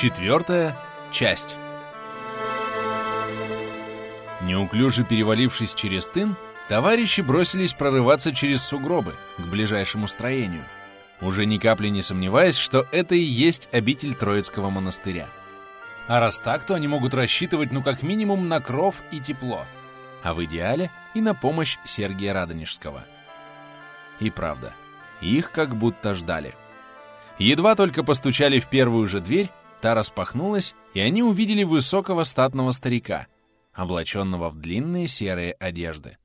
Четвертая часть. Неуклюже перевалившись через тын, товарищи бросились прорываться через сугробы к ближайшему строению, уже ни капли не сомневаясь, что это и есть обитель Троицкого монастыря. А раз так, то они могут рассчитывать ну как минимум на кров и тепло, а в идеале и на помощь Сергия Радонежского. И правда, их как будто ждали. Едва только постучали в первую же дверь, та распахнулась, и они увидели высокого статного старика, облаченного в длинные серые одежды.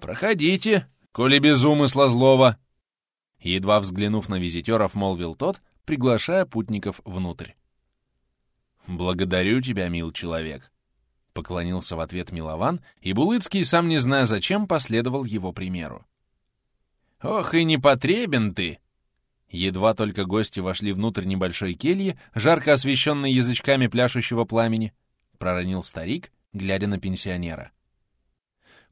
«Проходите, коли без умысла злого!» Едва взглянув на визитеров, молвил тот, приглашая путников внутрь. «Благодарю тебя, мил человек!» Поклонился в ответ Милован, и Булыцкий, сам не зная зачем, последовал его примеру. «Ох и непотребен ты!» Едва только гости вошли внутрь небольшой кельи, жарко освещенной язычками пляшущего пламени, проронил старик, глядя на пенсионера.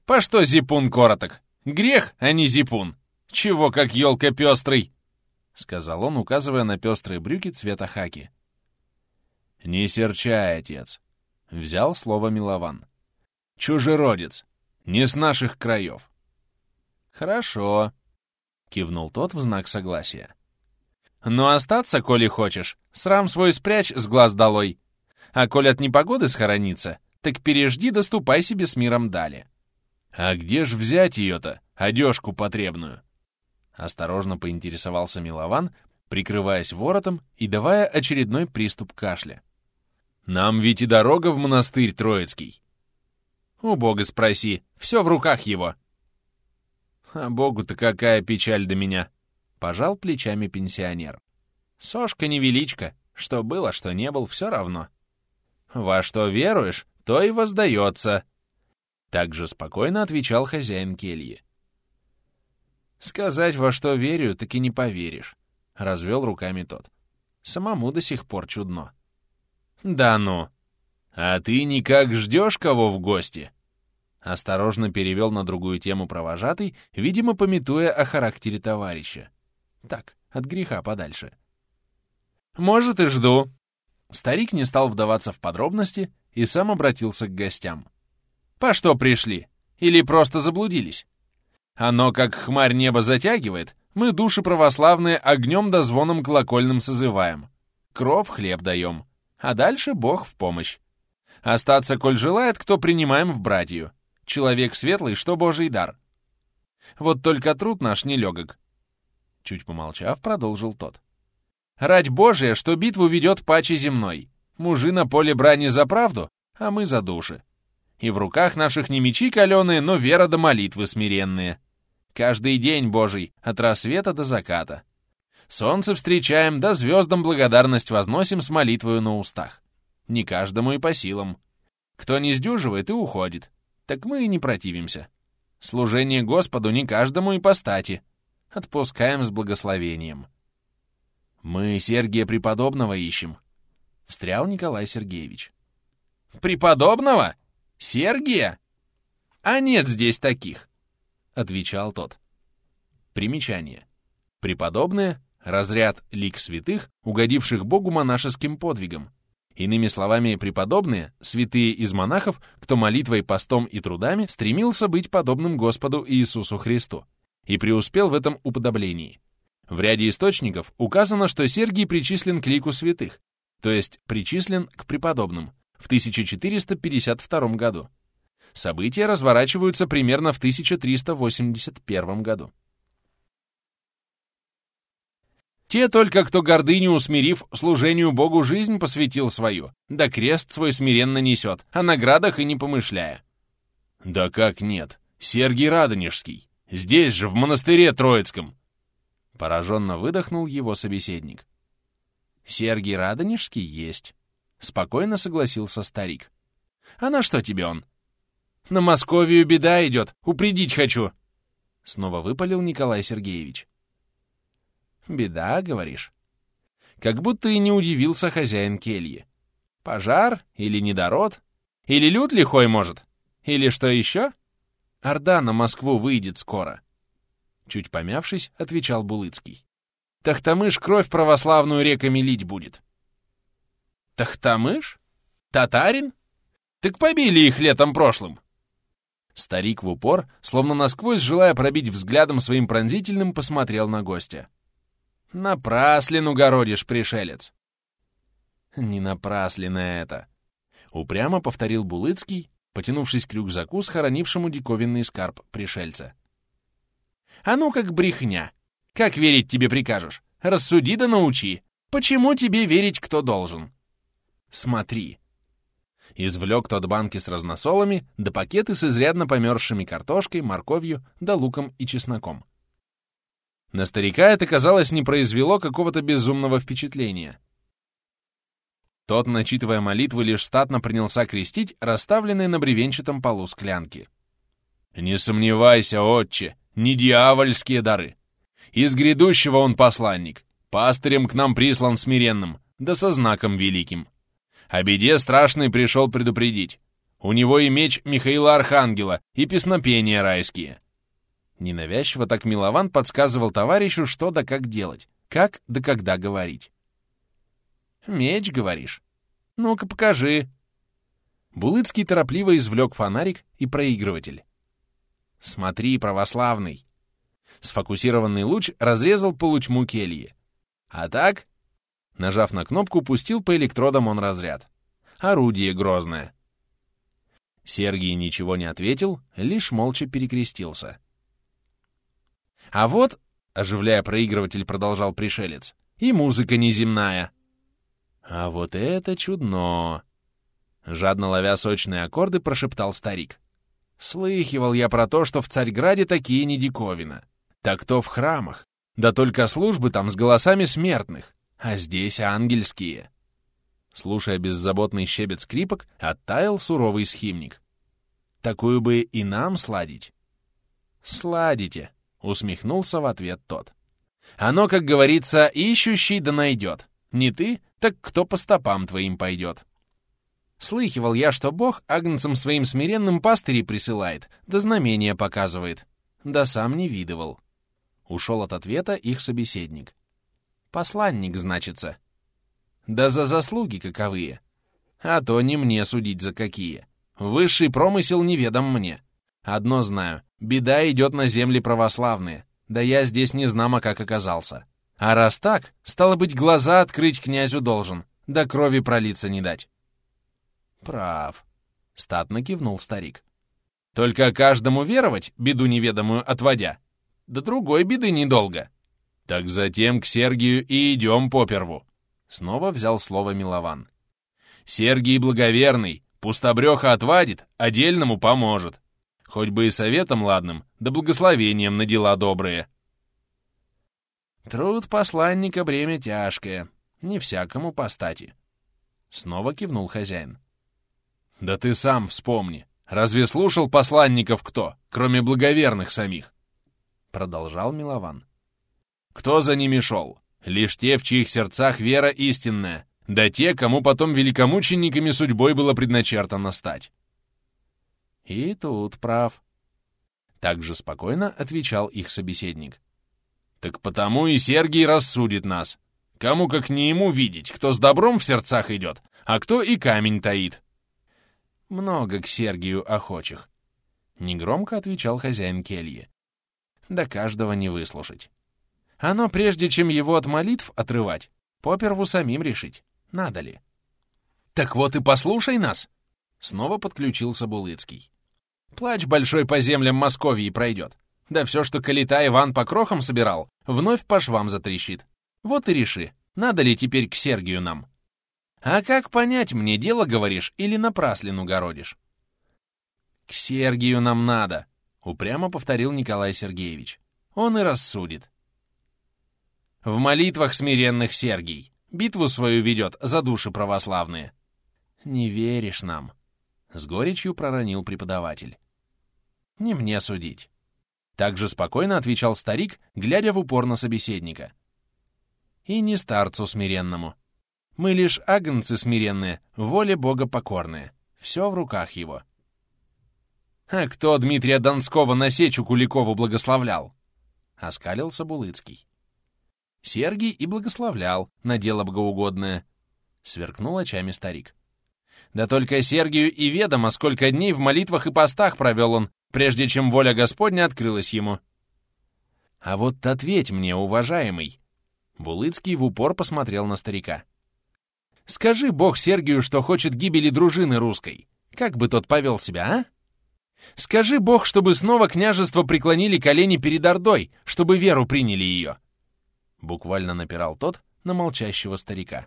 «По что зипун короток? Грех, а не зипун! Чего как елка пестрый!» — сказал он, указывая на пестрые брюки цвета хаки. «Не серчай, отец!» — взял слово Милован. «Чужеродец! Не с наших краев!» «Хорошо!» — кивнул тот в знак согласия. Ну, остаться, коли хочешь, срам свой спрячь с глаз долой. А коль от непогоды схорониться, так пережди, доступай себе с миром дали. А где ж взять ее-то, одежку потребную? Осторожно поинтересовался Милован, прикрываясь воротом и давая очередной приступ кашля. Нам ведь и дорога в монастырь Троицкий. У Бога спроси, все в руках его. А Богу-то какая печаль до меня, Пожал плечами пенсионер. Сошка невеличка, что было, что не был, все равно. Во что веруешь, то и воздается. Так же спокойно отвечал хозяин кельи. Сказать, во что верю, так и не поверишь. Развел руками тот. Самому до сих пор чудно. Да ну! А ты никак ждешь кого в гости? Осторожно перевел на другую тему провожатый, видимо, пометуя о характере товарища. Так, от греха подальше. «Может, и жду». Старик не стал вдаваться в подробности и сам обратился к гостям. «По что пришли? Или просто заблудились? Оно, как хмарь небо затягивает, мы души православные огнем да звоном колокольным созываем. Кров хлеб даем, а дальше Бог в помощь. Остаться, коль желает, кто принимаем в братью. Человек светлый, что Божий дар. Вот только труд наш нелегок, Чуть помолчав, продолжил тот. «Рать Божия, что битву ведет паче земной. Мужи на поле брани за правду, а мы за души. И в руках наших не мечи каленые, но вера до молитвы смиренные. Каждый день Божий, от рассвета до заката. Солнце встречаем, да звездам благодарность возносим с молитвою на устах. Не каждому и по силам. Кто не сдюживает и уходит, так мы и не противимся. Служение Господу не каждому и по стати. Отпускаем с благословением. Мы Сергия Преподобного ищем. Встрял Николай Сергеевич. Преподобного? Сергия? А нет здесь таких, отвечал тот. Примечание. Преподобные — разряд лик святых, угодивших Богу монашеским подвигом. Иными словами, преподобные — святые из монахов, кто молитвой, постом и трудами стремился быть подобным Господу Иисусу Христу и преуспел в этом уподоблении. В ряде источников указано, что Сергий причислен к лику святых, то есть причислен к преподобным, в 1452 году. События разворачиваются примерно в 1381 году. Те только, кто гордыню усмирив, служению Богу жизнь посвятил свою, да крест свой смиренно несет, о наградах и не помышляя. Да как нет, Сергий Радонежский. Здесь же, в монастыре Троицком!» Пораженно выдохнул его собеседник. «Сергий Радонежский есть», — спокойно согласился старик. «А на что тебе он?» «На Московию беда идет, упредить хочу!» Снова выпалил Николай Сергеевич. «Беда, говоришь?» Как будто и не удивился хозяин кельи. «Пожар? Или недород? Или люд лихой, может? Или что еще?» Орда на Москву выйдет скоро. Чуть помявшись, отвечал Булыцкий. Тахтамыш кровь православную реками лить будет. Тахтамыш? Татарин? Так побили их летом прошлым. Старик в упор, словно насквозь желая пробить взглядом своим пронзительным, посмотрел на гостя. «Напраслину городишь, пришелец!» «Не напрасленно это!» Упрямо повторил Булыцкий, потянувшись к рюкзаку, схоронившему диковинный скарб пришельца. «А ну как брехня! Как верить тебе прикажешь? Рассуди да научи! Почему тебе верить кто должен?» «Смотри!» Извлек тот банки с разносолами, да пакеты с изрядно померзшими картошкой, морковью, да луком и чесноком. На старика это, казалось, не произвело какого-то безумного впечатления. Тот, начитывая молитвы, лишь статно принялся крестить расставленные на бревенчатом полу склянки. «Не сомневайся, отче, не дьявольские дары. Из грядущего он посланник, пастырем к нам прислан смиренным, да со знаком великим. О беде страшный пришел предупредить. У него и меч Михаила Архангела, и песнопения райские. Ненавязчиво так Милован подсказывал товарищу, что да как делать, как да когда говорить. «Меч, говоришь? Ну-ка, покажи». Булыцкий торопливо извлек фонарик и проигрыватель. «Смотри, православный!» Сфокусированный луч разрезал полутьму кельи. А так Нажав на кнопку, пустил по электродам он разряд. Орудие грозное. Сергий ничего не ответил, лишь молча перекрестился. «А вот», — оживляя проигрыватель, продолжал пришелец, — «и музыка неземная». «А вот это чудно!» Жадно ловя сочные аккорды, прошептал старик. «Слыхивал я про то, что в Царьграде такие не диковина. Так то в храмах. Да только службы там с голосами смертных а здесь ангельские. Слушая беззаботный щебет скрипок, оттаял суровый схимник. Такую бы и нам сладить. «Сладите», — усмехнулся в ответ тот. «Оно, как говорится, ищущий да найдет. Не ты, так кто по стопам твоим пойдет?» Слыхивал я, что Бог агнцам своим смиренным пастырей присылает, да знамения показывает. Да сам не видывал. Ушел от ответа их собеседник. Посланник, значится. Да за заслуги каковые. А то не мне судить за какие. Высший промысел неведом мне. Одно знаю, беда идет на земли православные. Да я здесь не знамо как оказался. А раз так, стало быть, глаза открыть князю должен, да крови пролиться не дать. Прав. Статно кивнул старик. Только каждому веровать, беду неведомую отводя. Да другой беды недолго. «Так затем к Сергию и идем поперву», — снова взял слово Милован. «Сергий благоверный, пустобреха отвадит, а дельному поможет. Хоть бы и советом ладным, да благословением на дела добрые». «Труд посланника бремя тяжкое, не всякому по стати», — снова кивнул хозяин. «Да ты сам вспомни, разве слушал посланников кто, кроме благоверных самих?» Продолжал Милован. Кто за ними шел? Лишь те, в чьих сердцах вера истинная, да те, кому потом великомучениками судьбой было предначертано стать. И тут прав. Так же спокойно отвечал их собеседник. Так потому и Сергий рассудит нас. Кому как не ему видеть, кто с добром в сердцах идет, а кто и камень таит. Много к Сергию охочих. Негромко отвечал хозяин кельи. До каждого не выслушать. Оно, прежде чем его от молитв отрывать, поперву самим решить, надо ли. «Так вот и послушай нас!» Снова подключился Булыцкий. «Плач большой по землям Московии пройдет. Да все, что Калита Иван по крохам собирал, вновь по швам затрещит. Вот и реши, надо ли теперь к Сергию нам. А как понять, мне дело говоришь или напраслину городишь?» «К Сергию нам надо», — упрямо повторил Николай Сергеевич. «Он и рассудит. В молитвах смиренных Сергий. Битву свою ведет за души православные. Не веришь нам, — с горечью проронил преподаватель. Не мне судить. Так же спокойно отвечал старик, глядя в упор на собеседника. И не старцу смиренному. Мы лишь агнцы смиренные, воле Бога покорные. Все в руках его. А кто Дмитрия Донского на сечу Куликову благословлял? Оскалился Булыцкий. Сергий и благословлял на дело богоугодное. — сверкнул очами старик. «Да только Сергию и ведомо, сколько дней в молитвах и постах провел он, прежде чем воля Господня открылась ему». «А вот ответь мне, уважаемый!» Булыцкий в упор посмотрел на старика. «Скажи бог Сергию, что хочет гибели дружины русской. Как бы тот повел себя, а? Скажи бог, чтобы снова княжество преклонили колени перед Ордой, чтобы веру приняли ее!» Буквально напирал тот на молчащего старика.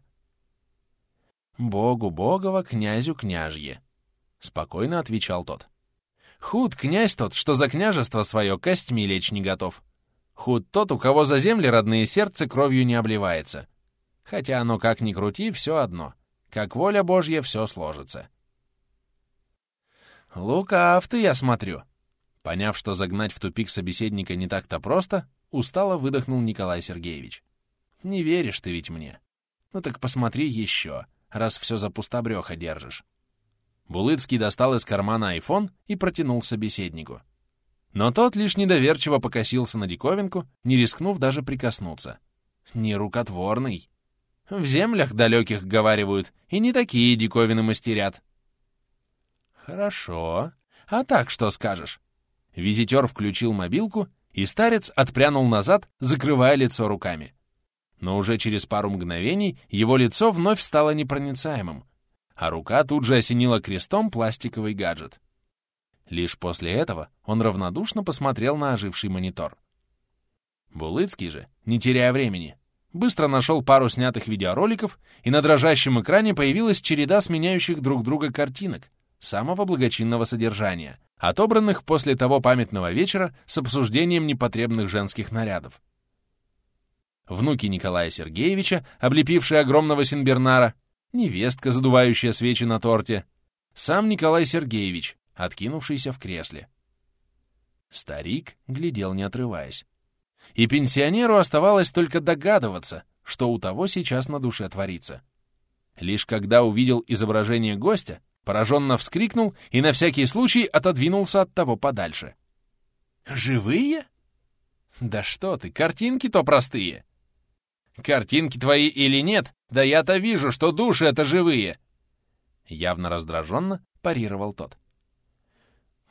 «Богу богово, князю княжье», — спокойно отвечал тот. «Худ князь тот, что за княжество свое костьми лечь не готов. Худ тот, у кого за земли родные сердце кровью не обливается. Хотя оно как ни крути, все одно. Как воля Божья, все сложится». «Лукав ты, я смотрю». Поняв, что загнать в тупик собеседника не так-то просто, устало выдохнул Николай Сергеевич. «Не веришь ты ведь мне. Ну так посмотри еще раз все за пустобреха держишь». Булыцкий достал из кармана айфон и протянул собеседнику. Но тот лишь недоверчиво покосился на диковинку, не рискнув даже прикоснуться. Нерукотворный. В землях далеких, говаривают, и не такие диковины мастерят. Хорошо. А так что скажешь? Визитер включил мобилку, и старец отпрянул назад, закрывая лицо руками но уже через пару мгновений его лицо вновь стало непроницаемым, а рука тут же осенила крестом пластиковый гаджет. Лишь после этого он равнодушно посмотрел на оживший монитор. Булыцкий же, не теряя времени, быстро нашел пару снятых видеороликов, и на дрожащем экране появилась череда сменяющих друг друга картинок самого благочинного содержания, отобранных после того памятного вечера с обсуждением непотребных женских нарядов внуки Николая Сергеевича, облепившие огромного Синбернара, невестка, задувающая свечи на торте, сам Николай Сергеевич, откинувшийся в кресле. Старик глядел, не отрываясь. И пенсионеру оставалось только догадываться, что у того сейчас на душе творится. Лишь когда увидел изображение гостя, пораженно вскрикнул и на всякий случай отодвинулся от того подальше. «Живые?» «Да что ты, картинки-то простые!» Картинки твои или нет, да я-то вижу, что души это живые!» Явно раздраженно парировал тот.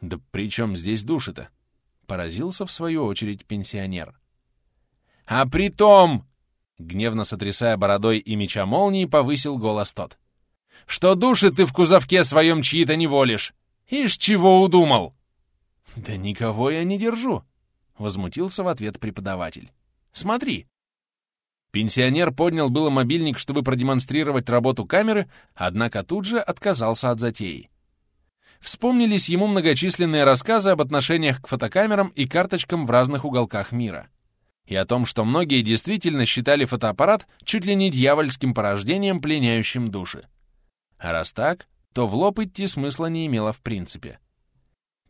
«Да при чем здесь души-то?» — поразился в свою очередь пенсионер. «А при том!» — гневно сотрясая бородой и меча молнии, повысил голос тот. «Что души ты в кузовке своем чьи-то не волишь! Ишь, чего удумал!» «Да никого я не держу!» — возмутился в ответ преподаватель. «Смотри, Пенсионер поднял было мобильник, чтобы продемонстрировать работу камеры, однако тут же отказался от затеи. Вспомнились ему многочисленные рассказы об отношениях к фотокамерам и карточкам в разных уголках мира. И о том, что многие действительно считали фотоаппарат чуть ли не дьявольским порождением, пленяющим души. А раз так, то в лоб идти смысла не имело в принципе.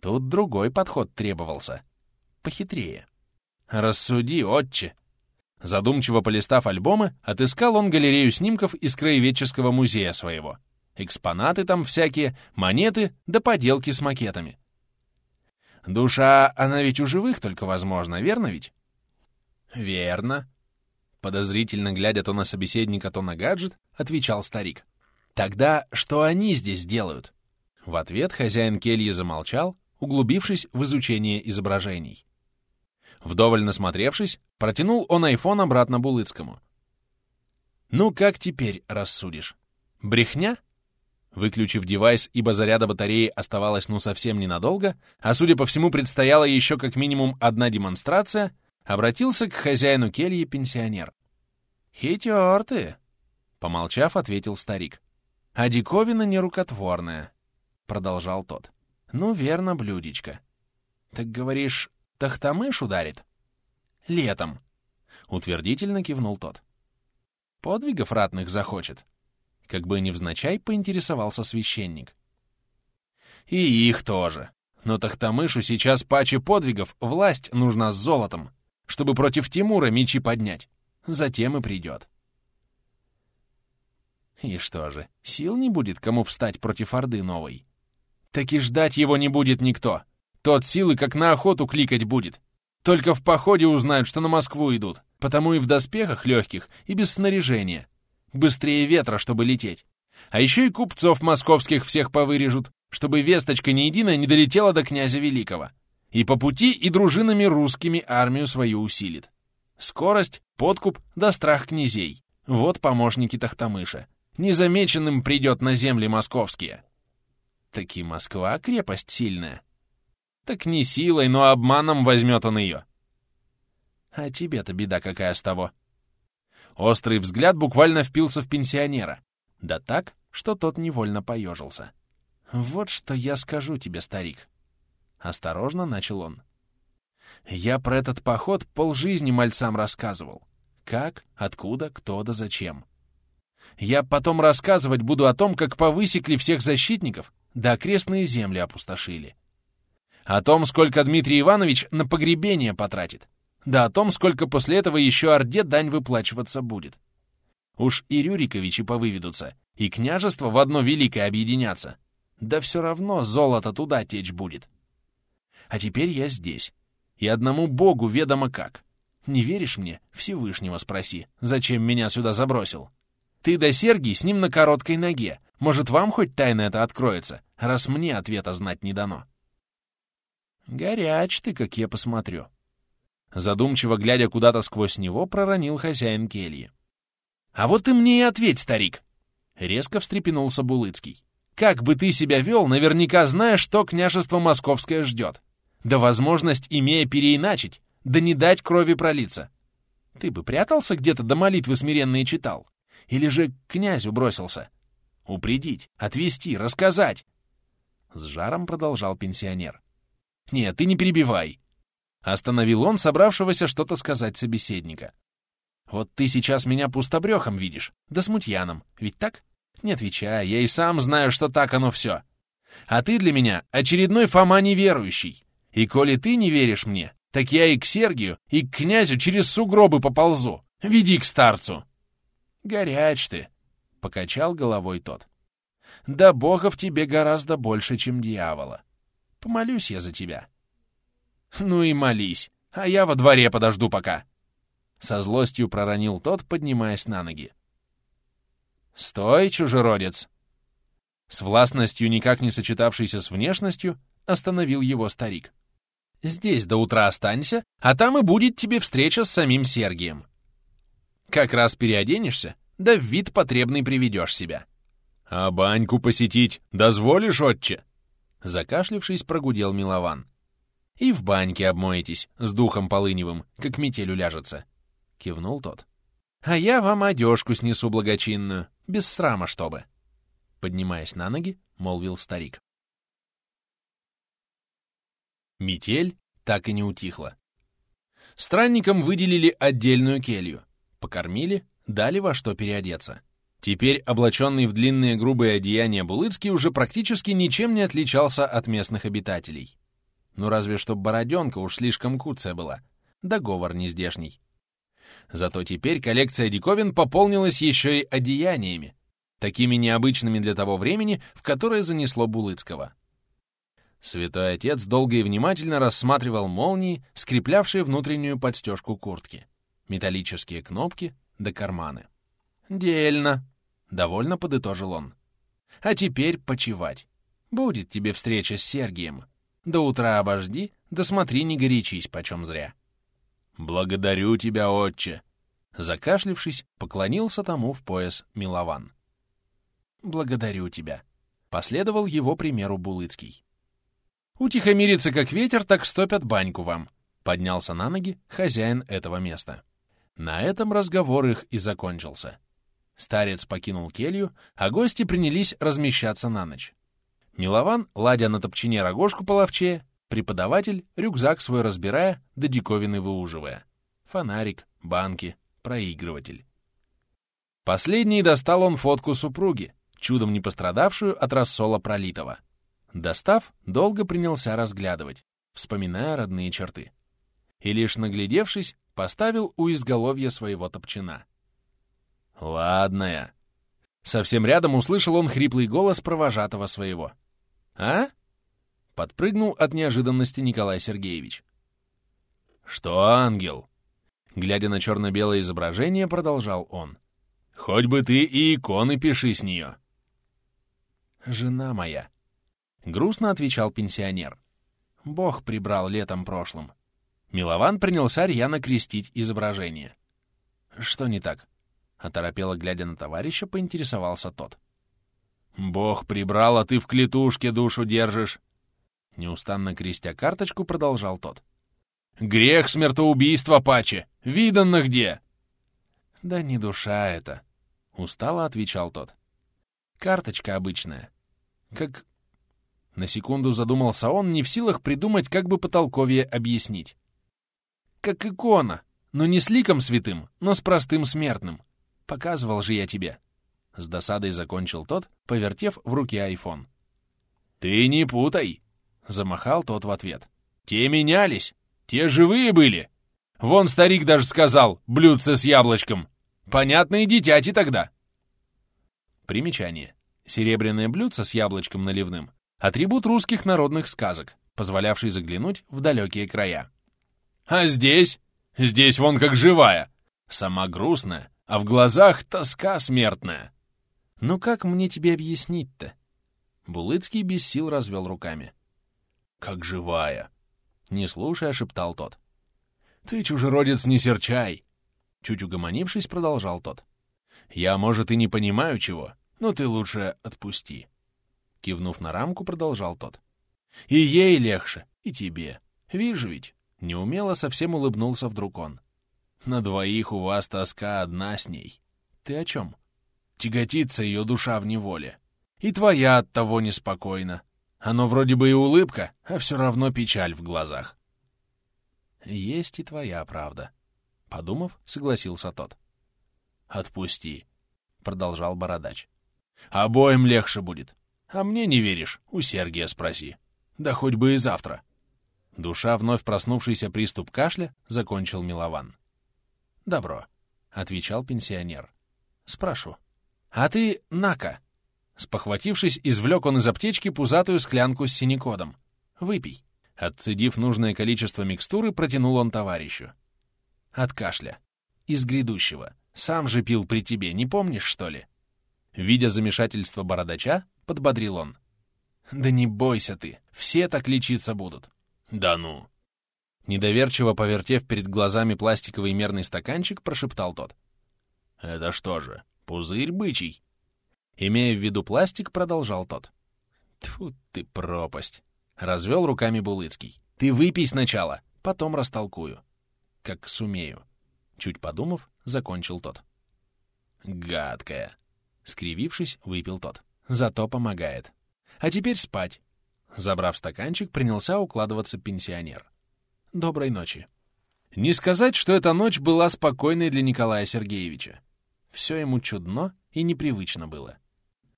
Тут другой подход требовался. Похитрее. «Рассуди, отче!» Задумчиво полистав альбомы, отыскал он галерею снимков из краеведческого музея своего. Экспонаты там всякие, монеты да поделки с макетами. Душа, она ведь у живых только возможна, верно ведь? Верно. Подозрительно глядя то на собеседника, то на гаджет, отвечал старик. Тогда что они здесь делают? В ответ хозяин кельи замолчал, углубившись в изучение изображений. Вдоволь насмотревшись, протянул он айфон обратно Булыцкому. «Ну, как теперь рассудишь? Брехня?» Выключив девайс, ибо заряда батареи оставалось ну совсем ненадолго, а, судя по всему, предстояла еще как минимум одна демонстрация, обратился к хозяину кельи пенсионер. «Хитер ты!» — помолчав, ответил старик. «А диковина нерукотворная», — продолжал тот. «Ну, верно, блюдечко. Так говоришь, Тахтамыш ударит? Летом. Утвердительно кивнул тот. Подвигов ратных захочет. Как бы невзначай поинтересовался священник. И их тоже. Но Тахтамышу сейчас паче подвигов власть нужна с золотом, чтобы против Тимура мечи поднять. Затем и придет. И что же, сил не будет кому встать против Орды новой? Так и ждать его не будет никто. Тот силы как на охоту кликать будет. Только в походе узнают, что на Москву идут, потому и в доспехах легких, и без снаряжения. Быстрее ветра, чтобы лететь. А еще и купцов московских всех повырежут, чтобы весточка ни единая не долетела до князя Великого. И по пути и дружинами русскими армию свою усилит. Скорость, подкуп да страх князей. Вот помощники Тахтамыша. Незамеченным придет на земли московские. Таки Москва крепость сильная. Так не силой, но обманом возьмет он ее. А тебе-то беда какая с того. Острый взгляд буквально впился в пенсионера. Да так, что тот невольно поежился. «Вот что я скажу тебе, старик». Осторожно начал он. «Я про этот поход полжизни мальцам рассказывал. Как, откуда, кто да зачем. Я потом рассказывать буду о том, как повысекли всех защитников, да окрестные земли опустошили. О том, сколько Дмитрий Иванович на погребение потратит, да о том, сколько после этого еще Орде дань выплачиваться будет. Уж и Рюриковичи повыведутся, и княжество в одно великое объединятся. Да все равно золото туда течь будет. А теперь я здесь. И одному богу ведомо как. Не веришь мне? Всевышнего спроси, зачем меня сюда забросил. Ты да Сергий с ним на короткой ноге. Может, вам хоть тайна это откроется, раз мне ответа знать не дано. Горяч ты, как я посмотрю. Задумчиво глядя куда-то сквозь него, проронил хозяин кельи. «А вот ты мне и ответь, старик!» Резко встрепенулся Булыцкий. «Как бы ты себя вел, наверняка зная, что княжество московское ждет. Да возможность, имея переиначить, да не дать крови пролиться. Ты бы прятался где-то до молитвы смиренные читал? Или же к князю бросился? Упредить, отвести, рассказать!» С жаром продолжал пенсионер. «Нет, ты не перебивай. Остановил он собравшегося что-то сказать собеседника. «Вот ты сейчас меня пустобрехом видишь, да смутьяном, ведь так? Не отвечай, я и сам знаю, что так оно все. А ты для меня очередной Фома неверующий. И коли ты не веришь мне, так я и к Сергию, и к князю через сугробы поползу. Веди к старцу!» «Горяч ты!» — покачал головой тот. «Да бога в тебе гораздо больше, чем дьявола. Помолюсь я за тебя. «Ну и молись, а я во дворе подожду пока!» Со злостью проронил тот, поднимаясь на ноги. «Стой, чужеродец!» С властностью, никак не сочетавшейся с внешностью, остановил его старик. «Здесь до утра останься, а там и будет тебе встреча с самим Сергием. Как раз переоденешься, да в вид потребный приведешь себя». «А баньку посетить дозволишь, отче?» Закашлившись, прогудел Милован. И в баньке обмоетесь с духом полыневым, как метель уляжется. Кивнул тот. А я вам одежку снесу благочинную, без срама чтобы. Поднимаясь на ноги, молвил старик. Метель так и не утихла. Странникам выделили отдельную келью, покормили, дали во что переодеться. Теперь облаченный в длинные грубые одеяния Булыцкий уже практически ничем не отличался от местных обитателей. Ну разве что бороденка уж слишком куцая была. Договор не здешний. Зато теперь коллекция диковин пополнилась еще и одеяниями, такими необычными для того времени, в которое занесло Булыцкого. Святой Отец долго и внимательно рассматривал молнии, скреплявшие внутреннюю подстежку куртки, металлические кнопки да карманы. «Дельно!» — довольно подытожил он. «А теперь почевать. Будет тебе встреча с Сергием. До утра обожди, да смотри, не горячись почем зря. «Благодарю тебя, отче!» Закашлившись, поклонился тому в пояс Милован. «Благодарю тебя!» Последовал его примеру Булыцкий. «Утихомирится как ветер, так стопят баньку вам!» Поднялся на ноги хозяин этого места. На этом разговор их и закончился. Старец покинул келью, а гости принялись размещаться на ночь. Милован, ладя на топчине рогожку половчее, преподаватель, рюкзак свой разбирая, да диковины выуживая. Фонарик, банки, проигрыватель. Последний достал он фотку супруги, чудом не пострадавшую от рассола пролитого. Достав, долго принялся разглядывать, вспоминая родные черты. И лишь наглядевшись, поставил у изголовья своего топчина. «Ладная!» Совсем рядом услышал он хриплый голос провожатого своего. «А?» — подпрыгнул от неожиданности Николай Сергеевич. «Что, ангел?» Глядя на черно-белое изображение, продолжал он. Хоть бы ты и иконы пиши с нее. «Жена моя», — грустно отвечал пенсионер. «Бог прибрал летом прошлым». Милован принялся рьяно крестить изображение. «Что не так?» — оторопело глядя на товарища, поинтересовался тот. «Бог прибрал, а ты в клетушке душу держишь!» Неустанно крестя карточку, продолжал тот. «Грех смертоубийства, паче! Виданно где!» «Да не душа это!» — устало отвечал тот. «Карточка обычная. Как...» На секунду задумался он, не в силах придумать, как бы потолковее объяснить. «Как икона, но не с ликом святым, но с простым смертным. Показывал же я тебе». С досадой закончил тот, повертев в руке айфон. «Ты не путай!» — замахал тот в ответ. «Те менялись! Те живые были! Вон старик даже сказал, блюдце с яблочком! Понятно и дитяти тогда!» Примечание. Серебряное блюдце с яблочком наливным — атрибут русских народных сказок, позволявший заглянуть в далекие края. «А здесь? Здесь вон как живая! Сама грустная, а в глазах тоска смертная!» «Ну как мне тебе объяснить-то?» Булыцкий без сил развел руками. «Как живая!» Не слушая, шептал тот. «Ты, чужеродец, не серчай!» Чуть угомонившись, продолжал тот. «Я, может, и не понимаю чего, но ты лучше отпусти». Кивнув на рамку, продолжал тот. «И ей легче, и тебе. Вижу ведь». Неумело совсем улыбнулся вдруг он. «На двоих у вас тоска одна с ней». «Ты о чем?» «Тяготится ее душа в неволе. И твоя от того неспокойна. Оно вроде бы и улыбка, а все равно печаль в глазах. Есть и твоя правда. Подумав, согласился тот. Отпусти, продолжал бородач. Обоим легче будет. А мне не веришь, у Сергия спроси. Да хоть бы и завтра. Душа вновь проснувшийся приступ кашля закончил Милован. «Добро», — отвечал пенсионер. «Спрошу. А ты, Нака, Спохватившись, извлек он из аптечки пузатую склянку с синекодом. «Выпей». Отцедив нужное количество микстуры, протянул он товарищу. От кашля. Из грядущего. Сам же пил при тебе, не помнишь, что ли? Видя замешательство бородача, подбодрил он. «Да не бойся ты, все так лечиться будут». «Да ну!» Недоверчиво повертев перед глазами пластиковый мерный стаканчик, прошептал тот. «Это что же, пузырь бычий?» Имея в виду пластик, продолжал тот. Тьфу ты пропасть. Развел руками Булыцкий. Ты выпей сначала, потом растолкую. Как сумею. Чуть подумав, закончил тот. Гадкая. Скривившись, выпил тот. Зато помогает. А теперь спать. Забрав стаканчик, принялся укладываться пенсионер. Доброй ночи. Не сказать, что эта ночь была спокойной для Николая Сергеевича. Все ему чудно и непривычно было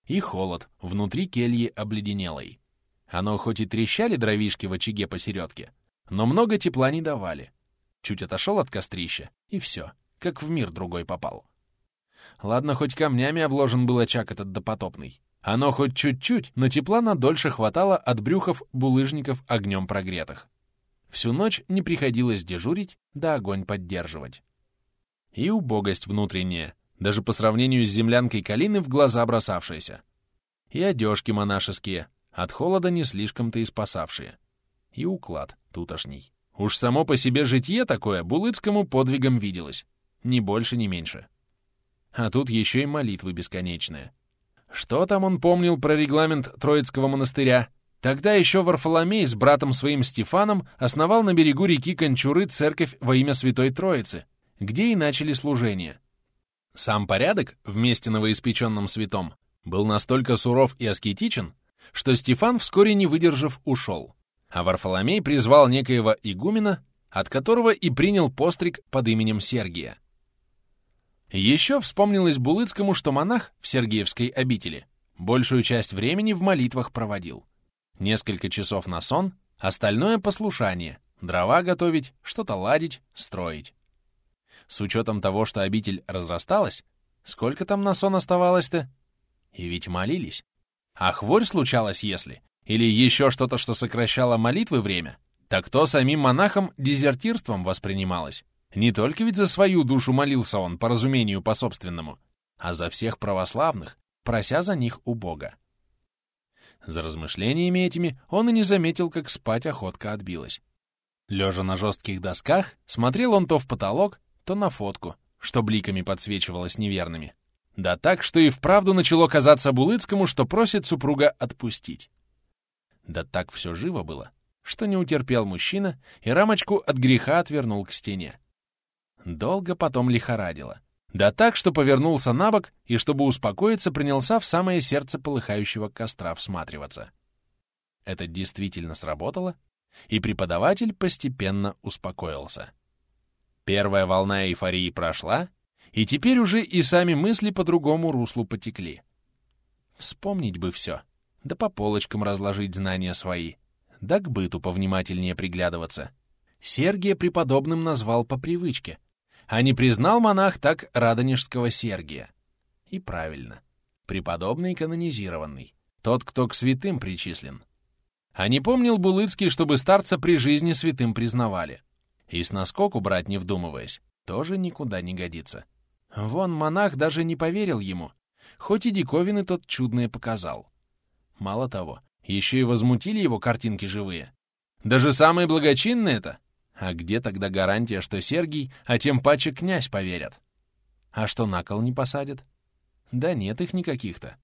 и холод внутри кельи обледенелой. Оно хоть и трещали дровишки в очаге посередке, но много тепла не давали. Чуть отошел от кострища, и все, как в мир другой попал. Ладно, хоть камнями обложен был очаг этот допотопный. Оно хоть чуть-чуть, но тепла надольше хватало от брюхов булыжников огнем прогретых. Всю ночь не приходилось дежурить, да огонь поддерживать. И убогость внутренняя, даже по сравнению с землянкой калины в глаза бросавшиеся. И одежки монашеские, от холода не слишком-то и спасавшие. И уклад тутошний. Уж само по себе житье такое Булыцкому подвигом виделось. Ни больше, ни меньше. А тут еще и молитвы бесконечные. Что там он помнил про регламент Троицкого монастыря? Тогда еще Варфоломей с братом своим Стефаном основал на берегу реки Кончуры церковь во имя Святой Троицы, где и начали служение. Сам порядок, вместе новоиспеченным святом, был настолько суров и аскетичен, что Стефан, вскоре не выдержав, ушел. А Варфоломей призвал некоего игумена, от которого и принял постриг под именем Сергия. Еще вспомнилось Булыцкому, что монах в Сергиевской обители большую часть времени в молитвах проводил. Несколько часов на сон, остальное — послушание, дрова готовить, что-то ладить, строить. С учетом того, что обитель разрасталась, сколько там на сон оставалось-то? И ведь молились. А хворь случалась, если, или еще что-то, что сокращало молитвы время, так то самим монахом дезертирством воспринималось. Не только ведь за свою душу молился он, по разумению по собственному, а за всех православных, прося за них у Бога. За размышлениями этими он и не заметил, как спать охотка отбилась. Лежа на жестких досках, смотрел он то в потолок, то на фотку, что бликами подсвечивалось неверными. Да так, что и вправду начало казаться Булыцкому, что просит супруга отпустить. Да так все живо было, что не утерпел мужчина и рамочку от греха отвернул к стене. Долго потом лихорадило. Да так, что повернулся на бок и, чтобы успокоиться, принялся в самое сердце полыхающего костра всматриваться. Это действительно сработало, и преподаватель постепенно успокоился. Первая волна эйфории прошла, и теперь уже и сами мысли по другому руслу потекли. Вспомнить бы все, да по полочкам разложить знания свои, да к быту повнимательнее приглядываться. Сергия преподобным назвал по привычке, а не признал монах так радонежского Сергия. И правильно. Преподобный канонизированный. Тот, кто к святым причислен. А не помнил Булыцкий, чтобы старца при жизни святым признавали. И с наскоку брать не вдумываясь, тоже никуда не годится. Вон монах даже не поверил ему, хоть и диковины тот чудные показал. Мало того, еще и возмутили его картинки живые. Даже самые благочинные это а где тогда гарантия, что Сергий, а тем паче князь поверят? А что на кол не посадят? Да нет их никаких-то.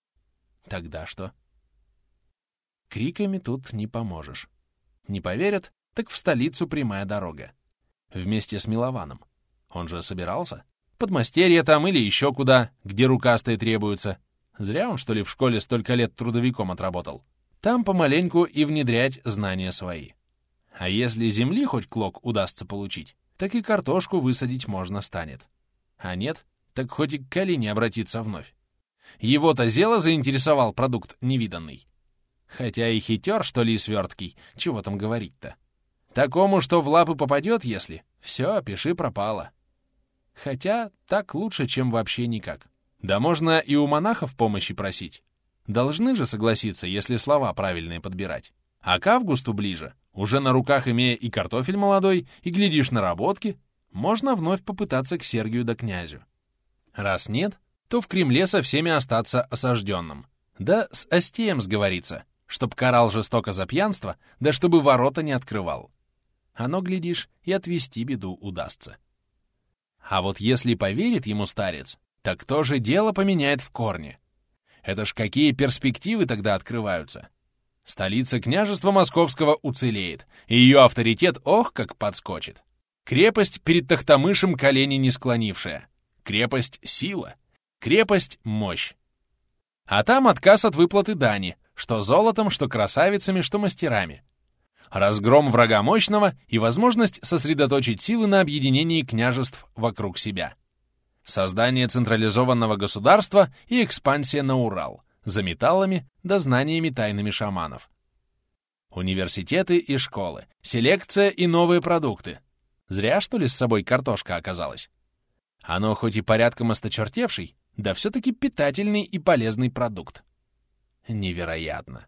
Тогда что? Криками тут не поможешь. Не поверят, так в столицу прямая дорога. Вместе с Милованом. Он же собирался. Подмастерье там или еще куда, где рукастые требуются. Зря он, что ли, в школе столько лет трудовиком отработал. Там помаленьку и внедрять знания свои. А если земли хоть клок удастся получить, так и картошку высадить можно станет. А нет, так хоть и к Калине обратиться вновь. Его-то зело заинтересовал продукт невиданный. Хотя и хитер, что ли, сверткий, чего там говорить-то. Такому, что в лапы попадет, если, все, пиши пропало. Хотя так лучше, чем вообще никак. Да можно и у монахов помощи просить. Должны же согласиться, если слова правильные подбирать. А к августу ближе, уже на руках имея и картофель молодой, и глядишь наработки, можно вновь попытаться к Сергию да князю. Раз нет, то в Кремле со всеми остаться осажденным. Да с Остеем сговориться, чтоб карал жестоко за пьянство, да чтобы ворота не открывал. Оно, глядишь, и отвести беду удастся. А вот если поверит ему старец, так то же дело поменяет в корне. Это ж какие перспективы тогда открываются. Столица княжества Московского уцелеет, и ее авторитет ох как подскочит. Крепость перед Тахтамышем колени не склонившая. Крепость — сила. Крепость — мощь. А там отказ от выплаты дани, что золотом, что красавицами, что мастерами. Разгром врага мощного и возможность сосредоточить силы на объединении княжеств вокруг себя. Создание централизованного государства и экспансия на Урал — за металлами да знаниями тайными шаманов. Университеты и школы, селекция и новые продукты. Зря, что ли, с собой картошка оказалась? Оно хоть и порядком осточертевший, да все-таки питательный и полезный продукт. Невероятно.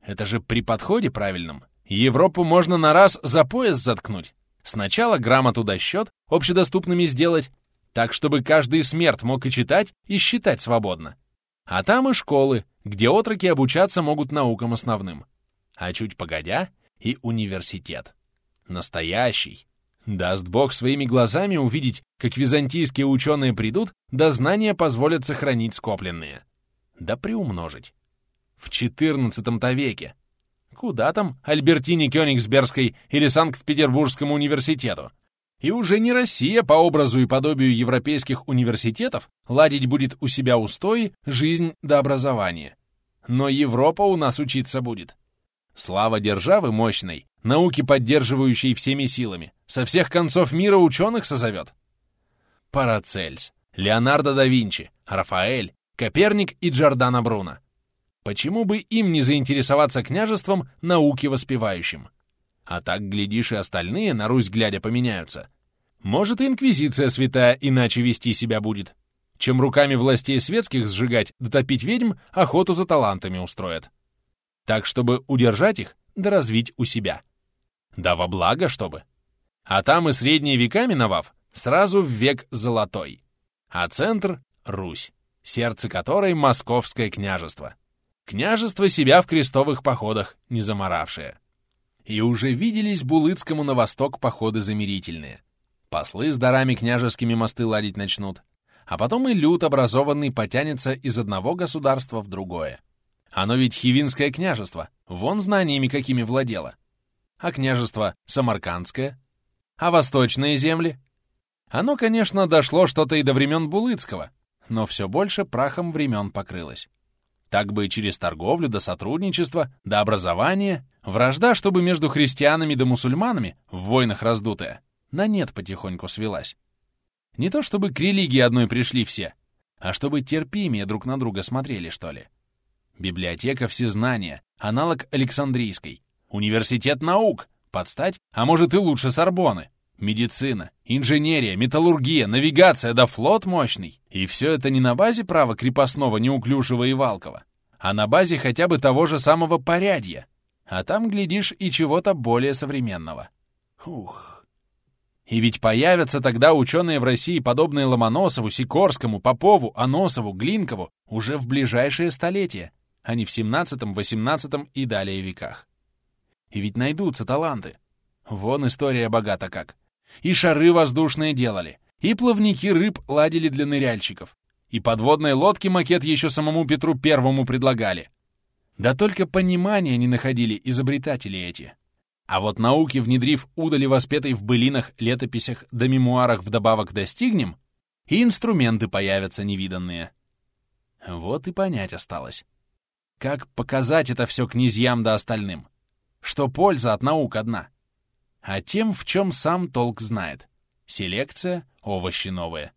Это же при подходе правильном. Европу можно на раз за пояс заткнуть. Сначала грамоту да счет общедоступными сделать, так, чтобы каждый смерть мог и читать, и считать свободно. А там и школы, где отроки обучаться могут наукам основным. А чуть погодя и университет. Настоящий. Даст Бог своими глазами увидеть, как византийские ученые придут, да знания позволят сохранить скопленные. Да приумножить. В XIV-то веке. Куда там Альбертине Кёнигсбергской или Санкт-Петербургскому университету? И уже не Россия по образу и подобию европейских университетов ладить будет у себя устои, жизнь до образования. Но Европа у нас учиться будет. Слава державы мощной, науки поддерживающей всеми силами, со всех концов мира ученых созовет. Парацельс, Леонардо да Винчи, Рафаэль, Коперник и Джордано Бруно. Почему бы им не заинтересоваться княжеством науки воспевающим? А так, глядишь, и остальные, на Русь глядя, поменяются. Может, и инквизиция святая иначе вести себя будет. Чем руками властей светских сжигать, дотопить ведьм, охоту за талантами устроят. Так, чтобы удержать их, да развить у себя. Да во благо, чтобы. А там и средние века миновав, сразу в век золотой. А центр — Русь. сердце которой — московское княжество. Княжество себя в крестовых походах не заморавшее. И уже виделись Булыцкому на восток походы замирительные. Послы с дарами княжескими мосты ладить начнут, а потом и люд образованный потянется из одного государства в другое. Оно ведь Хивинское княжество, вон знаниями какими владело. А княжество Самаркандское? А восточные земли? Оно, конечно, дошло что-то и до времен Булыцкого, но все больше прахом времен покрылось. Так бы через торговлю до сотрудничества, до образования, вражда, чтобы между христианами да мусульманами, в войнах раздутая, на нет потихоньку свелась. Не то чтобы к религии одной пришли все, а чтобы терпимее друг на друга смотрели, что ли. Библиотека всезнания, аналог Александрийской, университет наук, подстать, а может и лучше Сорбоны, медицина, инженерия, металлургия, навигация да флот мощный. И все это не на базе права крепостного, неуклюжего и валкого, а на базе хотя бы того же самого порядья. А там, глядишь, и чего-то более современного. Ух. И ведь появятся тогда ученые в России, подобные Ломоносову, Сикорскому, Попову, Аносову, Глинкову, уже в ближайшие столетия, а не в 17, 18 и далее веках. И ведь найдутся таланты. Вон история богата как. И шары воздушные делали, и плавники рыб ладили для ныряльщиков, и подводные лодки макет еще самому Петру Первому предлагали. Да только понимания не находили изобретатели эти. А вот науки, внедрив удали воспетой в былинах, летописях да мемуарах вдобавок достигнем, и инструменты появятся невиданные. Вот и понять осталось. Как показать это все князьям да остальным? Что польза от наук одна — а тем, в чем сам толк знает. Селекция, овощи новые.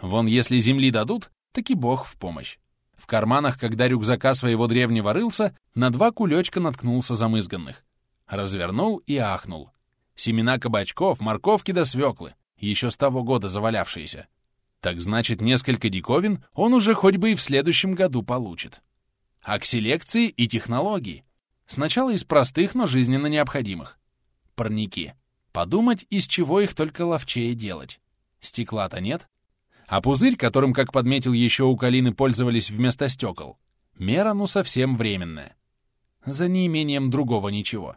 Вон если земли дадут, так и бог в помощь. В карманах, когда рюкзака своего древнего рылся, на два кулечка наткнулся замызганных. Развернул и ахнул. Семена кабачков, морковки да свеклы, еще с того года завалявшиеся. Так значит, несколько диковин он уже хоть бы и в следующем году получит. А к селекции и технологии. Сначала из простых, но жизненно необходимых парники. Подумать, из чего их только ловчее делать. Стекла-то нет. А пузырь, которым, как подметил еще у Калины, пользовались вместо стекол, мера ну совсем временная. За неимением другого ничего.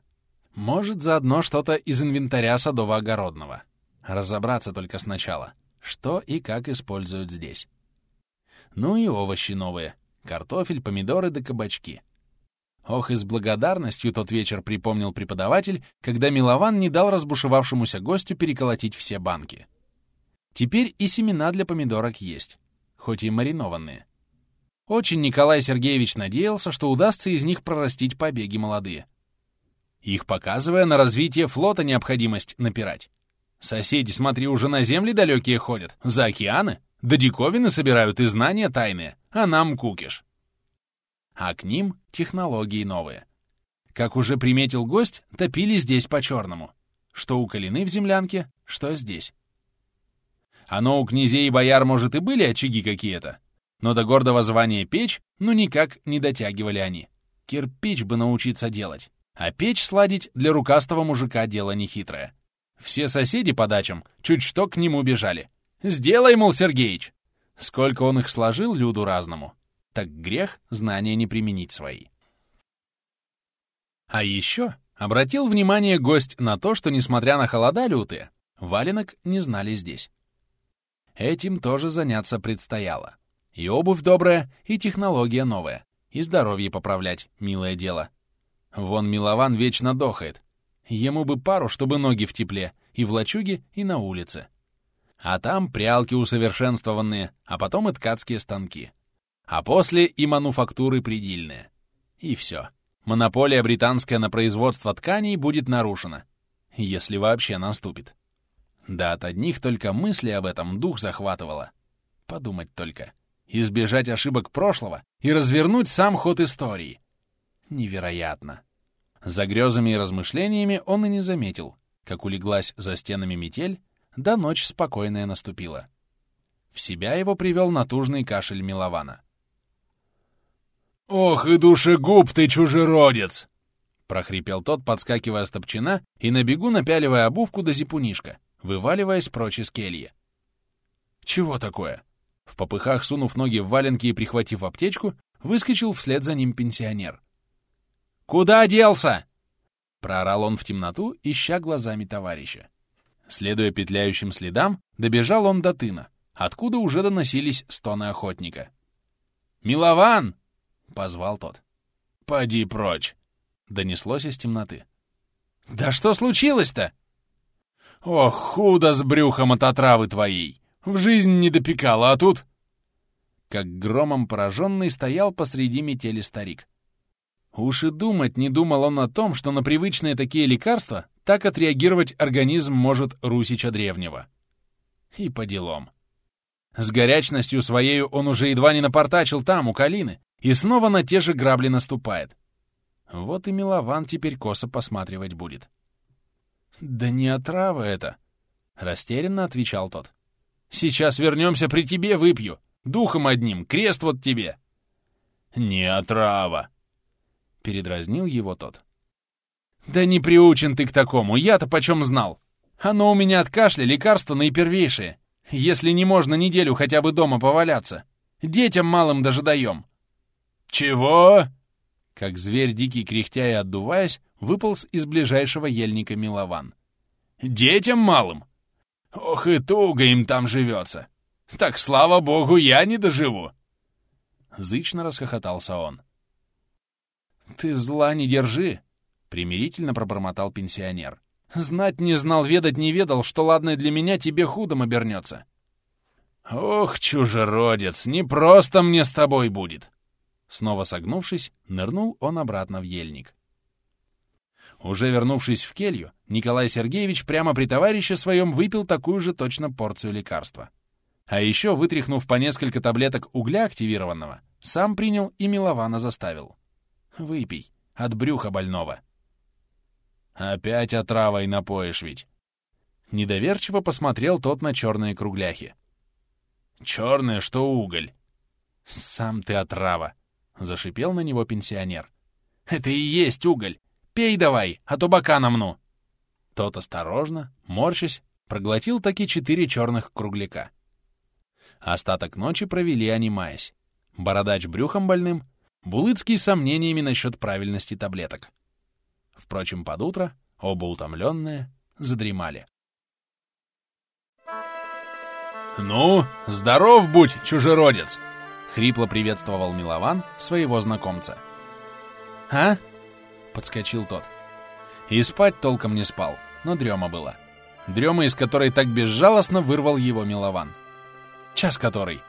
Может, заодно что-то из инвентаря садово-огородного. Разобраться только сначала, что и как используют здесь. Ну и овощи новые. Картофель, помидоры да кабачки. Ох, и с благодарностью тот вечер припомнил преподаватель, когда Милован не дал разбушевавшемуся гостю переколотить все банки. Теперь и семена для помидорок есть, хоть и маринованные. Очень Николай Сергеевич надеялся, что удастся из них прорастить побеги молодые. Их показывая на развитие флота необходимость напирать. Соседи, смотри, уже на земли далекие ходят, за океаны, да диковины собирают и знания тайные, а нам кукиш а к ним технологии новые. Как уже приметил гость, топили здесь по-черному. Что у Калины в землянке, что здесь. Оно у князей и бояр, может, и были очаги какие-то, но до гордого звания печь ну никак не дотягивали они. Кирпич бы научиться делать, а печь сладить для рукастого мужика дело нехитрое. Все соседи по дачам чуть что к нему бежали. «Сделай, мол, Сергеич!» Сколько он их сложил люду разному так грех знания не применить свои. А еще обратил внимание гость на то, что, несмотря на холода лютые, валенок не знали здесь. Этим тоже заняться предстояло. И обувь добрая, и технология новая, и здоровье поправлять, милое дело. Вон Милован вечно дохает. Ему бы пару, чтобы ноги в тепле, и в лачуге, и на улице. А там прялки усовершенствованные, а потом и ткацкие станки а после и мануфактуры предельные. И все. Монополия британская на производство тканей будет нарушена, если вообще наступит. Да от одних только мысли об этом дух захватывало. Подумать только. Избежать ошибок прошлого и развернуть сам ход истории. Невероятно. За грезами и размышлениями он и не заметил, как улеглась за стенами метель, да ночь спокойная наступила. В себя его привел натужный кашель Милована. «Ох и душегуб ты, чужеродец!» — прохрипел тот, подскакивая с топчина и на бегу напяливая обувку до зипунишка, вываливаясь прочь из кельи. «Чего такое?» В попыхах, сунув ноги в валенки и прихватив аптечку, выскочил вслед за ним пенсионер. «Куда делся?» — проорал он в темноту, ища глазами товарища. Следуя петляющим следам, добежал он до тына, откуда уже доносились стоны охотника. «Милован!» — позвал тот. «Поди прочь!» — донеслось из темноты. «Да что случилось-то?» «Ох, худо с брюхом от отравы твоей! В жизнь не допекала, а тут...» Как громом пораженный стоял посреди метели старик. Уж и думать не думал он о том, что на привычные такие лекарства так отреагировать организм может Русича Древнего. И по делам. С горячностью своею он уже едва не напортачил там, у Калины, и снова на те же грабли наступает. Вот и Милован теперь косо посматривать будет. «Да не отрава это!» — растерянно отвечал тот. «Сейчас вернемся при тебе выпью. Духом одним, крест вот тебе!» «Не отрава!» — передразнил его тот. «Да не приучен ты к такому, я-то почем знал? Оно у меня от кашля лекарство наипервейшее, если не можно неделю хотя бы дома поваляться. Детям малым даже даем». «Чего?» Как зверь дикий, кряхтя и отдуваясь, выполз из ближайшего ельника Милован. «Детям малым? Ох и туго им там живется! Так, слава богу, я не доживу!» Зычно расхохотался он. «Ты зла не держи!» — примирительно пробормотал пенсионер. «Знать не знал, ведать не ведал, что ладное для меня тебе худом обернется». «Ох, чужеродец, не просто мне с тобой будет!» Снова согнувшись, нырнул он обратно в ельник. Уже вернувшись в келью, Николай Сергеевич прямо при товарище своем выпил такую же точно порцию лекарства. А еще, вытряхнув по несколько таблеток угля активированного, сам принял и Милована заставил. Выпей. От брюха больного. Опять отравой напоишь ведь. Недоверчиво посмотрел тот на черные кругляхи. Черные, что уголь. Сам ты отрава. Зашипел на него пенсионер. Это и есть уголь. Пей давай, а то бока намну. Тот осторожно, морщась, проглотил таки четыре черных кругляка. Остаток ночи провели они маясь. Бородач брюхом больным, Булыцкий с сомнениями насчет правильности таблеток. Впрочем, под утро оба утомленные задремали. «Ну, здоров будь, чужеродец!» — хрипло приветствовал Милован своего знакомца. «А?» — подскочил тот. И спать толком не спал, но дрема была. Дрема, из которой так безжалостно вырвал его Милован. «Час который?»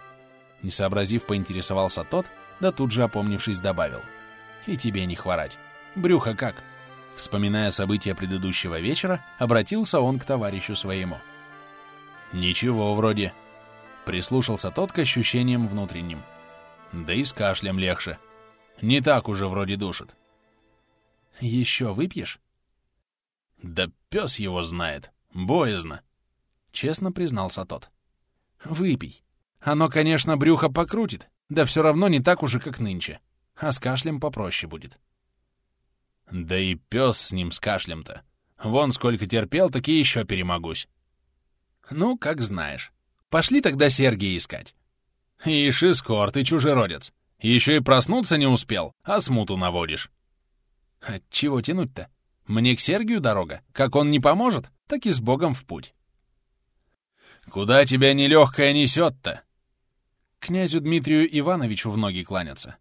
Не сообразив, поинтересовался тот — да тут же опомнившись добавил. «И тебе не хворать. Брюхо как?» Вспоминая события предыдущего вечера, обратился он к товарищу своему. «Ничего вроде». Прислушался тот к ощущениям внутренним. Да и с кашлем легче. Не так уже вроде душит. «Еще выпьешь?» «Да пес его знает. Боязно», — честно признался тот. «Выпей. Оно, конечно, брюхо покрутит, да все равно не так уже, как нынче. А с кашлем попроще будет. Да и пес с ним с кашлем-то. Вон сколько терпел, так и еще перемогусь. Ну, как знаешь. Пошли тогда Сергия искать. Ишь, Искор, ты чужеродец. Еще и проснуться не успел, а смуту наводишь. Чего тянуть-то? Мне к Сергию дорога. Как он не поможет, так и с Богом в путь. Куда тебя нелегкая несет-то? князю Дмитрию Ивановичу в ноги кланяться.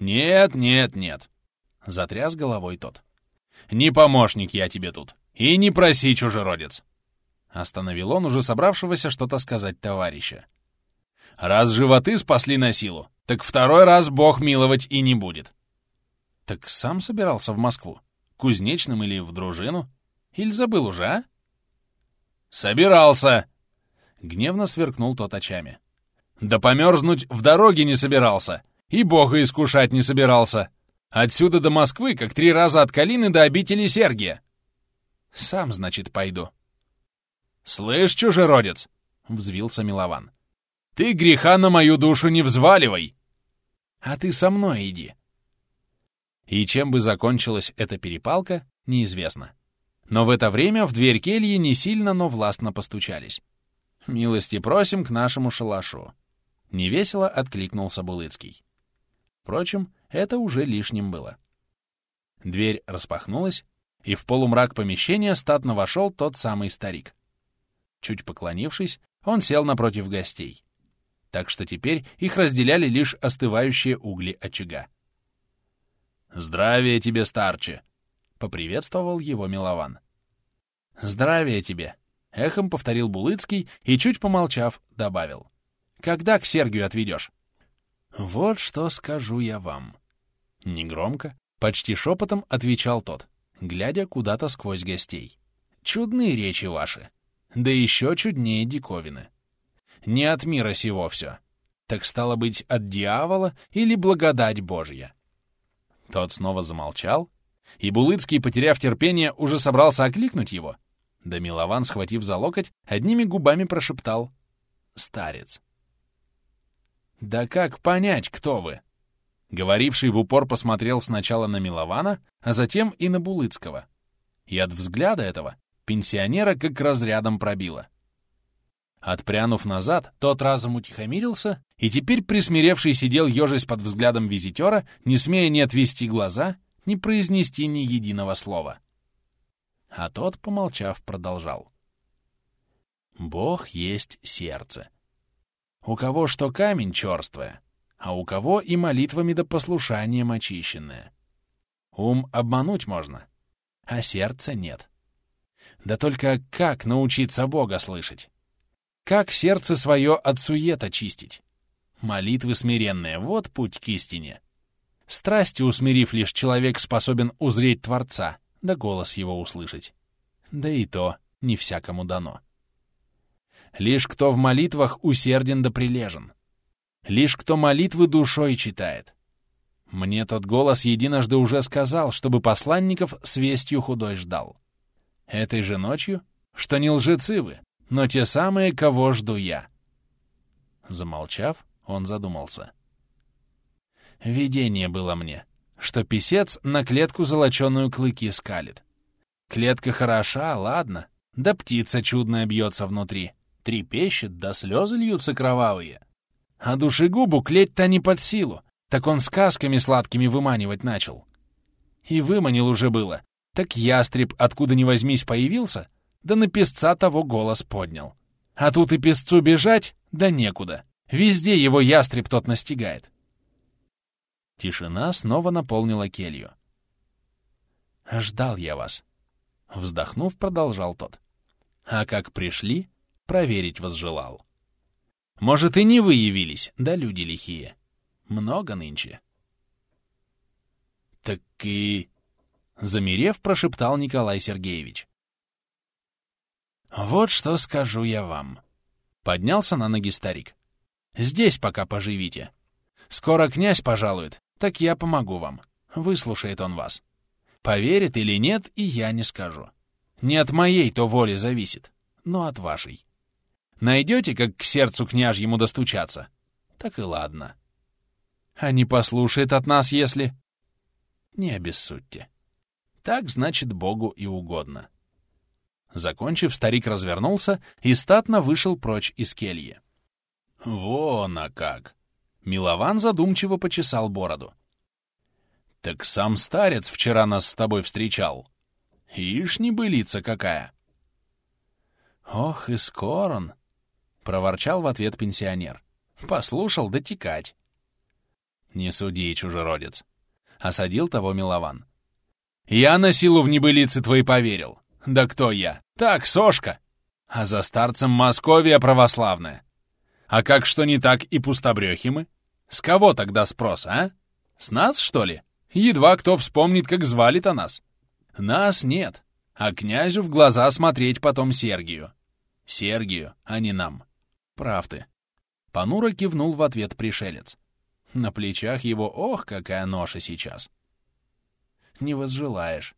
«Нет, нет, нет», — затряс головой тот. «Не помощник я тебе тут, и не проси, чужеродец!» Остановил он уже собравшегося что-то сказать товарища. «Раз животы спасли на силу, так второй раз Бог миловать и не будет». «Так сам собирался в Москву? Кузнечным или в дружину? Или забыл уже, а?» «Собирался!» — гневно сверкнул тот очами. Да померзнуть в дороге не собирался. И бога искушать не собирался. Отсюда до Москвы, как три раза от Калины до обители Сергия. Сам, значит, пойду. Слышь, чужеродец, — взвился Милован. Ты греха на мою душу не взваливай. А ты со мной иди. И чем бы закончилась эта перепалка, неизвестно. Но в это время в дверь кельи не сильно, но властно постучались. «Милости просим к нашему шалашу», Невесело откликнулся Булыцкий. Впрочем, это уже лишним было. Дверь распахнулась, и в полумрак помещения статно вошел тот самый старик. Чуть поклонившись, он сел напротив гостей. Так что теперь их разделяли лишь остывающие угли очага. «Здравия тебе, старче!» — поприветствовал его Милован. «Здравия тебе!» — эхом повторил Булыцкий и, чуть помолчав, добавил. «Когда к Сергию отведешь?» «Вот что скажу я вам». Негромко, почти шепотом отвечал тот, глядя куда-то сквозь гостей. «Чудные речи ваши. Да еще чуднее диковины. Не от мира сего все. Так стало быть, от дьявола или благодать Божья?» Тот снова замолчал, и Булыцкий, потеряв терпение, уже собрался окликнуть его. Да Милован, схватив за локоть, одними губами прошептал «Старец». «Да как понять, кто вы?» Говоривший в упор посмотрел сначала на Милована, а затем и на Булыцкого. И от взгляда этого пенсионера как разрядом пробило. Отпрянув назад, тот разом утихомирился, и теперь присмиревший сидел ежась под взглядом визитера, не смея ни отвести глаза, ни произнести ни единого слова. А тот, помолчав, продолжал. «Бог есть сердце. У кого что камень черствое, а у кого и молитвами да послушанием очищенное. Ум обмануть можно, а сердца нет. Да только как научиться Бога слышать? Как сердце свое от сует очистить? Молитвы смиренные — вот путь к истине. Страсти усмирив лишь человек способен узреть Творца, да голос его услышать. Да и то не всякому дано. Лишь кто в молитвах усерден да прилежен. Лишь кто молитвы душой читает. Мне тот голос единожды уже сказал, чтобы посланников с вестью худой ждал. Этой же ночью, что не лжецы вы, но те самые, кого жду я. Замолчав, он задумался. Видение было мне, что писец на клетку золоченую клыки скалит. Клетка хороша, ладно, да птица чудная бьется внутри, трепещет, да слезы льются кровавые. А душегубу клеть-то не под силу, так он сказками сладкими выманивать начал. И выманил уже было, так ястреб откуда ни возьмись появился — да на песца того голос поднял. А тут и песцу бежать, да некуда. Везде его ястреб тот настигает. Тишина снова наполнила келью. «Ждал я вас», — вздохнув, продолжал тот. «А как пришли, проверить возжелал. Может, и не вы явились, да люди лихие. Много нынче». «Так и...» — замерев, прошептал Николай Сергеевич. «Вот что скажу я вам», — поднялся на ноги старик. «Здесь пока поживите. Скоро князь пожалует, так я помогу вам. Выслушает он вас. Поверит или нет, и я не скажу. Не от моей то воли зависит, но от вашей. Найдете, как к сердцу княжьему достучаться? Так и ладно. А не послушает от нас, если... Не обессудьте. Так, значит, Богу и угодно. Закончив, старик развернулся и статно вышел прочь из кельи. «Вон, а как!» Милован задумчиво почесал бороду. «Так сам старец вчера нас с тобой встречал. Ишь, небылица какая!» «Ох, и скоро он!» — проворчал в ответ пенсионер. «Послушал дотекать». «Не суди, чужеродец!» — осадил того Милован. «Я на силу в небылицы твои поверил. Да кто я? Так, сошка. А за старцем Московия православная. А как что не так и пустобрехи мы? С кого тогда спрос, а? С нас, что ли? Едва кто вспомнит, как звали-то нас. Нас нет, а князю в глаза смотреть потом Сергию. Сергию, а не нам. Прав ты. Понуро кивнул в ответ пришелец. На плечах его, ох, какая ноша сейчас. Не возжелаешь.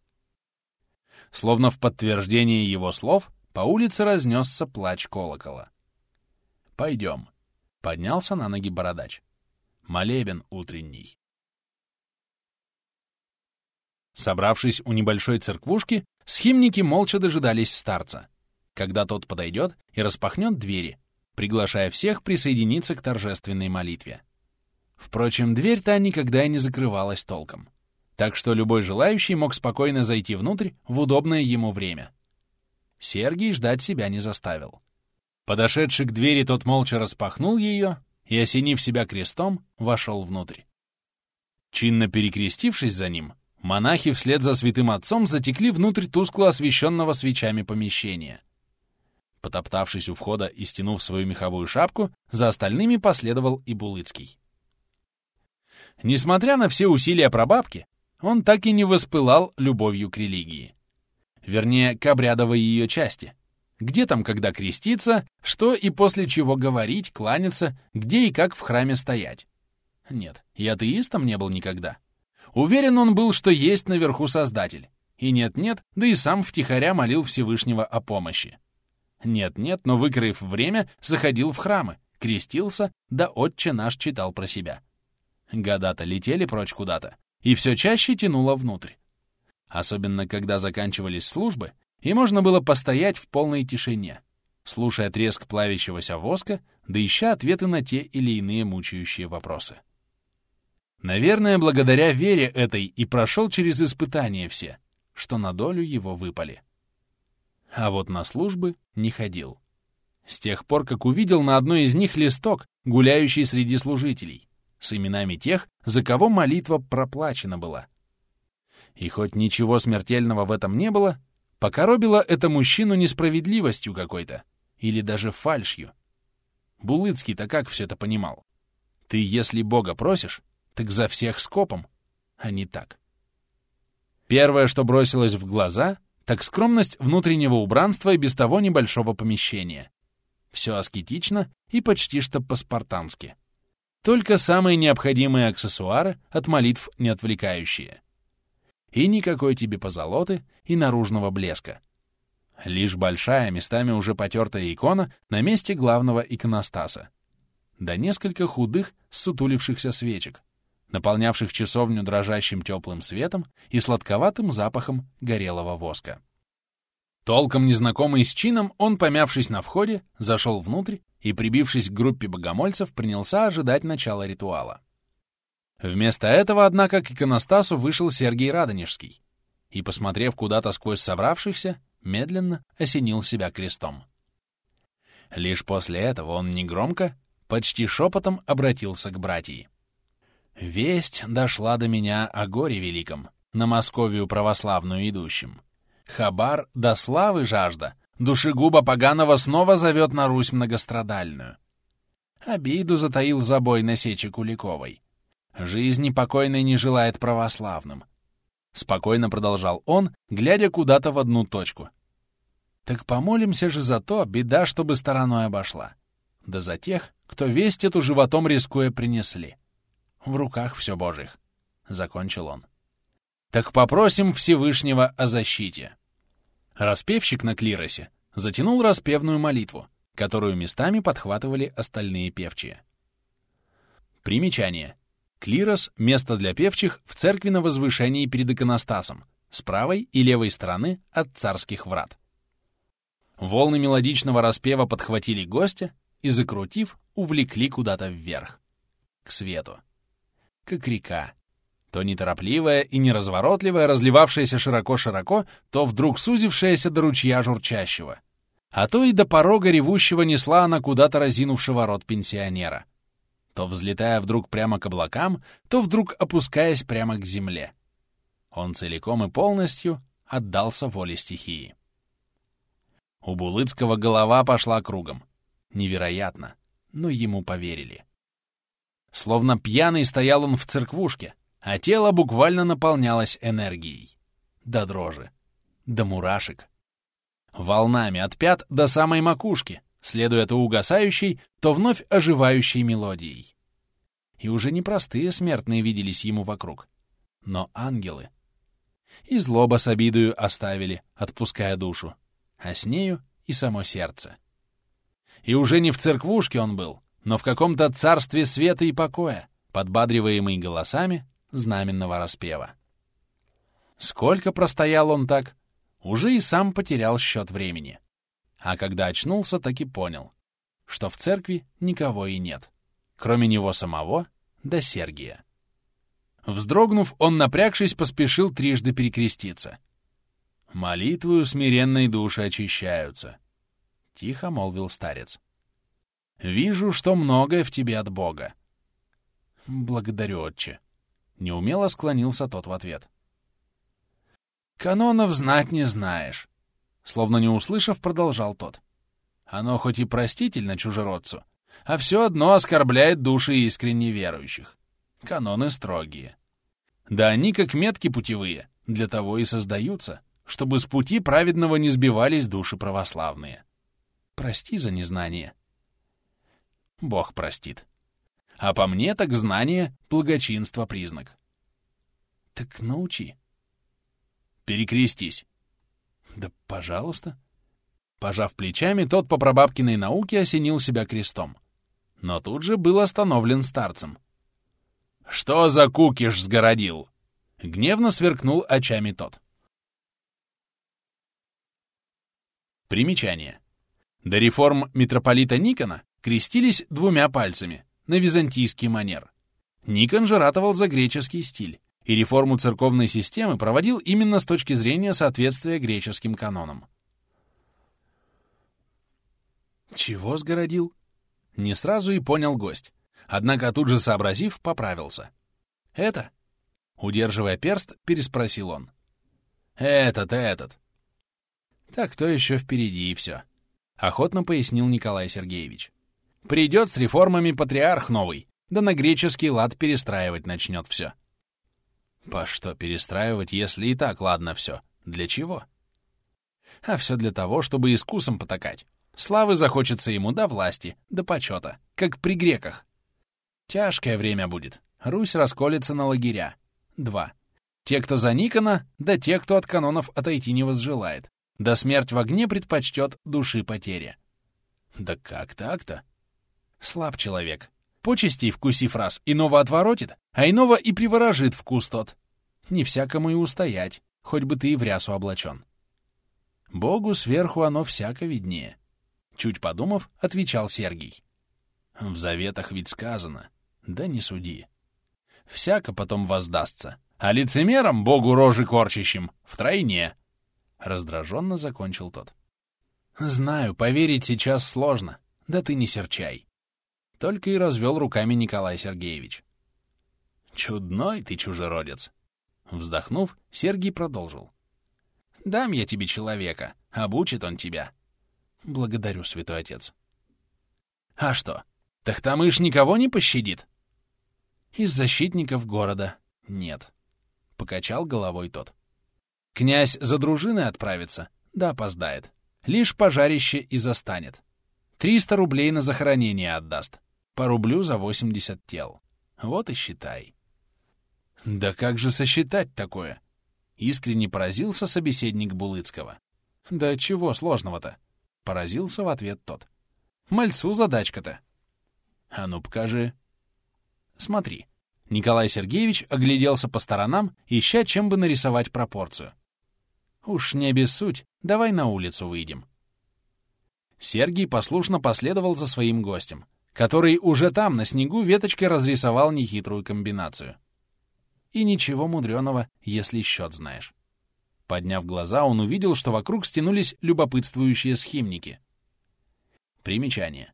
Словно в подтверждение его слов, по улице разнесся плач колокола. «Пойдем», — поднялся на ноги бородач. «Молебен утренний». Собравшись у небольшой церквушки, схимники молча дожидались старца, когда тот подойдет и распахнет двери, приглашая всех присоединиться к торжественной молитве. Впрочем, дверь-то никогда и не закрывалась толком, так что любой желающий мог спокойно зайти внутрь в удобное ему время. Сергий ждать себя не заставил. Подошедший к двери, тот молча распахнул ее и, осенив себя крестом, вошел внутрь. Чинно перекрестившись за ним, монахи вслед за святым отцом затекли внутрь тускло освещенного свечами помещения. Потоптавшись у входа и стянув свою меховую шапку, за остальными последовал и Булыцкий. Несмотря на все усилия прабабки, он так и не воспылал любовью к религии. Вернее, к обрядовой ее части. Где там, когда креститься, что и после чего говорить, кланяться, где и как в храме стоять. Нет, и атеистом не был никогда. Уверен он был, что есть наверху Создатель. И нет-нет, да и сам втихаря молил Всевышнего о помощи. Нет-нет, но, выкроив время, заходил в храмы, крестился, да отче наш читал про себя. Года-то летели прочь куда-то, и все чаще тянуло внутрь. Особенно, когда заканчивались службы, и можно было постоять в полной тишине, слушая треск плавящегося воска, да ища ответы на те или иные мучающие вопросы. Наверное, благодаря вере этой и прошел через испытания все, что на долю его выпали. А вот на службы не ходил. С тех пор, как увидел на одной из них листок, гуляющий среди служителей, с именами тех, за кого молитва проплачена была. И хоть ничего смертельного в этом не было, покоробило это мужчину несправедливостью какой-то, или даже фальшью. Булыцкий-то как все это понимал? Ты, если Бога просишь, так за всех скопом, а не так. Первое, что бросилось в глаза, так скромность внутреннего убранства и без того небольшого помещения. Все аскетично и почти что по-спартански. Только самые необходимые аксессуары от молитв не отвлекающие. И никакой тебе позолоты и наружного блеска. Лишь большая, местами уже потертая икона на месте главного иконостаса. Да несколько худых, сутулившихся свечек, наполнявших часовню дрожащим теплым светом и сладковатым запахом горелого воска. Толком незнакомый с чином, он, помявшись на входе, зашел внутрь и, прибившись к группе богомольцев, принялся ожидать начала ритуала. Вместо этого, однако, к иконостасу вышел Сергий Радонежский и, посмотрев куда-то сквозь собравшихся, медленно осенил себя крестом. Лишь после этого он негромко, почти шепотом обратился к братьям. Весть дошла до меня о горе великом, на Московию православную идущем. Хабар до славы жажда, душегуба поганого снова зовет на Русь многострадальную. Обиду затаил забой на сече Куликовой. Жизни покойной не желает православным. Спокойно продолжал он, глядя куда-то в одну точку. Так помолимся же за то, беда, чтобы стороной обошла. Да за тех, кто весть эту животом рискуя принесли. В руках все Божьих. Закончил он. Так попросим Всевышнего о защите. Распевщик на клиросе затянул распевную молитву, которую местами подхватывали остальные певчие. Примечание. Клирос — место для певчих в церкви на возвышении перед иконостасом, с правой и левой стороны от царских врат. Волны мелодичного распева подхватили гостя и, закрутив, увлекли куда-то вверх, к свету как река. То неторопливая и неразворотливая, разливавшаяся широко-широко, то вдруг сузившаяся до ручья журчащего. А то и до порога ревущего несла она куда-то разинувшего рот пенсионера. То взлетая вдруг прямо к облакам, то вдруг опускаясь прямо к земле. Он целиком и полностью отдался воле стихии. У Булыцкого голова пошла кругом. Невероятно, но ему поверили. Словно пьяный стоял он в церквушке, а тело буквально наполнялось энергией. До дрожи, до мурашек. Волнами от пят до самой макушки, следуя то угасающей, то вновь оживающей мелодией. И уже не простые смертные виделись ему вокруг, но ангелы. И злоба с обидою оставили, отпуская душу, а с нею и само сердце. И уже не в церквушке он был, но в каком-то царстве света и покоя, подбадриваемый голосами знаменного распева. Сколько простоял он так, уже и сам потерял счет времени. А когда очнулся, так и понял, что в церкви никого и нет, кроме него самого да Сергия. Вздрогнув, он, напрягшись, поспешил трижды перекреститься. «Молитвою смиренной души очищаются», — тихо молвил старец. «Вижу, что многое в тебе от Бога». «Благодарю, отче», — неумело склонился тот в ответ. «Канонов знать не знаешь», — словно не услышав, продолжал тот. «Оно хоть и простительно чужеродцу, а все одно оскорбляет души искренне верующих. Каноны строгие. Да они, как метки путевые, для того и создаются, чтобы с пути праведного не сбивались души православные. Прости за незнание. Бог простит. А по мне так знание — благочинство признак. Так научи. Перекрестись. Да пожалуйста. Пожав плечами, тот по прабабкиной науке осенил себя крестом. Но тут же был остановлен старцем. «Что за кукиш сгородил?» Гневно сверкнул очами тот. Примечание. До реформ митрополита Никона крестились двумя пальцами, на византийский манер. Никон же ратовал за греческий стиль, и реформу церковной системы проводил именно с точки зрения соответствия греческим канонам. Чего сгородил? Не сразу и понял гость, однако тут же сообразив, поправился. «Это?» Удерживая перст, переспросил он. «Этот, этот». «Так то еще впереди и все», — охотно пояснил Николай Сергеевич. «Придет с реформами патриарх новый, да на греческий лад перестраивать начнет все». «По что перестраивать, если и так ладно все? Для чего?» «А все для того, чтобы искусом потакать. Славы захочется ему до власти, до почета, как при греках. Тяжкое время будет. Русь расколется на лагеря. Два. Те, кто за Никона, да те, кто от канонов отойти не возжелает. Да смерть в огне предпочтет души потери. Да как так-то? Слаб человек. Почестей вкусив раз, иного отворотит, а иного и приворожит вкус тот. Не всякому и устоять, хоть бы ты и в рясу облачен. Богу сверху оно всяко виднее. Чуть подумав, отвечал Сергий. В заветах ведь сказано, да не суди. Всяко потом воздастся, а лицемерам, богу рожи корчащим, втройне. Раздраженно закончил тот. Знаю, поверить сейчас сложно, да ты не серчай. Только и развел руками Николай Сергеевич. Чудной ты чужеродец. Вздохнув, Сергий продолжил. Дам я тебе человека, обучит он тебя. Благодарю, святой отец. А что, Тахтамыш никого не пощадит? Из защитников города нет. Покачал головой тот. Князь за дружиной отправится, да опоздает. Лишь пожарище и застанет. Триста рублей на захоронение отдаст. По рублю за восемьдесят тел. Вот и считай. Да как же сосчитать такое? Искренне поразился собеседник Булыцкого. Да чего сложного-то? Поразился в ответ тот. Мальцу задачка-то. А ну покажи. Смотри. Николай Сергеевич огляделся по сторонам, ища, чем бы нарисовать пропорцию. Уж не без суть, давай на улицу выйдем. Сергий послушно последовал за своим гостем, который уже там, на снегу, веточкой разрисовал нехитрую комбинацию. И ничего мудреного, если счет знаешь. Подняв глаза, он увидел, что вокруг стянулись любопытствующие схимники. Примечание.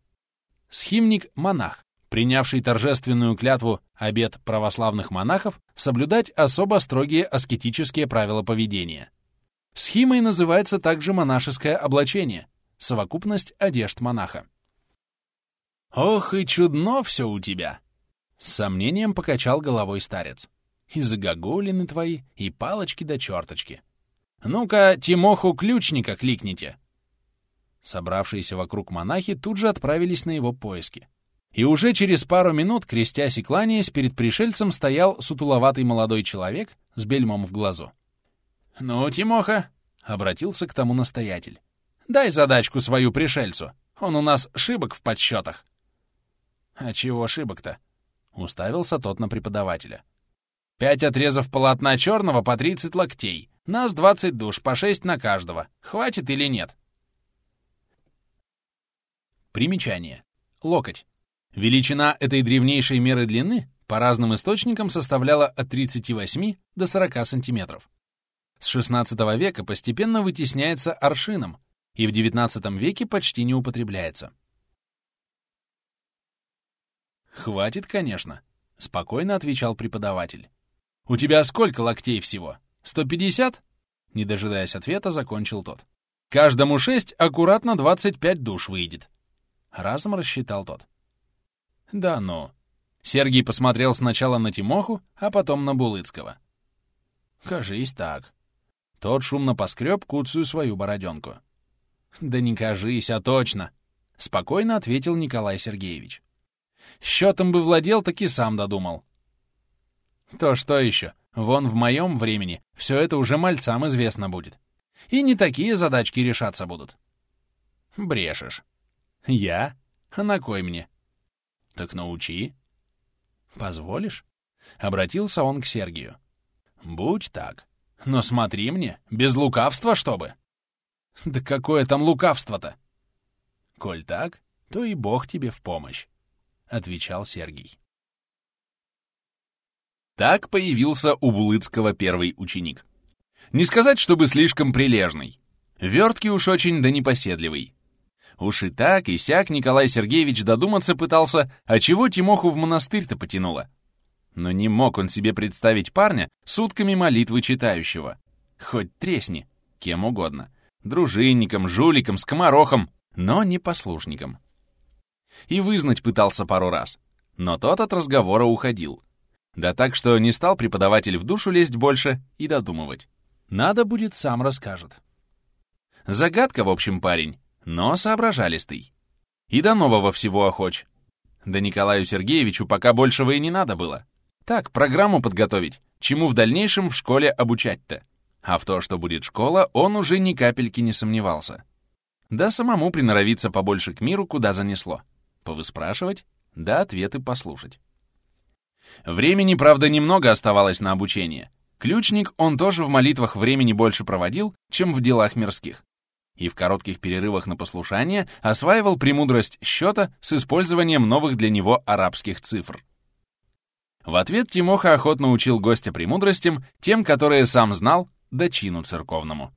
Схимник — монах, принявший торжественную клятву обет православных монахов соблюдать особо строгие аскетические правила поведения. Схимой называется также монашеское облачение, совокупность одежд монаха. «Ох и чудно все у тебя!» С сомнением покачал головой старец. «И загогулины твои, и палочки да черточки. «Ну-ка, Тимоху ключника кликните!» Собравшиеся вокруг монахи тут же отправились на его поиски. И уже через пару минут, крестясь и кланяясь, перед пришельцем стоял сутуловатый молодой человек с бельмом в глазу. «Ну, Тимоха!» — обратился к тому настоятель. «Дай задачку свою пришельцу. Он у нас шибок в подсчетах». «А чего шибок-то?» — уставился тот на преподавателя. «Пять отрезов полотна черного по тридцать локтей, нас 20 душ, по 6 на каждого. Хватит или нет? Примечание. локоть. Величина этой древнейшей меры длины по разным источникам составляла от 38 до 40 сантиметров. С XVI века постепенно вытесняется аршином и в XIX веке почти не употребляется. «Хватит, конечно», — спокойно отвечал преподаватель. «У тебя сколько локтей всего? 150?» Не дожидаясь ответа, закончил тот. «Каждому шесть аккуратно 25 душ выйдет». Разом рассчитал тот. «Да ну». Сергий посмотрел сначала на Тимоху, а потом на Булыцкого. «Кажись так». Тот шумно поскреб куцую свою бороденку. «Да не кажись, а точно!» — спокойно ответил Николай Сергеевич. «Счетом бы владел, так и сам додумал». «То что еще? Вон в моем времени все это уже мальцам известно будет. И не такие задачки решаться будут». «Брешешь». «Я? А на кой мне?» «Так научи». «Позволишь?» — обратился он к Сергию. «Будь так. Но смотри мне, без лукавства, чтобы». Да какое там лукавство-то? Коль так, то и Бог тебе в помощь, — отвечал Сергий. Так появился у Булыцкого первый ученик. Не сказать, чтобы слишком прилежный. Верткий уж очень да непоседливый. Уж и так, и сяк Николай Сергеевич додуматься пытался, а чего Тимоху в монастырь-то потянуло. Но не мог он себе представить парня сутками молитвы читающего. Хоть тресни, кем угодно дружинником, жуликом, скоморохом, но не послушником. И вызнать пытался пару раз, но тот от разговора уходил. Да так, что не стал преподаватель в душу лезть больше и додумывать. Надо будет, сам расскажет. Загадка, в общем, парень, но соображалистый. И до нового всего охоч. Да Николаю Сергеевичу пока большего и не надо было. Так, программу подготовить, чему в дальнейшем в школе обучать-то. А в то, что будет школа, он уже ни капельки не сомневался. Да самому приноровиться побольше к миру, куда занесло. Повыспрашивать, да ответы послушать. Времени, правда, немного оставалось на обучение. Ключник он тоже в молитвах времени больше проводил, чем в делах мирских. И в коротких перерывах на послушание осваивал премудрость счета с использованием новых для него арабских цифр. В ответ Тимоха охотно учил гостя премудростям, тем, которые сам знал, да чину церковному.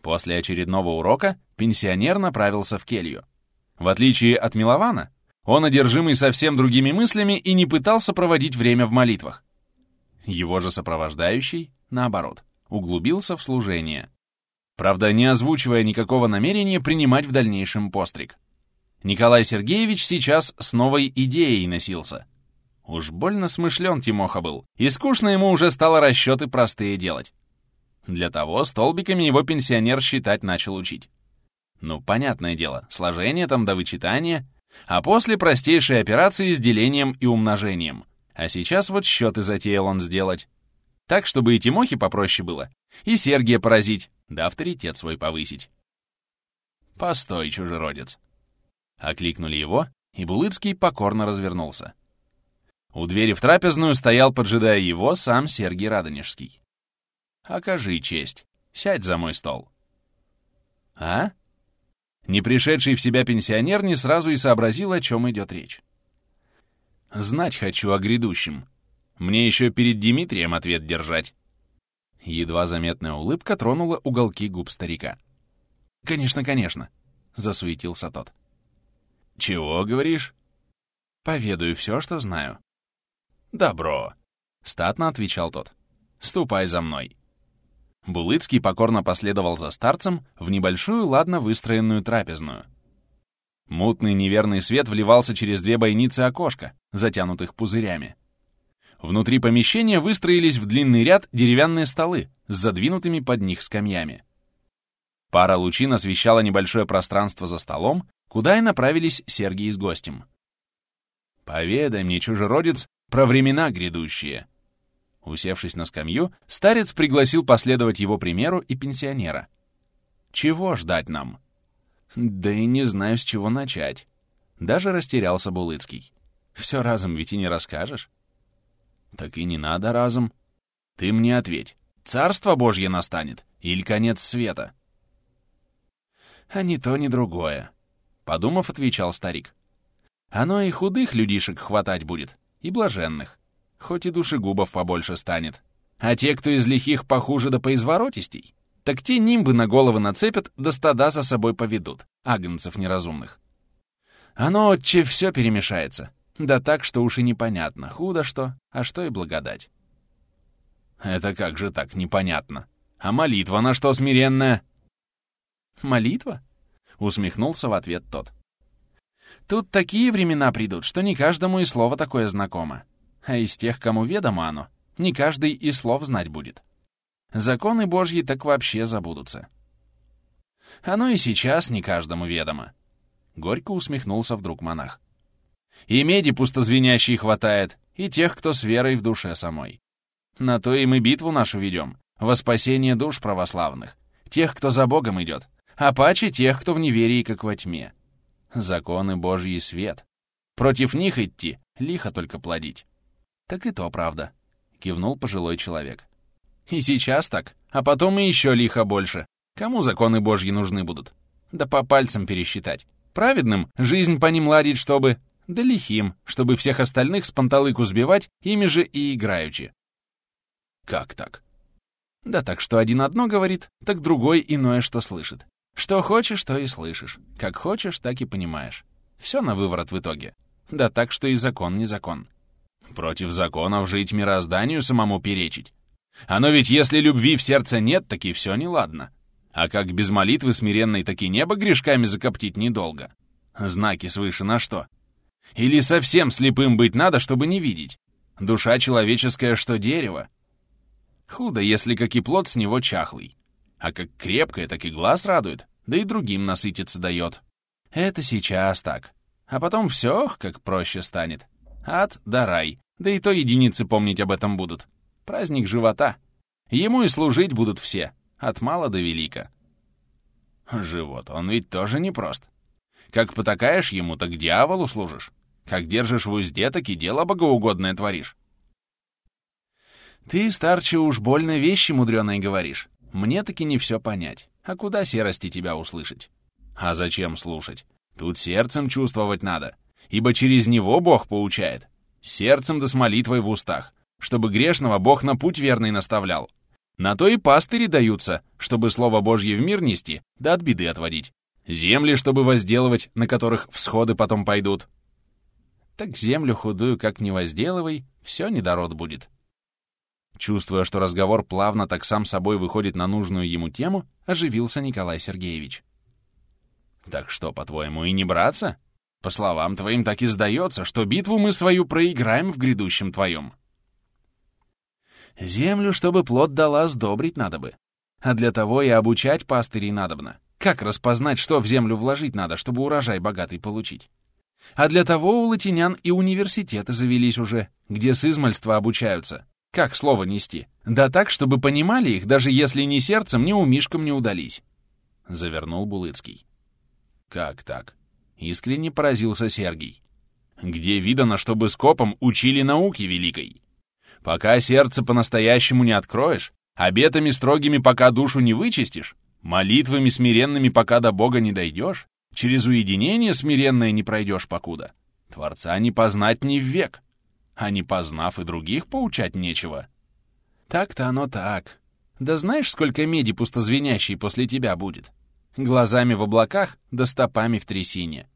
После очередного урока пенсионер направился в келью. В отличие от Милована, он, одержимый совсем другими мыслями, и не пытался проводить время в молитвах. Его же сопровождающий, наоборот, углубился в служение. Правда, не озвучивая никакого намерения принимать в дальнейшем постриг. Николай Сергеевич сейчас с новой идеей носился — Уж больно смышлен Тимоха был, и скучно ему уже стало расчеты простые делать. Для того столбиками его пенсионер считать начал учить. Ну, понятное дело, сложение там до вычитания, а после простейшие операции с делением и умножением. А сейчас вот счеты затеял он сделать. Так, чтобы и Тимохе попроще было, и Сергия поразить, да авторитет свой повысить. «Постой, чужеродец!» Окликнули его, и Булыцкий покорно развернулся. У двери в трапезную стоял, поджидая его, сам Сергий Радонежский. «Окажи честь. Сядь за мой стол». «А?» Не пришедший в себя пенсионер не сразу и сообразил, о чем идет речь. «Знать хочу о грядущем. Мне еще перед Дмитрием ответ держать». Едва заметная улыбка тронула уголки губ старика. «Конечно, конечно», — засуетился тот. «Чего, говоришь?» «Поведаю все, что знаю. «Добро», — статно отвечал тот. «Ступай за мной». Булыцкий покорно последовал за старцем в небольшую, ладно выстроенную трапезную. Мутный неверный свет вливался через две бойницы окошка, затянутых пузырями. Внутри помещения выстроились в длинный ряд деревянные столы с задвинутыми под них скамьями. Пара лучин освещала небольшое пространство за столом, куда и направились Сергий с гостем. «Поведай мне, чужеродец, про времена грядущие». Усевшись на скамью, старец пригласил последовать его примеру и пенсионера. «Чего ждать нам?» «Да и не знаю, с чего начать». Даже растерялся Булыцкий. «Все разом ведь и не расскажешь». «Так и не надо разом. Ты мне ответь, царство Божье настанет или конец света?» «А ни то, ни другое», — подумав, отвечал старик. Оно и худых людишек хватать будет, и блаженных. Хоть и душегубов побольше станет. А те, кто из лихих похуже да поизворотистей, так те нимбы на головы нацепят, да стада за собой поведут, агнцев неразумных. Оно, отче, все перемешается. Да так, что уж и непонятно, худо что, а что и благодать. Это как же так непонятно? А молитва на что смиренная? Молитва? Усмехнулся в ответ тот. Тут такие времена придут, что не каждому и слово такое знакомо. А из тех, кому ведомо оно, не каждый и слов знать будет. Законы Божьи так вообще забудутся. Оно и сейчас не каждому ведомо. Горько усмехнулся вдруг монах. И меди пустозвенящей хватает, и тех, кто с верой в душе самой. На то и мы битву нашу ведем, во спасение душ православных, тех, кто за Богом идет, а паче тех, кто в неверии, как во тьме. Законы Божьи свет. Против них идти, лихо только плодить. Так и то правда, — кивнул пожилой человек. И сейчас так, а потом и еще лихо больше. Кому законы Божьи нужны будут? Да по пальцам пересчитать. Праведным жизнь по ним ладить, чтобы... Да лихим, чтобы всех остальных с панталыку сбивать, ими же и играючи. Как так? Да так, что один одно говорит, так другой иное что слышит. Что хочешь, то и слышишь. Как хочешь, так и понимаешь. Все на выворот в итоге. Да так, что и закон не закон. Против законов жить мирозданию самому перечить. Оно ведь если любви в сердце нет, так и все неладно. А как без молитвы смиренной, так и небо грешками закоптить недолго. Знаки свыше на что? Или совсем слепым быть надо, чтобы не видеть? Душа человеческая, что дерево. Худо, если как и плод с него чахлый. А как крепкое, так и глаз радует, да и другим насытиться дает. Это сейчас так. А потом все, как проще станет. Ад да рай, да и то единицы помнить об этом будут. Праздник живота. Ему и служить будут все, от мала до велика. Живот, он ведь тоже непрост. Как потакаешь ему, так дьяволу служишь. Как держишь в узде, так и дело богоугодное творишь. Ты, старче, уж больно вещи мудреные говоришь. Мне таки не все понять. А куда серости тебя услышать? А зачем слушать? Тут сердцем чувствовать надо. Ибо через него Бог поучает. Сердцем да с молитвой в устах. Чтобы грешного Бог на путь верный наставлял. На то и пастыри даются, чтобы Слово Божье в мир нести, да от беды отводить. Земли, чтобы возделывать, на которых всходы потом пойдут. Так землю худую как не возделывай, все недород будет. Чувствуя, что разговор плавно так сам собой выходит на нужную ему тему, оживился Николай Сергеевич. «Так что, по-твоему, и не браться? По словам твоим так и сдается, что битву мы свою проиграем в грядущем твоем». «Землю, чтобы плод дала, сдобрить надо бы. А для того и обучать пастырей надобно. Как распознать, что в землю вложить надо, чтобы урожай богатый получить? А для того у латинян и университеты завелись уже, где с измальства обучаются, как слово нести? Да так, чтобы понимали их, даже если ни сердцем, ни умишком не удались. Завернул Булыцкий. Как так? Искренне поразился Сергий. Где видано, чтобы скопом учили науки великой? Пока сердце по-настоящему не откроешь, обетами строгими пока душу не вычистишь, молитвами смиренными пока до Бога не дойдешь, через уединение смиренное не пройдешь покуда, Творца не познать ни век а не познав и других поучать нечего. Так-то оно так. Да знаешь, сколько меди пустозвенящей после тебя будет? Глазами в облаках, да стопами в трясине.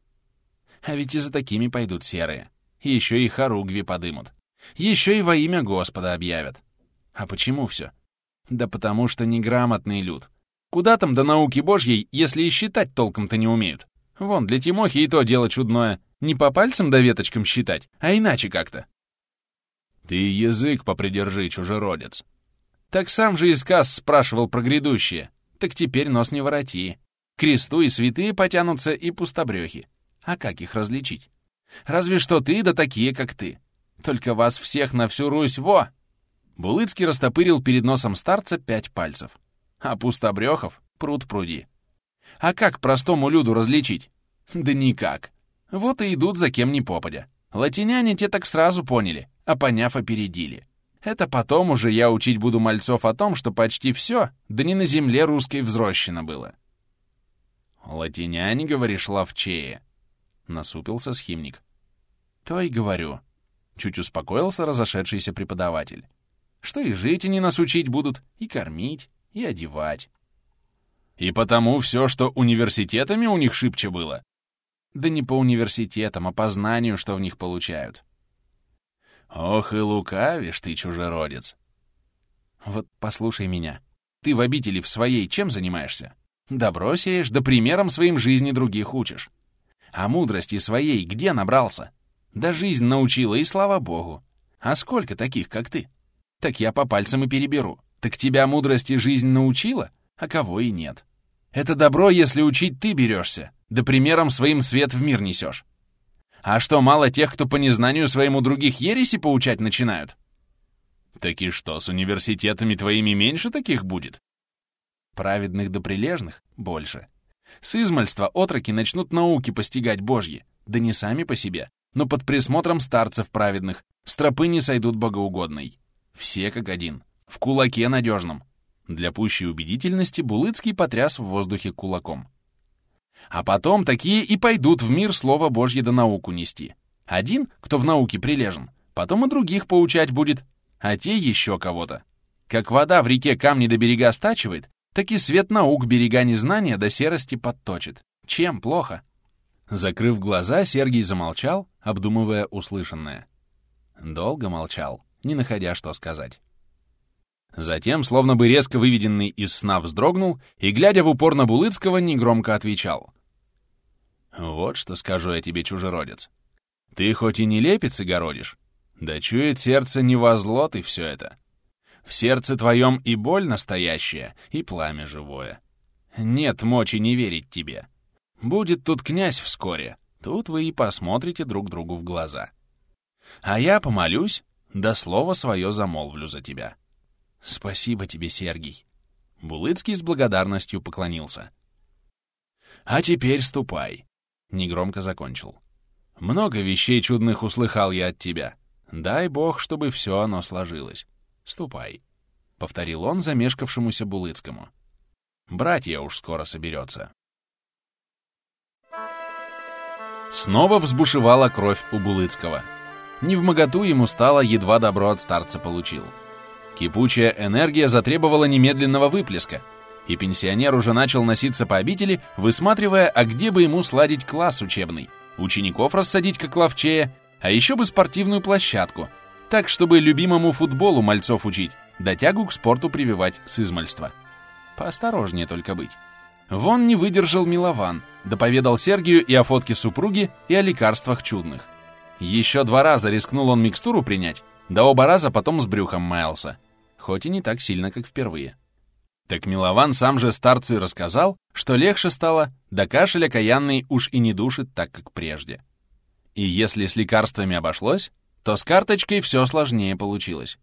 А ведь и за такими пойдут серые. Еще и хоругви подымут. Еще и во имя Господа объявят. А почему все? Да потому что неграмотный люд. Куда там до науки Божьей, если и считать толком-то не умеют? Вон, для Тимохи и то дело чудное. Не по пальцам да веточкам считать, а иначе как-то. Ты язык попридержи, чужеродец. Так сам же и сказ спрашивал про грядущее. Так теперь нос не вороти. Кресту и святые потянутся, и пустобрехи. А как их различить? Разве что ты да такие, как ты. Только вас всех на всю Русь, во!» Булыцкий растопырил перед носом старца пять пальцев. А пустобрехов пруд пруди. А как простому люду различить? Да никак. Вот и идут за кем ни попадя. Латиняне те так сразу поняли а поняв, опередили. Это потом уже я учить буду мальцов о том, что почти все, да не на земле русской взрощено было. «Латиняне, говоришь, ловчее?» — насупился схимник. То и говорю. Чуть успокоился разошедшийся преподаватель. Что и жить они нас учить будут, и кормить, и одевать. И потому все, что университетами у них шибче было. Да не по университетам, а по знанию, что в них получают. Ох и лукавишь ты, чужеродец. Вот послушай меня. Ты в обители в своей чем занимаешься? Добро сеешь, да примером своим жизни других учишь. А мудрости своей где набрался? Да жизнь научила, и слава богу. А сколько таких, как ты? Так я по пальцам и переберу. Так тебя мудрости жизнь научила, а кого и нет. Это добро, если учить ты берешься, да примером своим свет в мир несешь. А что, мало тех, кто по незнанию своему других ереси поучать начинают? Так и что, с университетами твоими меньше таких будет? Праведных да прилежных — больше. С измальства отроки начнут науки постигать божьи, да не сами по себе, но под присмотром старцев праведных, стропы не сойдут богоугодной. Все как один, в кулаке надежном. Для пущей убедительности Булыцкий потряс в воздухе кулаком. А потом такие и пойдут в мир Слово Божье да науку нести. Один, кто в науке прилежен, потом и других поучать будет, а те еще кого-то. Как вода в реке камни до берега стачивает, так и свет наук берега незнания до серости подточит. Чем плохо? Закрыв глаза, Сергий замолчал, обдумывая услышанное. Долго молчал, не находя что сказать. Затем, словно бы резко выведенный из сна, вздрогнул и, глядя в упор на Булыцкого, негромко отвечал. «Вот что скажу я тебе, чужеродец. Ты хоть и не лепец и городишь, да чует сердце не во зло ты все это. В сердце твоем и боль настоящая, и пламя живое. Нет мочи не верить тебе. Будет тут князь вскоре, тут вы и посмотрите друг другу в глаза. А я помолюсь, да слово свое замолвлю за тебя». «Спасибо тебе, Сергий!» Булыцкий с благодарностью поклонился. «А теперь ступай!» — негромко закончил. «Много вещей чудных услыхал я от тебя. Дай бог, чтобы все оно сложилось. Ступай!» — повторил он замешкавшемуся Булыцкому. «Братья уж скоро соберется». Снова взбушевала кровь у Булыцкого. Не в моготу ему стало, едва добро от старца получил. — Кипучая энергия затребовала немедленного выплеска, и пенсионер уже начал носиться по обители, высматривая, а где бы ему сладить класс учебный, учеников рассадить как ловчея, а еще бы спортивную площадку, так, чтобы любимому футболу мальцов учить, да тягу к спорту прививать с измальства. Поосторожнее только быть. Вон не выдержал Милован, да поведал Сергию и о фотке супруги, и о лекарствах чудных. Еще два раза рискнул он микстуру принять, да оба раза потом с брюхом маялся хоть и не так сильно, как впервые. Так Милован сам же старцу и рассказал, что легче стало, да кашель окаянный уж и не душит так, как прежде. И если с лекарствами обошлось, то с карточкой все сложнее получилось.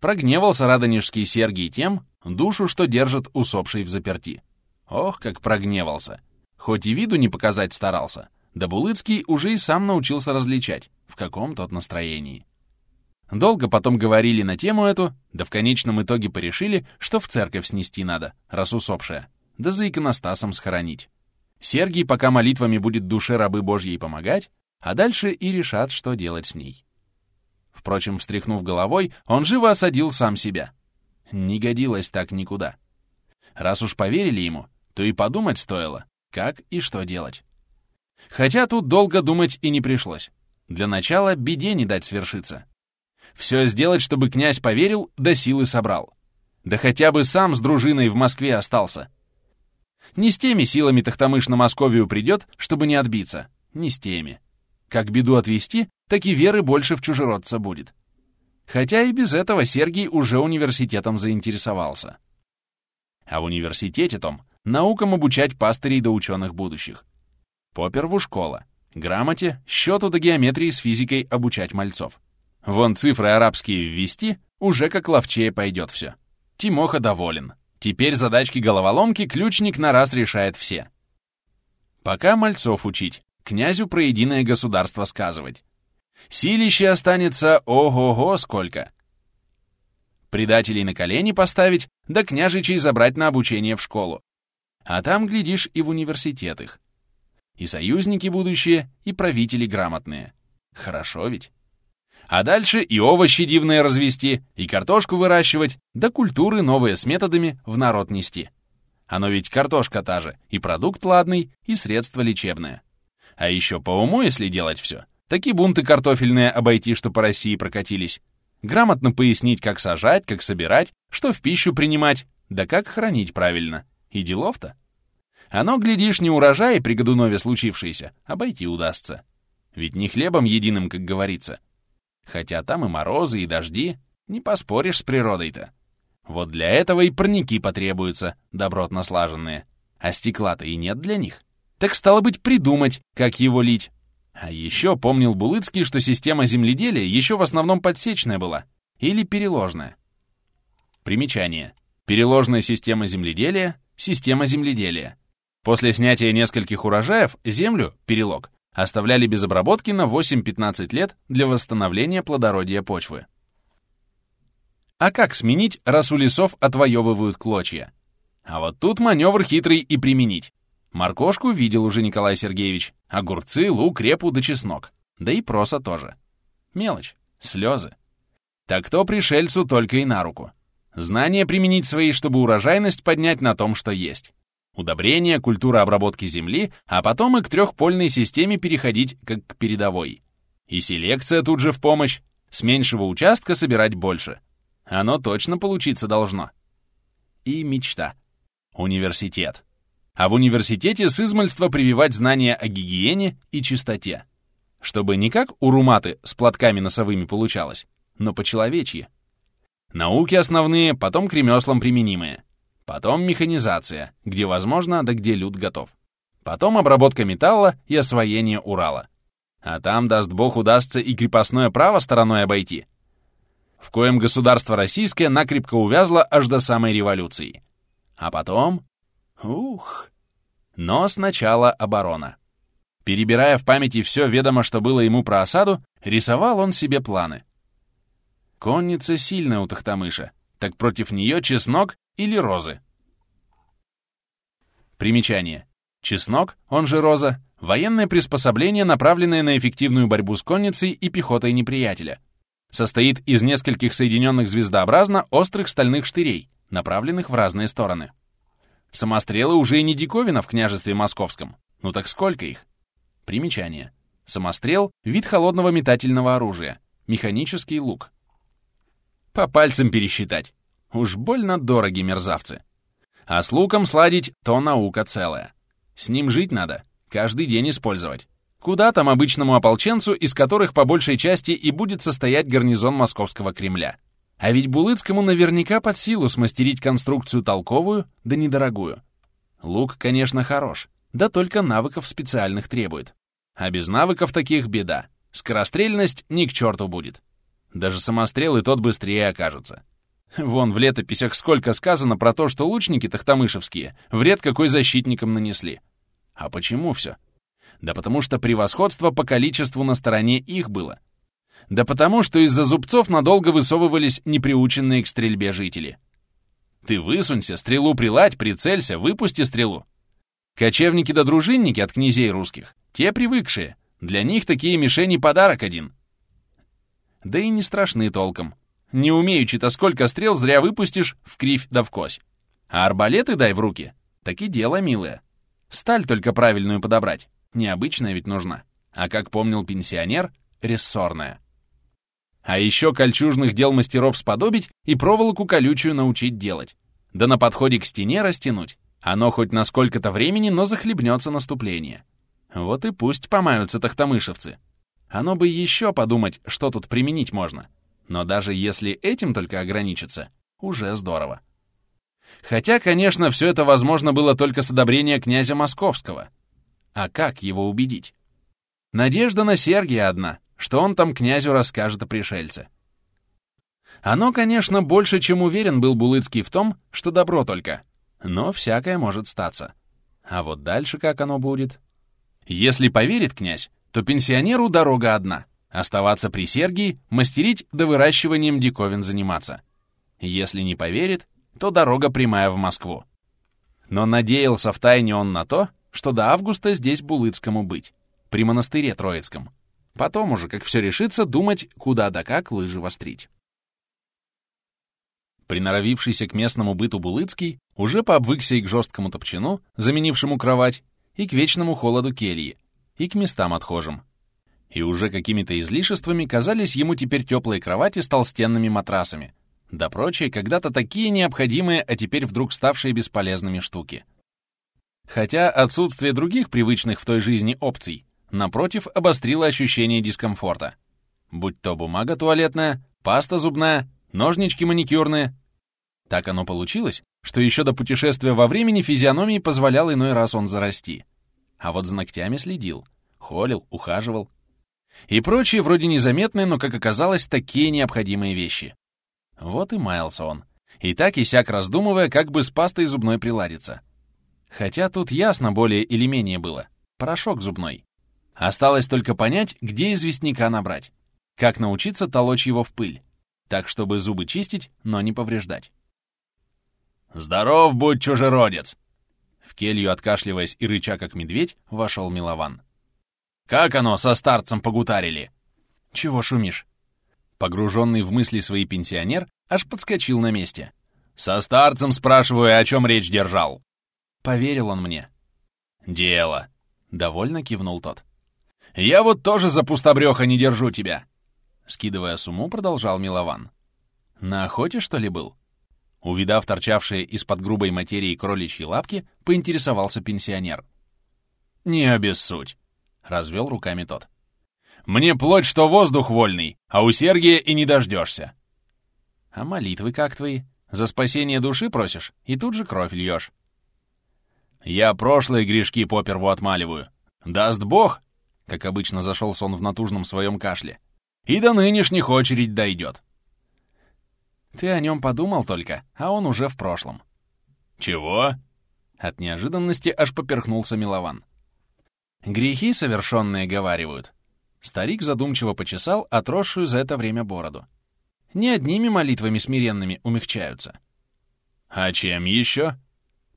Прогневался радонежский Сергий тем, душу, что держит усопший в заперти. Ох, как прогневался! Хоть и виду не показать старался, да Булыцкий уже и сам научился различать, в каком тот настроении. Долго потом говорили на тему эту, да в конечном итоге порешили, что в церковь снести надо, раз усопшая, да за иконостасом схоронить. Сергий пока молитвами будет душе рабы Божьей помогать, а дальше и решат, что делать с ней. Впрочем, встряхнув головой, он живо осадил сам себя. Не годилось так никуда. Раз уж поверили ему, то и подумать стоило, как и что делать. Хотя тут долго думать и не пришлось. Для начала беде не дать свершиться. Все сделать, чтобы князь поверил, да силы собрал. Да хотя бы сам с дружиной в Москве остался. Не с теми силами Тахтамыш на Московию придет, чтобы не отбиться. Не с теми. Как беду отвести, так и веры больше в чужеродца будет. Хотя и без этого Сергий уже университетом заинтересовался. А в университете том наукам обучать пастырей до ученых будущих. Поперву школа. Грамоте, счету до геометрии с физикой обучать мальцов. Вон цифры арабские ввести, уже как ловчее пойдет все. Тимоха доволен. Теперь задачки-головоломки ключник на раз решает все. Пока мальцов учить, князю про единое государство сказывать. Силище останется ого-го сколько. Предателей на колени поставить, да княжичей забрать на обучение в школу. А там, глядишь, и в университет их. И союзники будущие, и правители грамотные. Хорошо ведь? А дальше и овощи дивные развести, и картошку выращивать, да культуры новые с методами в народ нести. Оно ведь картошка та же, и продукт ладный, и средство лечебное. А еще по уму, если делать все, такие бунты картофельные обойти, что по России прокатились. Грамотно пояснить, как сажать, как собирать, что в пищу принимать, да как хранить правильно. И делов-то. Оно, глядишь, не урожай при Годунове случившееся, обойти удастся. Ведь не хлебом единым, как говорится. Хотя там и морозы, и дожди, не поспоришь с природой-то. Вот для этого и парники потребуются, добротно слаженные. А стекла-то и нет для них. Так стало быть, придумать, как его лить. А еще помнил Булыцкий, что система земледелия еще в основном подсечная была. Или переложная. Примечание. Переложная система земледелия — система земледелия. После снятия нескольких урожаев землю, перелог, оставляли без обработки на 8-15 лет для восстановления плодородия почвы. А как сменить, раз у лесов отвоевывают клочья? А вот тут маневр хитрый и применить. Моркошку видел уже Николай Сергеевич, огурцы, лук, репу да чеснок. Да и проса тоже. Мелочь, слезы. Так то пришельцу только и на руку. Знания применить свои, чтобы урожайность поднять на том, что есть. Удобрение, культура обработки земли, а потом и к трехпольной системе переходить как к передовой. И селекция тут же в помощь. С меньшего участка собирать больше. Оно точно получиться должно. И мечта. Университет. А в университете с измальства прививать знания о гигиене и чистоте. Чтобы не как у руматы с платками носовыми получалось, но по-человечьи. Науки основные, потом к ремеслам применимые. Потом механизация, где возможно, да где люд готов. Потом обработка металла и освоение Урала. А там, даст бог, удастся и крепостное право стороной обойти, в коем государство российское накрепко увязло аж до самой революции. А потом... Ух... Но сначала оборона. Перебирая в памяти все ведомо, что было ему про осаду, рисовал он себе планы. Конница сильная у Тахтамыша, так против нее чеснок или розы. Примечание. Чеснок, он же роза, военное приспособление, направленное на эффективную борьбу с конницей и пехотой неприятеля — состоит из нескольких соединенных звездообразно острых стальных штырей, направленных в разные стороны. Самострелы уже и не диковина в княжестве московском. Ну так сколько их? Примечание. Самострел — вид холодного метательного оружия. Механический лук. По пальцам пересчитать. Уж больно дороги мерзавцы. А с луком сладить — то наука целая. С ним жить надо, каждый день использовать. Куда там обычному ополченцу, из которых по большей части и будет состоять гарнизон московского Кремля? А ведь Булыцкому наверняка под силу смастерить конструкцию толковую, да недорогую. Лук, конечно, хорош, да только навыков специальных требует. А без навыков таких беда. Скорострельность ни к черту будет. Даже самострел и тот быстрее окажется. Вон в летописях сколько сказано про то, что лучники тахтамышевские вред какой защитникам нанесли. А почему все? Да потому что превосходство по количеству на стороне их было. Да потому что из-за зубцов надолго высовывались неприученные к стрельбе жители. Ты высунься, стрелу приладь, прицелься, выпусти стрелу. Кочевники да дружинники от князей русских, те привыкшие, для них такие мишени подарок один. Да и не страшны толком. Не умеючи-то сколько стрел зря выпустишь в кривь да в кось. А арбалеты дай в руки, так и дело милое. Сталь только правильную подобрать. Необычная ведь нужна. А как помнил пенсионер, рессорная. А еще кольчужных дел мастеров сподобить и проволоку колючую научить делать. Да на подходе к стене растянуть. Оно хоть на сколько-то времени, но захлебнется наступление. Вот и пусть помаются тахтамышевцы. Оно бы еще подумать, что тут применить можно. Но даже если этим только ограничиться, уже здорово. Хотя, конечно, все это возможно было только с одобрения князя Московского — а как его убедить? Надежда на Сергия одна, что он там князю расскажет о пришельце. Оно, конечно, больше, чем уверен был Булыцкий в том, что добро только. Но всякое может статься. А вот дальше как оно будет? Если поверит князь, то пенсионеру дорога одна — оставаться при Сергии, мастерить да выращиванием диковин заниматься. Если не поверит, то дорога прямая в Москву. Но надеялся втайне он на то, что до августа здесь Булыцкому быть, при монастыре Троицком. Потом уже, как все решится, думать, куда да как лыжи вострить. Приноровившийся к местному быту Булыцкий уже пообвыкся и к жесткому топчину, заменившему кровать, и к вечному холоду кельи, и к местам отхожим. И уже какими-то излишествами казались ему теперь теплые кровати с толстенными матрасами, да прочие когда-то такие необходимые, а теперь вдруг ставшие бесполезными штуки. Хотя отсутствие других привычных в той жизни опций, напротив, обострило ощущение дискомфорта. Будь то бумага туалетная, паста зубная, ножнички маникюрные. Так оно получилось, что еще до путешествия во времени физиономии позволял иной раз он зарасти. А вот за ногтями следил, холил, ухаживал. И прочие вроде незаметные, но, как оказалось, такие необходимые вещи. Вот и маялся он. И так и сяк раздумывая, как бы с пастой зубной приладиться. Хотя тут ясно более или менее было. Порошок зубной. Осталось только понять, где известняка набрать. Как научиться толочь его в пыль. Так, чтобы зубы чистить, но не повреждать. «Здоров будь, чужеродец!» В келью, откашливаясь и рыча, как медведь, вошел Милован. «Как оно со старцем погутарили?» «Чего шумишь?» Погруженный в мысли свои пенсионер аж подскочил на месте. «Со старцем спрашиваю, о чем речь держал?» Поверил он мне. «Дело!» — довольно кивнул тот. «Я вот тоже за пустобрёха не держу тебя!» Скидывая сумму, продолжал Милован. «На охоте, что ли, был?» Увидав торчавшие из-под грубой материи кроличьи лапки, поинтересовался пенсионер. «Не обессудь», — развел руками тот. «Мне плоть, что воздух вольный, а у Сергия и не дождешься». «А молитвы как твои? За спасение души просишь и тут же кровь льешь». «Я прошлые грешки поперву отмаливаю. Даст Бог!» Как обычно зашел сон в натужном своем кашле. «И до нынешних очередь дойдет». Ты о нем подумал только, а он уже в прошлом. Чего? От неожиданности аж поперхнулся Милован. Грехи совершенные говаривают. Старик задумчиво почесал отросшую за это время бороду. Не одними молитвами смиренными умягчаются. А чем еще?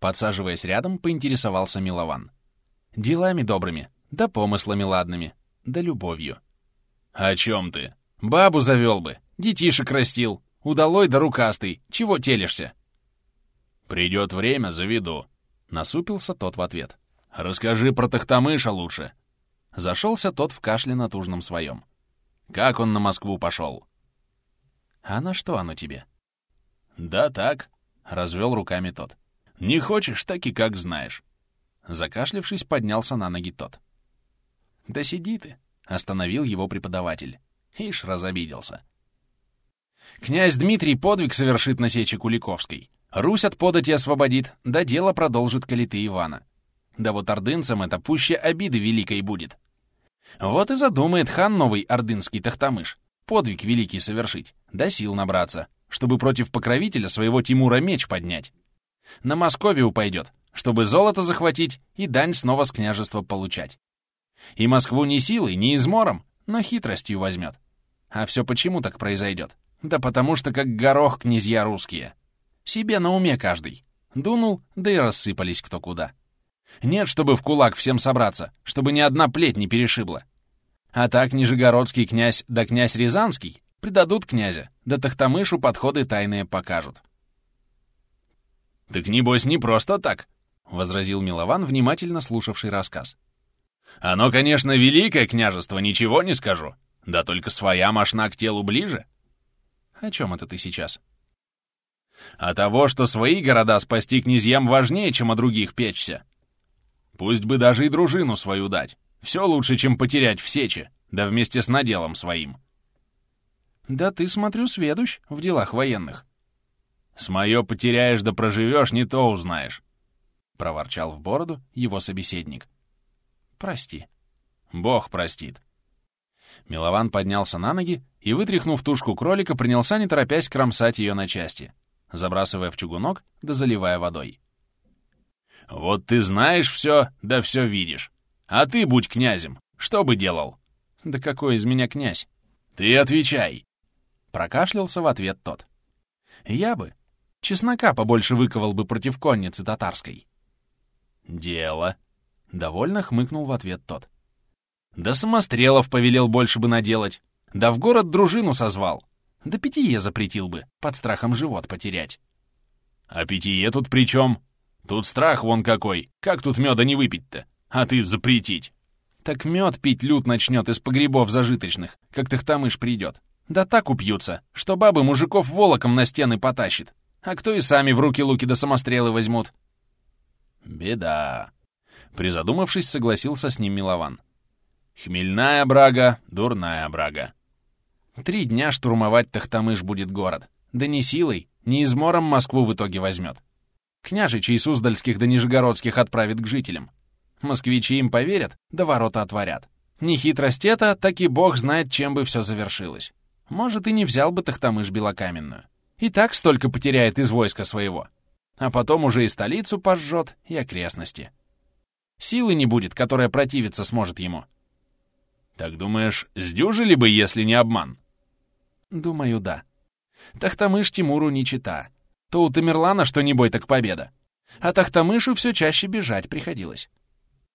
Подсаживаясь рядом, поинтересовался Милован. Делами добрыми, да помыслами ладными, да любовью. О чем ты? Бабу завел бы, детишек растил, Удалой да рукастый, чего телишься?» «Придет время, заведу», — насупился тот в ответ. «Расскажи про Тахтамыша лучше». Зашелся тот в кашле натужном своем. «Как он на Москву пошел?» «А на что оно тебе?» «Да так», — развел руками тот. «Не хочешь, так и как знаешь». Закашлившись, поднялся на ноги тот. «Да сиди ты», — остановил его преподаватель. Ишь, разобиделся. Князь Дмитрий подвиг совершит на сече Куликовской. Русь от подати освободит, да дело продолжит калиты Ивана. Да вот ордынцам это пуще обиды великой будет. Вот и задумает хан новый ордынский Тахтамыш подвиг великий совершить, да сил набраться, чтобы против покровителя своего Тимура меч поднять. На Московию пойдет, чтобы золото захватить и дань снова с княжества получать. И Москву не силой, не измором, но хитростью возьмет. А все почему так произойдет? Да потому что как горох князья русские. Себе на уме каждый. Дунул, да и рассыпались кто куда. Нет, чтобы в кулак всем собраться, чтобы ни одна плеть не перешибла. А так Нижегородский князь да князь Рязанский предадут князя, да Тахтамышу подходы тайные покажут. «Так небось не просто так», — возразил Милован, внимательно слушавший рассказ. «Оно, конечно, великое княжество, ничего не скажу. Да только своя мошна к телу ближе. О чем это ты сейчас? А того, что свои города спасти князьям важнее, чем о других печься. Пусть бы даже и дружину свою дать. Все лучше, чем потерять в сече, да вместе с наделом своим. Да ты, смотрю, сведущ в делах военных. С моё потеряешь да проживешь, не то узнаешь. Проворчал в бороду его собеседник. Прости. Бог простит. Милован поднялся на ноги и, вытряхнув тушку кролика, принялся не торопясь кромсать ее на части, забрасывая в чугунок да заливая водой. «Вот ты знаешь все, да все видишь. А ты будь князем, что бы делал?» «Да какой из меня князь?» «Ты отвечай!» Прокашлялся в ответ тот. «Я бы. Чеснока побольше выковал бы против конницы татарской». «Дело!» — довольно хмыкнул в ответ тот. Да самострелов повелел больше бы наделать. Да в город дружину созвал. Да питье запретил бы, под страхом живот потерять. А питье тут при чем? Тут страх вон какой. Как тут меда не выпить-то? А ты запретить. Так мед пить лют начнет из погребов зажиточных, как тахтамыш придет. Да так упьются, что бабы мужиков волоком на стены потащит. А кто и сами в руки луки да самострелы возьмут? Беда. Призадумавшись, согласился с ним Милован. Хмельная брага, дурная брага. Три дня штурмовать Тахтамыш будет город. Да не силой, не измором Москву в итоге возьмет. Княжичей Суздальских да Нижегородских отправит к жителям. Москвичи им поверят, да ворота отворят. Не хитрость это, так и бог знает, чем бы все завершилось. Может, и не взял бы Тахтамыш Белокаменную. И так столько потеряет из войска своего. А потом уже и столицу пожжет, и окрестности. Силы не будет, которая противиться сможет ему. Так думаешь, сдюжили бы, если не обман? Думаю, да. Тахтамыш Тимуру не чита. То у Тамерлана, что не бой, так победа. А Тахтамышу все чаще бежать приходилось.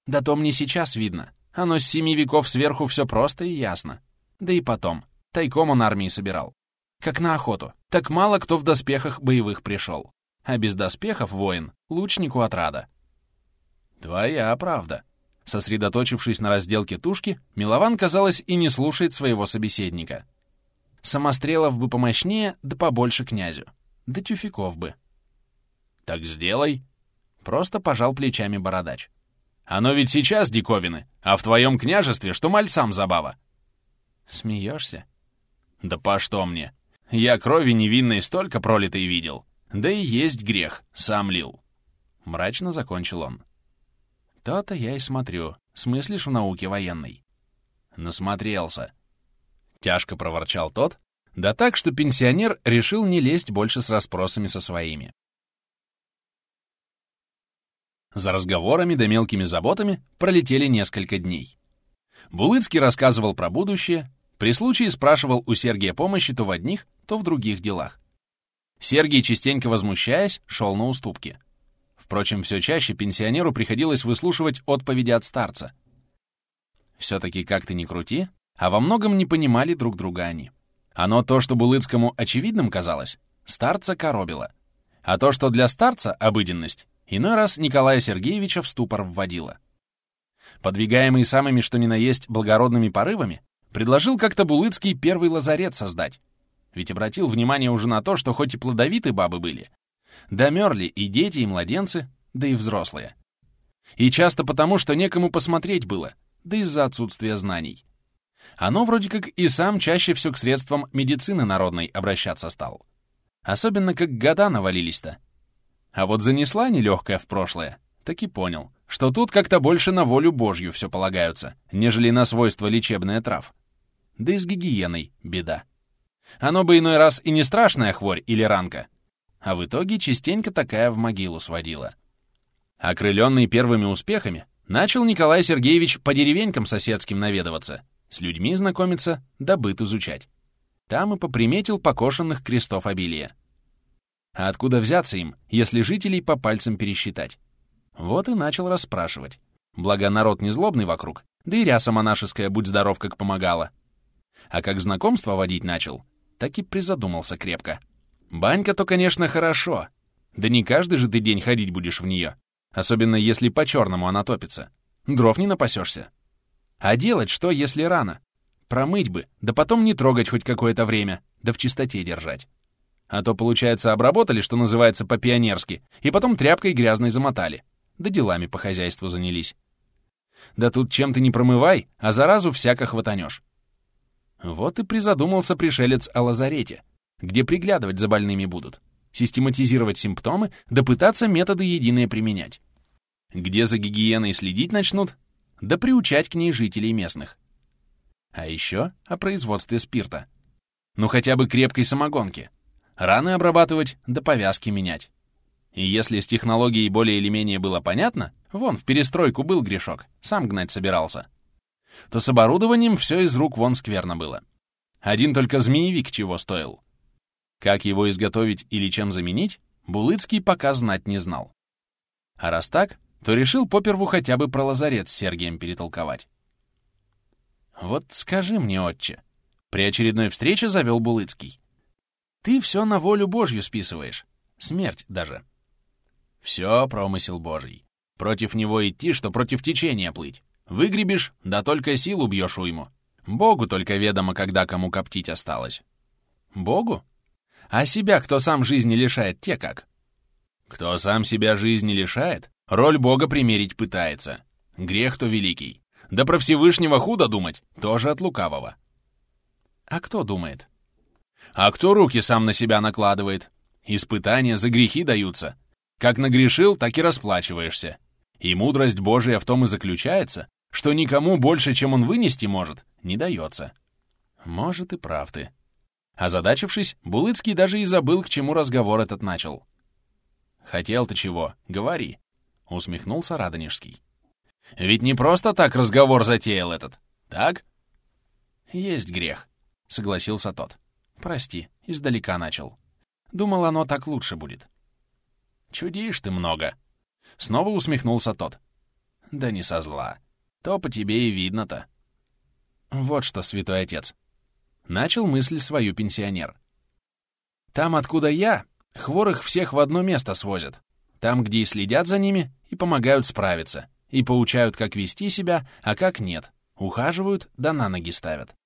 Да то мне сейчас видно. Оно с семи веков сверху все просто и ясно. Да и потом. Тайком он армии собирал. Как на охоту. Так мало кто в доспехах боевых пришел. А без доспехов воин — лучнику отрада. Твоя правда. Сосредоточившись на разделке тушки, Милован, казалось, и не слушает своего собеседника. Самострелов бы помощнее, да побольше князю. Да тюфяков бы. «Так сделай!» Просто пожал плечами бородач. «Оно ведь сейчас диковины, а в твоем княжестве что мальцам забава!» «Смеешься?» «Да по что мне? Я крови невинной столько пролитой видел. Да и есть грех, сам лил». Мрачно закончил он. То-то я и смотрю. Смыслишь в науке военной? Насмотрелся. Тяжко проворчал тот, да так, что пенсионер решил не лезть больше с расспросами со своими. За разговорами да мелкими заботами пролетели несколько дней. Булыцкий рассказывал про будущее, при случае спрашивал у Сергия помощи то в одних, то в других делах. Сергий, частенько возмущаясь, шел на уступки — Впрочем, все чаще пенсионеру приходилось выслушивать отповеди от старца. Все-таки как ты ни крути, а во многом не понимали друг друга они. Оно то, что Булыцкому очевидным казалось, старца коробило. А то, что для старца обыденность, иной раз Николая Сергеевича в ступор вводило. Подвигаемый самыми что ни на есть благородными порывами, предложил как-то Булыцкий первый лазарет создать. Ведь обратил внимание уже на то, что хоть и плодовиты бабы были, Домерли и дети, и младенцы, да и взрослые. И часто потому, что некому посмотреть было, да из-за отсутствия знаний. Оно вроде как и сам чаще все к средствам медицины народной обращаться стал. Особенно как года навалились-то. А вот занесла нелегкая в прошлое, так и понял, что тут как-то больше на волю Божью все полагаются, нежели на свойства лечебная трав. Да и с гигиеной беда. Оно бы иной раз и не страшная хворь или ранка, а в итоге частенько такая в могилу сводила. Окрыленный первыми успехами, начал Николай Сергеевич по деревенькам соседским наведываться, с людьми знакомиться, да быт изучать. Там и поприметил покошенных крестов обилия. А откуда взяться им, если жителей по пальцам пересчитать? Вот и начал расспрашивать. Благо народ не злобный вокруг, да и ряса монашеская, будь здоров, как помогала. А как знакомство водить начал, так и призадумался крепко. Банька-то, конечно, хорошо. Да не каждый же ты день ходить будешь в нее. Особенно если по-черному она топится. Дров не напасешься. А делать что, если рано? Промыть бы, да потом не трогать хоть какое-то время, да в чистоте держать. А то, получается, обработали, что называется, по-пионерски, и потом тряпкой грязной замотали, да делами по хозяйству занялись. Да тут чем ты не промывай, а заразу всяко хватанешь. Вот и призадумался пришелец о лазарете — где приглядывать за больными будут, систематизировать симптомы, да методы единые применять. Где за гигиеной следить начнут, да приучать к ней жителей местных. А еще о производстве спирта. Ну хотя бы крепкой самогонки. Раны обрабатывать, да повязки менять. И если с технологией более или менее было понятно, вон, в перестройку был грешок, сам гнать собирался, то с оборудованием все из рук вон скверно было. Один только змеевик чего стоил. Как его изготовить или чем заменить, Булыцкий пока знать не знал. А раз так, то решил поперву хотя бы про лазарет с Сергием перетолковать. Вот скажи мне, отче, при очередной встрече завел Булыцкий. Ты все на волю Божью списываешь. Смерть даже. Все промысел Божий. Против него идти, что против течения плыть. Выгребешь, да только силу бьешь уйму. Богу только ведомо, когда кому коптить осталось. Богу? А себя, кто сам жизни лишает, те как? Кто сам себя жизни лишает, роль Бога примерить пытается. Грех-то великий. Да про Всевышнего худо думать, тоже от лукавого. А кто думает? А кто руки сам на себя накладывает? Испытания за грехи даются. Как нагрешил, так и расплачиваешься. И мудрость Божия в том и заключается, что никому больше, чем он вынести может, не дается. Может, и прав ты. Озадачившись, Булыцкий даже и забыл, к чему разговор этот начал. «Хотел ты чего? Говори», — усмехнулся Радонежский. «Ведь не просто так разговор затеял этот, так?» «Есть грех», — согласился тот. «Прости, издалека начал. Думал, оно так лучше будет». «Чудишь ты много», — снова усмехнулся тот. «Да не со зла. То по тебе и видно-то». «Вот что, святой отец», Начал мысль свою пенсионер. Там, откуда я, хворых всех в одно место свозят. Там, где и следят за ними, и помогают справиться, и поучают, как вести себя, а как нет. Ухаживают, да на ноги ставят.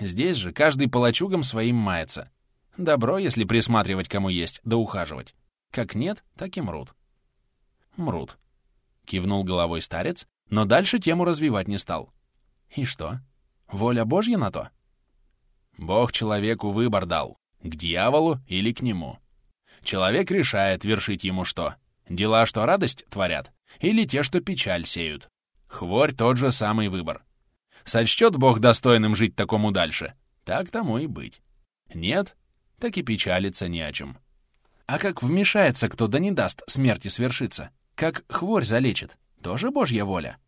Здесь же каждый палачугом своим мается. Добро, если присматривать кому есть, да ухаживать. Как нет, так и мрут. Мрут. Кивнул головой старец, но дальше тему развивать не стал. И что? Воля Божья на то? Бог человеку выбор дал, к дьяволу или к нему. Человек решает, вершить ему что. Дела, что радость творят, или те, что печаль сеют. Хворь тот же самый выбор. Сочтет Бог достойным жить такому дальше, так тому и быть. Нет, так и печалиться не о чем. А как вмешается кто да не даст смерти свершиться? Как хворь залечит? Тоже Божья воля?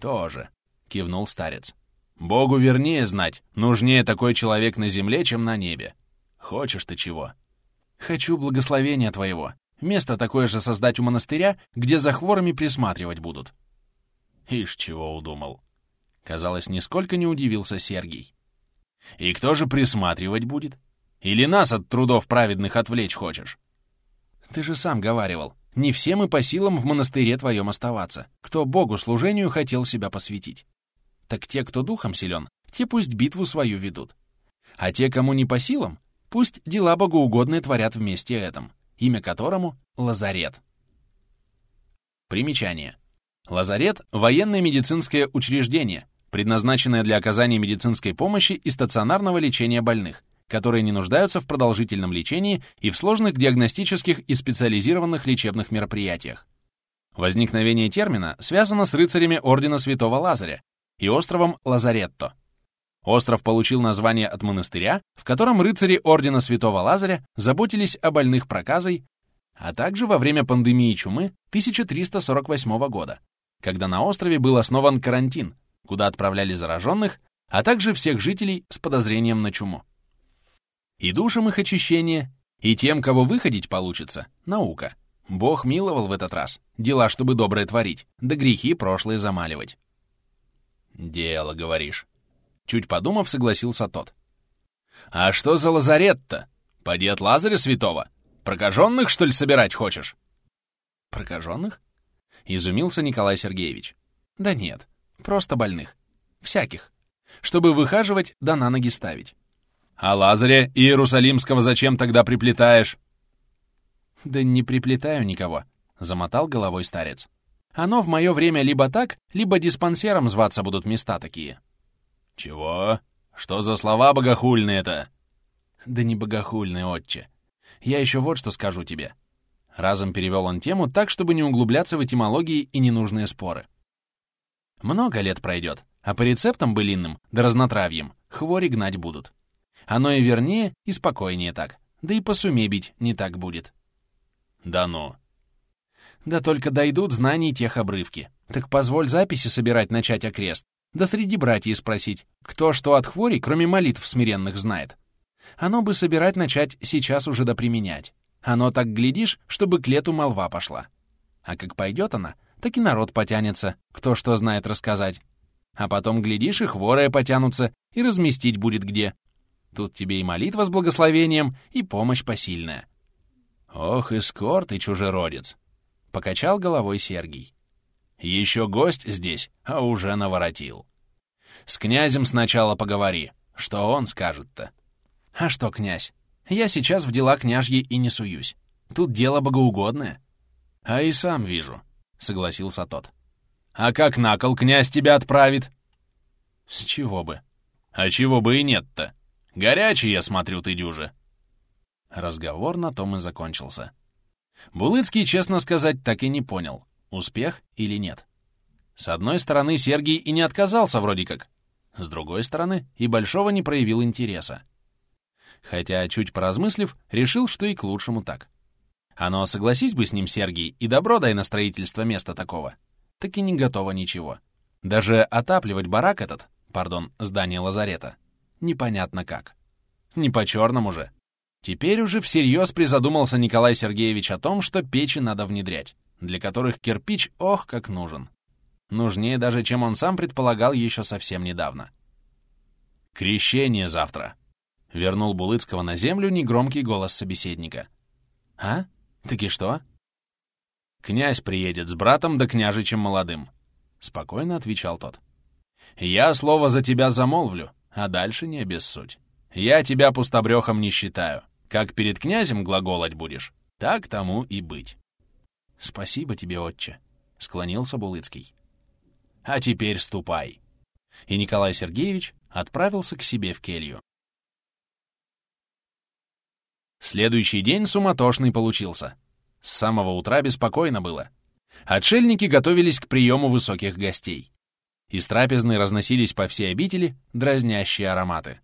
Тоже, кивнул старец. Богу вернее знать, нужнее такой человек на земле, чем на небе. Хочешь ты чего? Хочу благословения твоего. Место такое же создать у монастыря, где за хворами присматривать будут. Ишь, чего удумал. Казалось, нисколько не удивился Сергий. И кто же присматривать будет? Или нас от трудов праведных отвлечь хочешь? Ты же сам говаривал, не всем и по силам в монастыре твоем оставаться, кто Богу служению хотел себя посвятить. Так те, кто духом силен, те пусть битву свою ведут. А те, кому не по силам, пусть дела богоугодные творят вместе этом, имя которому — Лазарет. Примечание. Лазарет — военное медицинское учреждение, предназначенное для оказания медицинской помощи и стационарного лечения больных, которые не нуждаются в продолжительном лечении и в сложных диагностических и специализированных лечебных мероприятиях. Возникновение термина связано с рыцарями Ордена Святого Лазаря, и островом Лазаретто. Остров получил название от монастыря, в котором рыцари Ордена Святого Лазаря заботились о больных проказой, а также во время пандемии чумы 1348 года, когда на острове был основан карантин, куда отправляли зараженных, а также всех жителей с подозрением на чуму. И душам их очищение, и тем, кого выходить получится, наука. Бог миловал в этот раз, дела, чтобы доброе творить, да грехи прошлые замаливать. «Дело, говоришь». Чуть подумав, согласился тот. «А что за лазарет-то? Поди от Лазаря святого. Прокаженных, что ли, собирать хочешь?» «Прокаженных?» — изумился Николай Сергеевич. «Да нет, просто больных. Всяких. Чтобы выхаживать, да на ноги ставить». «А Лазаря Иерусалимского зачем тогда приплетаешь?» «Да не приплетаю никого», — замотал головой старец. Оно в мое время либо так, либо диспансером зваться будут места такие». «Чего? Что за слова богохульные-то?» «Да не богохульные, отче. Я еще вот что скажу тебе». Разом перевел он тему так, чтобы не углубляться в этимологии и ненужные споры. Много лет пройдет, а по рецептам былинным, да разнотравьям, хвори гнать будут. Оно и вернее, и спокойнее так, да и по суме бить не так будет. «Да ну!» Да только дойдут знаний тех обрывки. Так позволь записи собирать начать окрест. Да среди братьев спросить, кто что от хвори, кроме молитв смиренных, знает. Оно бы собирать начать сейчас уже да применять. Оно так глядишь, чтобы к лету молва пошла. А как пойдет она, так и народ потянется, кто что знает рассказать. А потом, глядишь, и хворые потянутся, и разместить будет где. Тут тебе и молитва с благословением, и помощь посильная. Ох, и скор ты, чужеродец! Покачал головой Сергий. Еще гость здесь, а уже наворотил. С князем сначала поговори. Что он скажет-то? А что, князь? Я сейчас в дела княжьи и не суюсь. Тут дело богоугодное. А и сам вижу, — согласился тот. А как на кол князь тебя отправит? С чего бы? А чего бы и нет-то? Горячий, я смотрю, ты дюже. Разговор на том и закончился. Булыцкий, честно сказать, так и не понял, успех или нет. С одной стороны, Сергий и не отказался вроде как. С другой стороны, и большого не проявил интереса. Хотя, чуть поразмыслив, решил, что и к лучшему так. Оно, согласись бы с ним, Сергий, и добро дай на строительство места такого. Так и не готово ничего. Даже отапливать барак этот, пардон, здание лазарета, непонятно как. Не по-черному же. Теперь уже всерьез призадумался Николай Сергеевич о том, что печи надо внедрять, для которых кирпич ох как нужен. Нужнее даже, чем он сам предполагал еще совсем недавно. «Крещение завтра!» — вернул Булыцкого на землю негромкий голос собеседника. «А? Таки что?» «Князь приедет с братом да княжичем молодым», — спокойно отвечал тот. «Я слово за тебя замолвлю, а дальше не обессудь. Я тебя пустобрехом не считаю. Как перед князем глаголать будешь, так тому и быть». «Спасибо тебе, отче», — склонился Булыцкий. А теперь ступай!» И Николай Сергеевич отправился к себе в келью. Следующий день суматошный получился. С самого утра беспокойно было. Отшельники готовились к приему высоких гостей. Из трапезной разносились по всей обители дразнящие ароматы.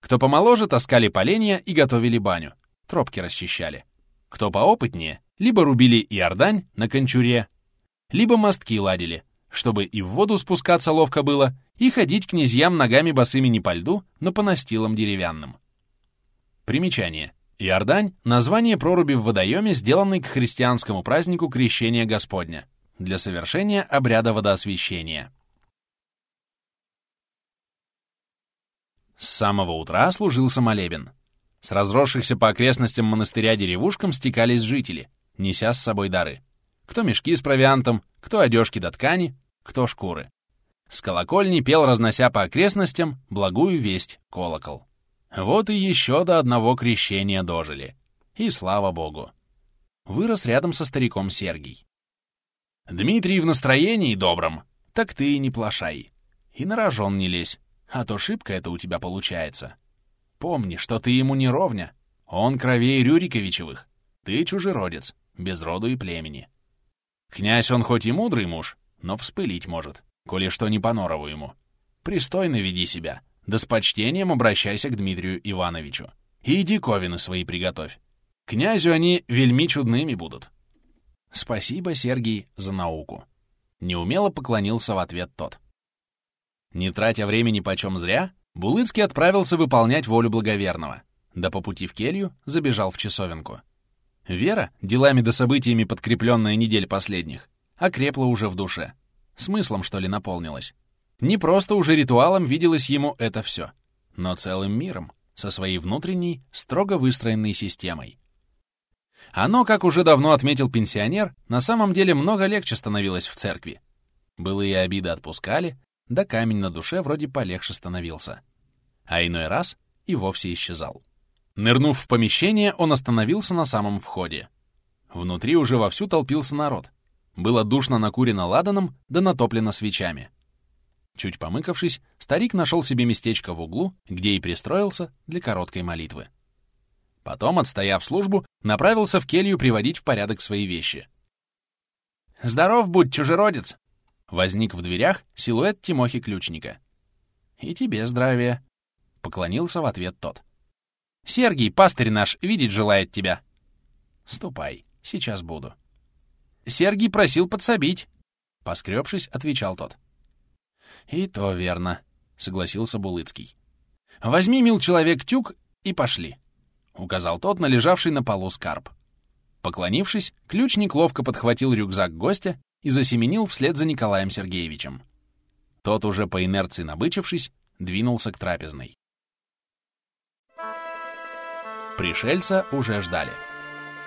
Кто помоложе, таскали поленья и готовили баню, тропки расчищали. Кто поопытнее, либо рубили иордань на кончуре, либо мостки ладили, чтобы и в воду спускаться ловко было, и ходить князьям ногами босыми не по льду, но по настилам деревянным. Примечание. Иордань — название проруби в водоеме, сделанной к христианскому празднику Крещения Господня для совершения обряда водоосвящения. С самого утра служился молебен. С разросшихся по окрестностям монастыря деревушкам стекались жители, неся с собой дары. Кто мешки с провиантом, кто одежки до ткани, кто шкуры. С колокольни пел, разнося по окрестностям, благую весть колокол. Вот и еще до одного крещения дожили. И слава богу. Вырос рядом со стариком Сергий. Дмитрий в настроении добром, так ты и не плашай. И на рожон не лезь, а то шибко это у тебя получается. Помни, что ты ему не ровня. Он кровей Рюриковичевых. Ты чужеродец, без роду и племени. Князь он хоть и мудрый муж, но вспылить может, коли что не по норову ему. Пристойно веди себя, да с почтением обращайся к Дмитрию Ивановичу. И диковины свои приготовь. Князю они вельми чудными будут. Спасибо, Сергий, за науку. Неумело поклонился в ответ тот. Не тратя времени почем зря, Булыцкий отправился выполнять волю благоверного, да по пути в келью забежал в часовенку. Вера, делами да событиями подкрепленная недель последних, окрепла уже в душе. Смыслом, что ли, наполнилась. Не просто уже ритуалом виделось ему это все, но целым миром, со своей внутренней, строго выстроенной системой. Оно, как уже давно отметил пенсионер, на самом деле много легче становилось в церкви. Былые обиды отпускали, да камень на душе вроде полегче становился. А иной раз и вовсе исчезал. Нырнув в помещение, он остановился на самом входе. Внутри уже вовсю толпился народ. Было душно накурено ладаном, да натоплено свечами. Чуть помыкавшись, старик нашел себе местечко в углу, где и пристроился для короткой молитвы. Потом, отстояв службу, направился в келью приводить в порядок свои вещи. «Здоров будь, чужеродец!» Возник в дверях силуэт Тимохи Ключника. «И тебе здравия!» — поклонился в ответ тот. Сергий, пастырь наш, видеть желает тебя. Ступай, сейчас буду. Сергий просил подсобить. Поскребшись, отвечал тот. И то верно, согласился Булыцкий. Возьми, мил человек, тюк и пошли. Указал тот на лежавший на полу скарб. Поклонившись, ключник ловко подхватил рюкзак гостя и засеменил вслед за Николаем Сергеевичем. Тот, уже по инерции набычившись, двинулся к трапезной. Пришельца уже ждали.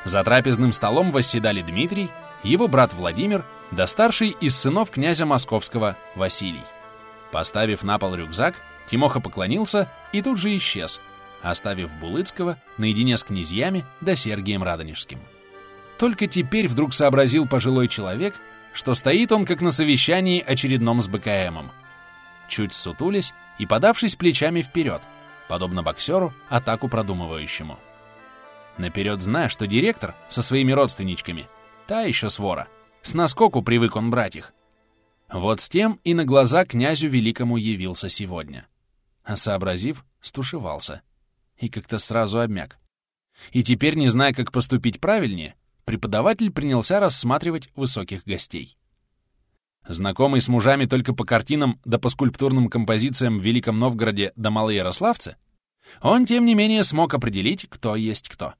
За трапезным столом восседали Дмитрий, его брат Владимир, да старший из сынов князя Московского Василий. Поставив на пол рюкзак, Тимоха поклонился и тут же исчез, оставив Булыцкого наедине с князьями да Сергием Радонежским. Только теперь вдруг сообразил пожилой человек, что стоит он как на совещании очередном с БКМом. Чуть сутулясь и подавшись плечами вперед, подобно боксеру, атаку продумывающему. Наперед зная, что директор со своими родственничками, та еще свора, с наскоку привык он брать их. Вот с тем и на глаза князю великому явился сегодня. А сообразив, стушевался. И как-то сразу обмяк. И теперь, не зная, как поступить правильнее, преподаватель принялся рассматривать высоких гостей. Знакомый с мужами только по картинам да по скульптурным композициям в Великом Новгороде да Малоярославце, он, тем не менее, смог определить, кто есть кто.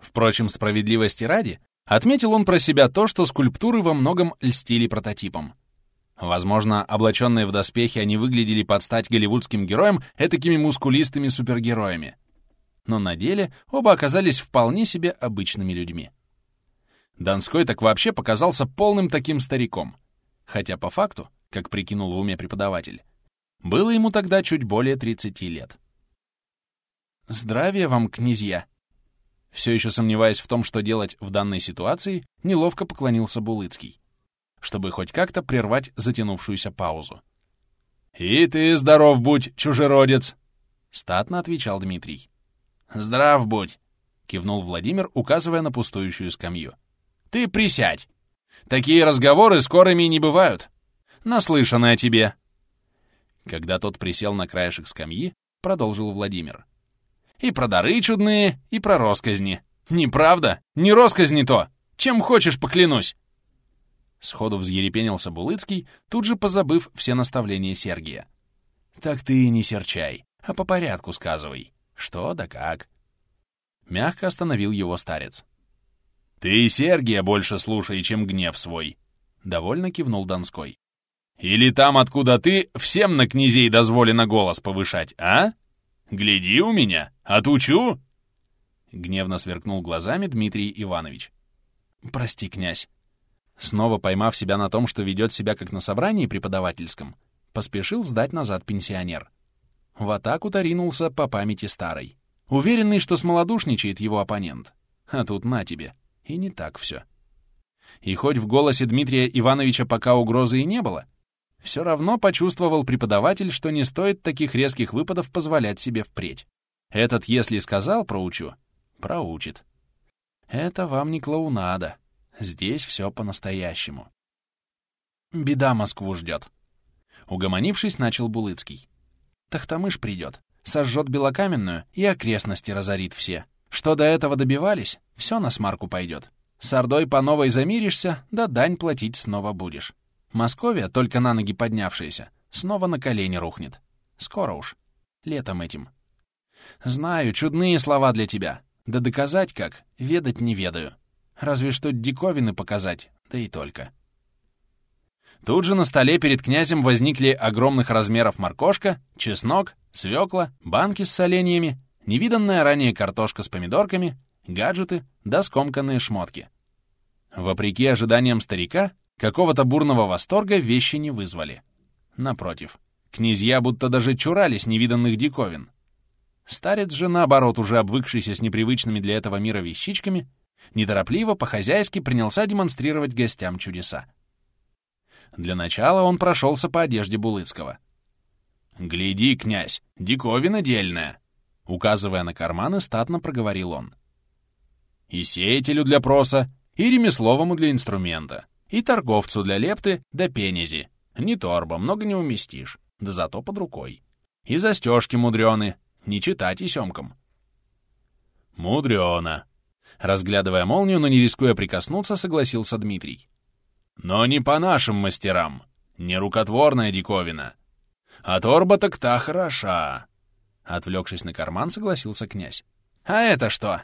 Впрочем, справедливости ради, отметил он про себя то, что скульптуры во многом льстили прототипам. Возможно, облаченные в доспехи они выглядели под стать голливудским героям этакими мускулистыми супергероями. Но на деле оба оказались вполне себе обычными людьми. Донской так вообще показался полным таким стариком. Хотя по факту, как прикинул в уме преподаватель, было ему тогда чуть более 30 лет. «Здравия вам, князья!» Все еще сомневаясь в том, что делать в данной ситуации, неловко поклонился Булыцкий, чтобы хоть как-то прервать затянувшуюся паузу. «И ты здоров будь, чужеродец!» — статно отвечал Дмитрий. «Здрав будь!» — кивнул Владимир, указывая на пустующую скамью. «Ты присядь! Такие разговоры скорыми не бывают. Наслышаны о тебе!» Когда тот присел на краешек скамьи, продолжил Владимир. И про дары чудные, и про росказни. Неправда? Не росказни то! Чем хочешь, поклянусь!» Сходу взъерепенился Булыцкий, тут же позабыв все наставления Сергия. «Так ты не серчай, а по порядку сказывай. Что да как». Мягко остановил его старец. «Ты Сергия больше слушай, чем гнев свой», — довольно кивнул Донской. «Или там, откуда ты, всем на князей дозволено голос повышать, а?» Гляди у меня! Отучу!» Гневно сверкнул глазами Дмитрий Иванович. «Прости, князь». Снова поймав себя на том, что ведет себя как на собрании преподавательском, поспешил сдать назад пенсионер. В атаку-то по памяти старой. Уверенный, что смолодушничает его оппонент. А тут на тебе. И не так все. И хоть в голосе Дмитрия Ивановича пока угрозы и не было, все равно почувствовал преподаватель, что не стоит таких резких выпадов позволять себе впредь. Этот, если сказал «проучу», проучит. Это вам не клоунада. Здесь все по-настоящему. Беда Москву ждет. Угомонившись, начал Булыцкий. Тахтамыш придет, сожжет белокаменную и окрестности разорит все. Что до этого добивались, все на смарку пойдет. С Ордой по новой замиришься, да дань платить снова будешь. Московия, только на ноги поднявшаяся, снова на колени рухнет. Скоро уж. Летом этим. Знаю, чудные слова для тебя. Да доказать как, ведать не ведаю. Разве что диковины показать, да и только. Тут же на столе перед князем возникли огромных размеров моркошка, чеснок, свекла, банки с соленьями, невиданная ранее картошка с помидорками, гаджеты да скомканные шмотки. Вопреки ожиданиям старика, Какого-то бурного восторга вещи не вызвали. Напротив, князья будто даже чурались невиданных диковин. Старец же, наоборот, уже обвыкшийся с непривычными для этого мира вещичками, неторопливо, по-хозяйски принялся демонстрировать гостям чудеса. Для начала он прошелся по одежде Булыцкого. «Гляди, князь, диковина дельная!» Указывая на карманы, статно проговорил он. «И сеятелю для проса, и ремесловому для инструмента. И торговцу для лепты да пенези. Не торба, много не уместишь, да зато под рукой. И застежки мудрены, не читать и семкам. Мудрено. Разглядывая молнию, но не рискуя прикоснуться, согласился Дмитрий. Но не по нашим мастерам. Не рукотворная диковина. А торба так та хороша. Отвлекшись на карман, согласился князь. А это что?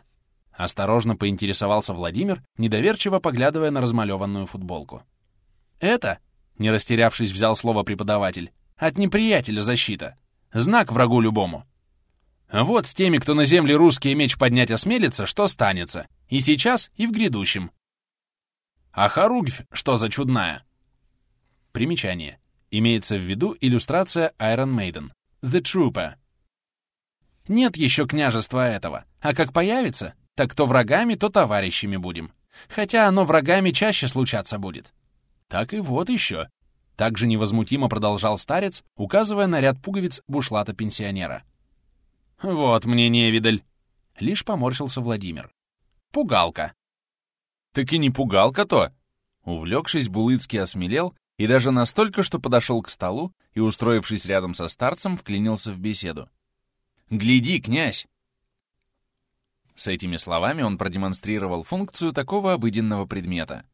Осторожно поинтересовался Владимир, недоверчиво поглядывая на размалеванную футболку. «Это?» Не растерявшись, взял слово преподаватель. От неприятеля защита. Знак врагу любому. Вот с теми, кто на земле русский меч поднять осмелится, что станется. И сейчас, и в грядущем. А хоругвь что за чудная? Примечание. Имеется в виду иллюстрация Iron Maiden. The Trooper. Нет еще княжества этого. А как появится, так то врагами, то товарищами будем. Хотя оно врагами чаще случаться будет. Так и вот еще. Так же невозмутимо продолжал старец, указывая на ряд пуговиц бушлата пенсионера. «Вот мне невидаль!» — лишь поморщился Владимир. «Пугалка!» «Так и не пугалка-то!» Увлекшись, Булыцкий осмелел и даже настолько, что подошел к столу и, устроившись рядом со старцем, вклинился в беседу. «Гляди, князь!» С этими словами он продемонстрировал функцию такого обыденного предмета.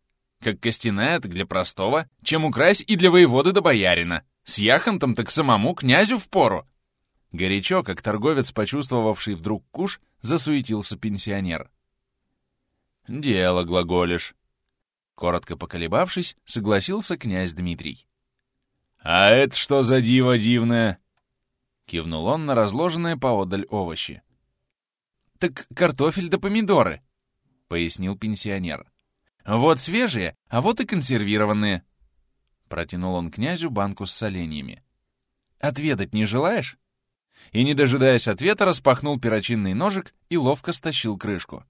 Как костяная, так для простого, чем украсть и для воеводы до боярина. С яхонтом так самому князю впору. Горячо, как торговец, почувствовавший вдруг куш, засуетился пенсионер. «Дело глаголишь». Коротко поколебавшись, согласился князь Дмитрий. «А это что за диво дивное?» Кивнул он на разложенные поодаль овощи. «Так картофель да помидоры», — пояснил пенсионер. «Вот свежие, а вот и консервированные». Протянул он князю банку с соленьями. «Отведать не желаешь?» и, не дожидаясь ответа, распахнул перочинный ножик и ловко стащил крышку.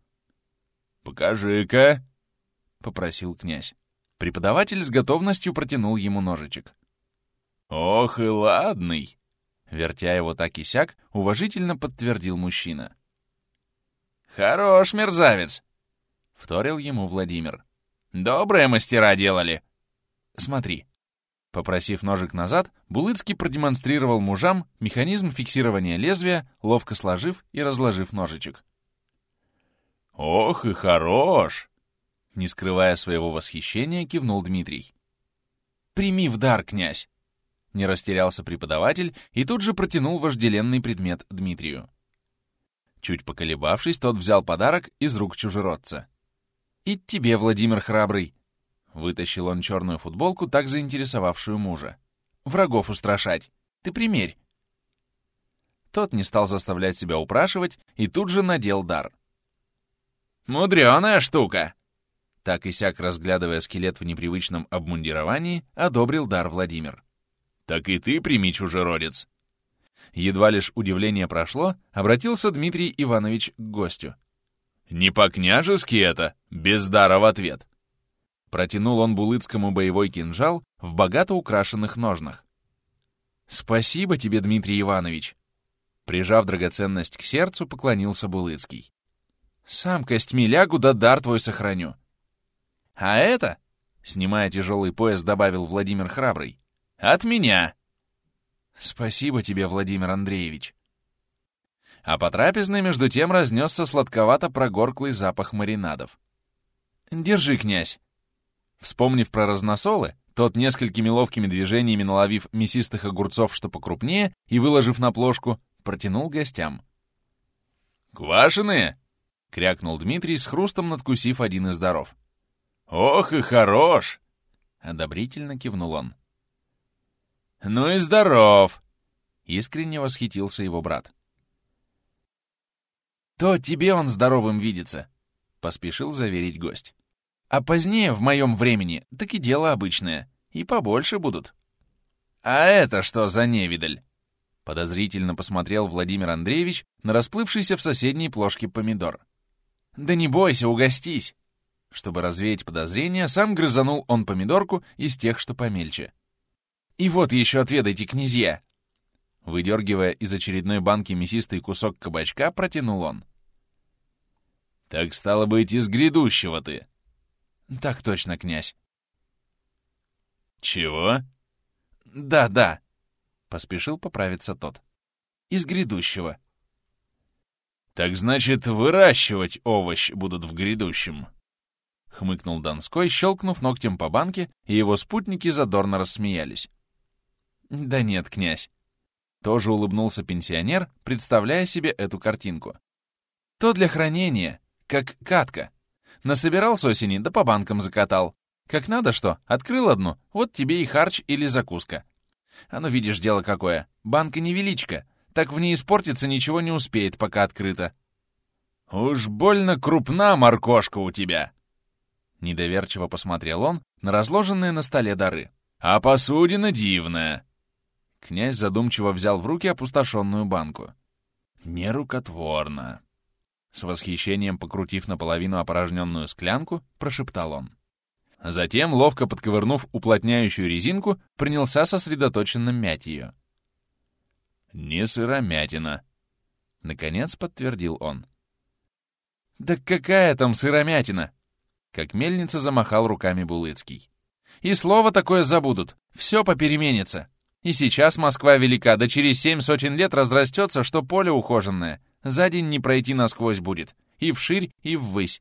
«Покажи-ка!» — попросил князь. Преподаватель с готовностью протянул ему ножичек. «Ох и ладный!» Вертя его так и сяк, уважительно подтвердил мужчина. «Хорош, мерзавец!» — вторил ему Владимир. «Добрые мастера делали!» «Смотри!» Попросив ножик назад, Булыцкий продемонстрировал мужам механизм фиксирования лезвия, ловко сложив и разложив ножичек. «Ох и хорош!» Не скрывая своего восхищения, кивнул Дмитрий. «Прими в дар, князь!» Не растерялся преподаватель и тут же протянул вожделенный предмет Дмитрию. Чуть поколебавшись, тот взял подарок из рук чужеродца. «И тебе, Владимир Храбрый!» Вытащил он черную футболку, так заинтересовавшую мужа. «Врагов устрашать! Ты примерь!» Тот не стал заставлять себя упрашивать и тут же надел дар. «Мудреная штука!» Так и сяк, разглядывая скелет в непривычном обмундировании, одобрил дар Владимир. «Так и ты прими, чужеродец!» Едва лишь удивление прошло, обратился Дмитрий Иванович к гостю. «Не по-княжески это, без дара в ответ!» Протянул он Булыцкому боевой кинжал в богато украшенных ножнах. «Спасибо тебе, Дмитрий Иванович!» Прижав драгоценность к сердцу, поклонился Булыцкий. «Сам костьми лягу, да дар твой сохраню». «А это?» — снимая тяжелый пояс, добавил Владимир Храбрый. «От меня!» «Спасибо тебе, Владимир Андреевич!» А по трапезной между тем разнесся сладковато-прогорклый запах маринадов. «Держи, князь!» Вспомнив про разносолы, тот несколькими ловкими движениями наловив мясистых огурцов, что покрупнее, и выложив на плошку, протянул гостям. «Квашеные!» — крякнул Дмитрий с хрустом, надкусив один из даров. «Ох и хорош!» — одобрительно кивнул он. «Ну и здоров!» — искренне восхитился его брат. «То тебе он здоровым видится!» — поспешил заверить гость. А позднее, в моем времени, так и дело обычное. И побольше будут. А это что за невидаль? Подозрительно посмотрел Владимир Андреевич на расплывшийся в соседней плошке помидор. «Да не бойся, угостись!» Чтобы развеять подозрения, сам грызанул он помидорку из тех, что помельче. «И вот еще отведайте, князья!» Выдергивая из очередной банки мясистый кусок кабачка, протянул он. «Так стало быть, из грядущего ты!» «Так точно, князь». «Чего?» «Да, да», — поспешил поправиться тот. «Из грядущего». «Так значит, выращивать овощ будут в грядущем?» — хмыкнул Донской, щелкнув ногтем по банке, и его спутники задорно рассмеялись. «Да нет, князь». Тоже улыбнулся пенсионер, представляя себе эту картинку. «То для хранения, как катка. Насобирал с осени, да по банкам закатал. Как надо что, открыл одну, вот тебе и харч или закуска. А ну видишь, дело какое, банка невеличка, так в ней испортиться ничего не успеет, пока открыто. «Уж больно крупна моркошка у тебя!» Недоверчиво посмотрел он на разложенные на столе дары. «А посудина дивная!» Князь задумчиво взял в руки опустошенную банку. «Нерукотворно!» С восхищением покрутив наполовину опорожненную склянку, прошептал он. Затем, ловко подковырнув уплотняющую резинку, принялся сосредоточенно мять ее. «Не сыромятина», — наконец подтвердил он. «Да какая там сыромятина?» Как мельница замахал руками Булыцкий. «И слово такое забудут, все попеременится. И сейчас Москва велика, да через семь сотен лет разрастется, что поле ухоженное. За день не пройти насквозь будет. И вширь, и ввысь.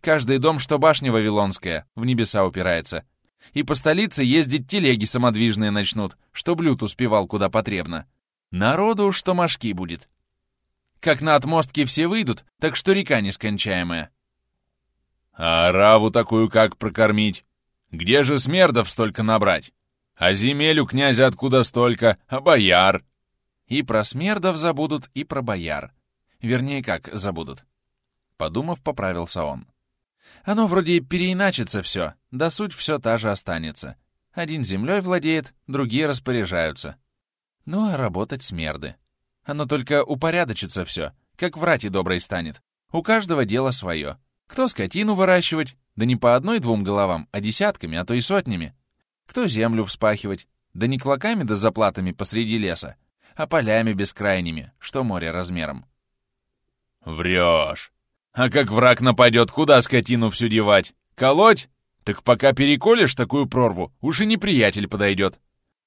Каждый дом, что башня Вавилонская, в небеса упирается. И по столице ездить телеги самодвижные начнут, чтоб люд успевал куда потребно. Народу что мошки будет. Как на отмостке все выйдут, так что река нескончаемая. А раву такую как прокормить? Где же смердов столько набрать? А земель у князя откуда столько? А бояр? И про смердов забудут, и про бояр. Вернее, как забудут. Подумав, поправился он. Оно вроде переиначится все, да суть все та же останется. Один землей владеет, другие распоряжаются. Ну а работать смерды. Оно только упорядочится все, как в рате доброй станет. У каждого дело свое. Кто скотину выращивать, да не по одной-двум головам, а десятками, а то и сотнями. Кто землю вспахивать, да не клоками да заплатами посреди леса, а полями бескрайними, что море размером. Врешь. А как враг нападет, куда скотину всю девать? Колоть? Так пока переколешь такую прорву, уж и неприятель подойдет.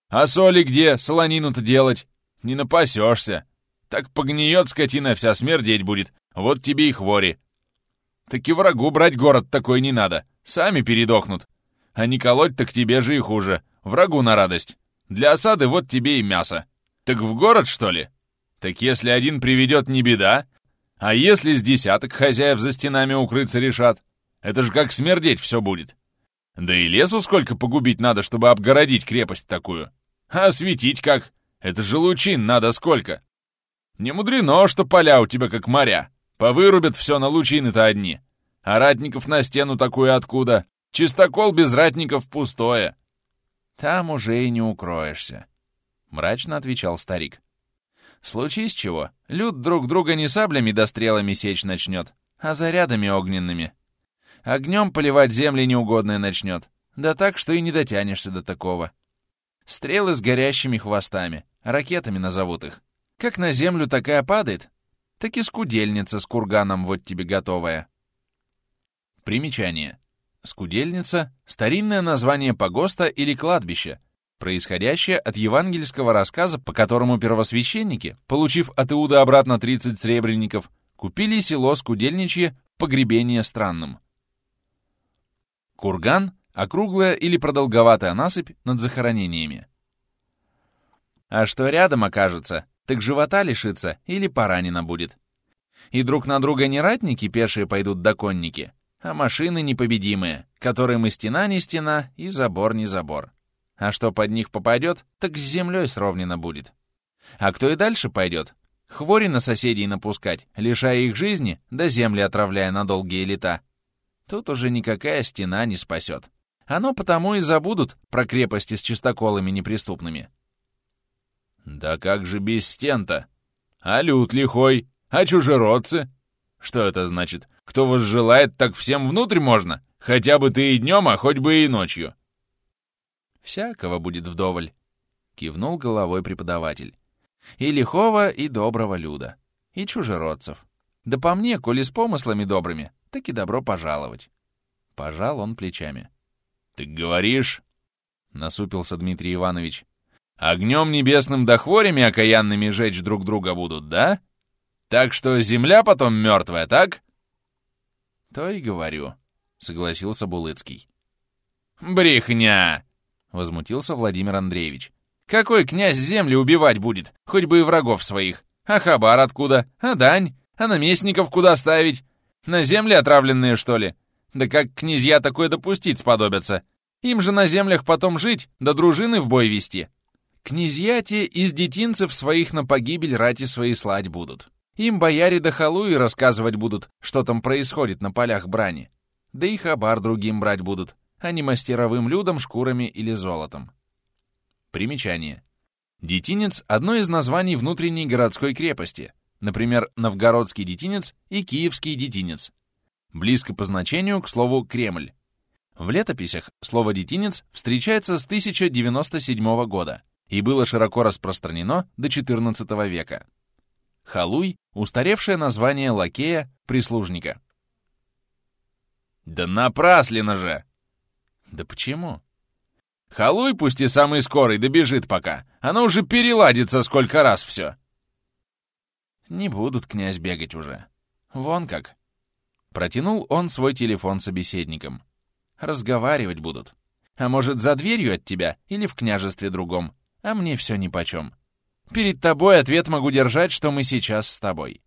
А соли где, солонину-то делать? Не напасешься. Так погниет скотина, вся смердеть будет. Вот тебе и хвори. Так и врагу брать город такой не надо. Сами передохнут. А не колоть, так тебе же и хуже. Врагу на радость. Для осады вот тебе и мясо. Так в город, что ли? Так если один приведет, не беда. А если с десяток хозяев за стенами укрыться решат? Это же как смердеть все будет. Да и лесу сколько погубить надо, чтобы обгородить крепость такую. А осветить как? Это же лучин надо сколько. Не мудрено, что поля у тебя как моря. Повырубят все на лучины-то одни. А ратников на стену такую откуда? Чистокол без ратников пустое. Там уже и не укроешься, — мрачно отвечал старик. Случись чего, люд друг друга не саблями да стрелами сечь начнет, а зарядами огненными. Огнем поливать земли неугодное начнет, да так, что и не дотянешься до такого. Стрелы с горящими хвостами, ракетами назовут их. Как на землю такая падает, так и скудельница с курганом вот тебе готовая. Примечание. Скудельница — старинное название погоста или кладбища, происходящее от евангельского рассказа, по которому первосвященники, получив от Иуда обратно 30 сребреников, купили село Скудельничье погребение странным. Курган — округлая или продолговатая насыпь над захоронениями. А что рядом окажется, так живота лишится или поранено будет. И друг на друга не ратники пешие пойдут до конники, а машины непобедимые, которым и стена не стена, и забор не забор. А что под них попадет, так с землей сровнено будет. А кто и дальше пойдет? Хвори на соседей напускать, лишая их жизни, да земли отравляя на долгие лета. Тут уже никакая стена не спасет. Оно потому и забудут про крепости с чистоколами неприступными. Да как же без стен-то? А люд лихой? А чужеродцы? Что это значит? Кто вас желает, так всем внутрь можно. Хотя бы ты и днем, а хоть бы и ночью. Всякого будет вдоволь, — кивнул головой преподаватель. И лихого, и доброго люда, и чужеродцев. Да по мне, коли с помыслами добрыми, так и добро пожаловать. Пожал он плечами. — Ты говоришь, — насупился Дмитрий Иванович, — огнем небесным да хворями окаянными жечь друг друга будут, да? Так что земля потом мертвая, так? «То и говорю», — согласился Булыцкий. «Брехня!» — возмутился Владимир Андреевич. «Какой князь земли убивать будет, хоть бы и врагов своих? А хабар откуда? А дань? А наместников куда ставить? На земли отравленные, что ли? Да как князья такое допустить сподобятся? Им же на землях потом жить, да дружины в бой вести. Князья те из детинцев своих на погибель рати свои слать будут. Им бояре да халуи рассказывать будут, что там происходит на полях брани. Да и хабар другим брать будут, а не мастеровым людям шкурами или золотом. Примечание. Детинец — одно из названий внутренней городской крепости, например, Новгородский детинец и Киевский детинец. Близко по значению к слову «Кремль». В летописях слово «детинец» встречается с 1097 года и было широко распространено до XIV века. Халуй — устаревшее название лакея, прислужника. «Да напрасленно же!» «Да почему?» «Халуй пусть и самый скорый добежит пока, оно уже переладится сколько раз все!» «Не будут, князь, бегать уже. Вон как!» Протянул он свой телефон собеседникам. «Разговаривать будут. А может, за дверью от тебя или в княжестве другом, а мне все нипочем. Перед тобой ответ могу держать, что мы сейчас с тобой.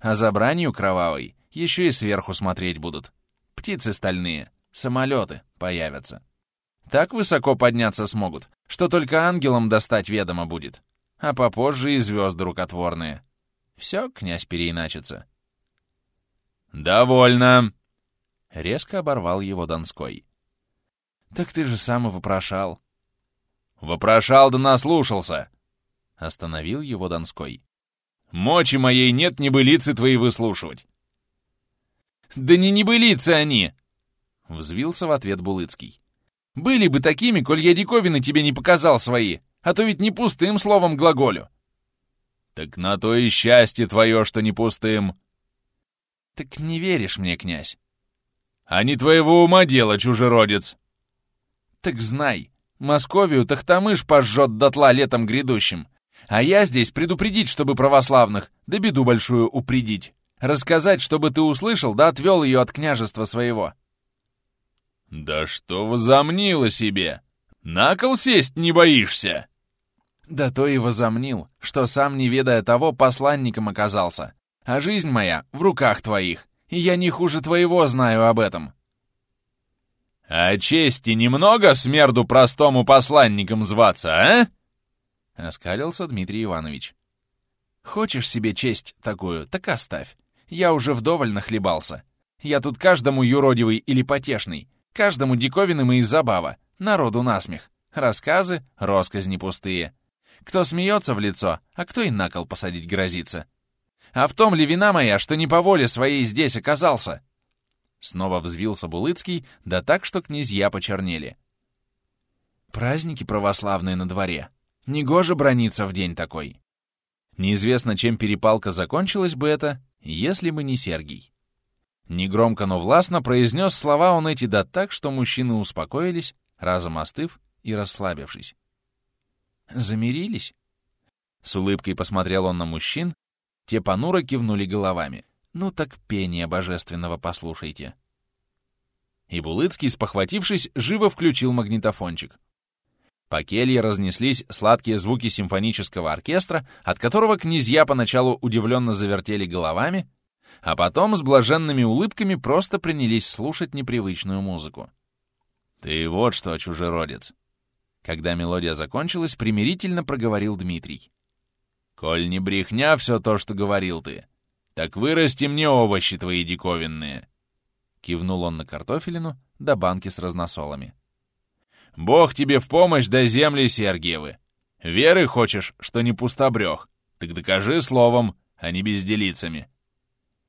А за бранью кровавой еще и сверху смотреть будут. Птицы стальные, самолеты появятся. Так высоко подняться смогут, что только ангелам достать ведомо будет. А попозже и звезды рукотворные. Все, князь переиначится. «Довольно!» — резко оборвал его Донской. «Так ты же сам и вопрошал». «Вопрошал да наслушался!» — остановил его Донской. «Мочи моей нет небылицы твои выслушивать!» «Да не небылицы они!» — взвился в ответ Булыцкий. «Были бы такими, коль я диковины тебе не показал свои, а то ведь не пустым словом глаголю». «Так на то и счастье твое, что не пустым!» «Так не веришь мне, князь?» «А не твоего ума дело, чужеродец!» «Так знай, Московию Тахтамыш пожжет дотла летом грядущим, а я здесь предупредить, чтобы православных, да беду большую упредить. Рассказать, чтобы ты услышал, да отвел ее от княжества своего». «Да что возомнило себе! На кол сесть не боишься?» «Да то и возомнил, что сам, не ведая того, посланником оказался. А жизнь моя в руках твоих, и я не хуже твоего знаю об этом». «А чести немного смерду простому посланником зваться, а?» — оскалился Дмитрий Иванович. «Хочешь себе честь такую, так оставь. Я уже вдоволь нахлебался. Я тут каждому юродивый или потешный, каждому диковинным и забава, народу насмех. Рассказы, росказни пустые. Кто смеется в лицо, а кто и на кол посадить грозится. А в том ли вина моя, что не по воле своей здесь оказался?» Снова взвился Булыцкий, да так, что князья почернели. «Праздники православные на дворе. Негоже брониться в день такой». Неизвестно, чем перепалка закончилась бы это, если бы не Сергий. Негромко, но властно произнес слова он эти да так, что мужчины успокоились, разом остыв и расслабившись. «Замирились?» С улыбкой посмотрел он на мужчин, те понуро кивнули головами. «Ну так пение божественного послушайте». И Булыцкий, спохватившись, живо включил магнитофончик. По келье разнеслись сладкие звуки симфонического оркестра, от которого князья поначалу удивленно завертели головами, а потом с блаженными улыбками просто принялись слушать непривычную музыку. «Ты вот что, чужеродец!» Когда мелодия закончилась, примирительно проговорил Дмитрий. «Коль не брехня все то, что говорил ты, так вырасти мне овощи твои диковинные!» Кивнул он на картофелину до банки с разносолами. «Бог тебе в помощь да земли Сергиевы! Веры хочешь, что не пустобрех, так докажи словом, а не безделицами!»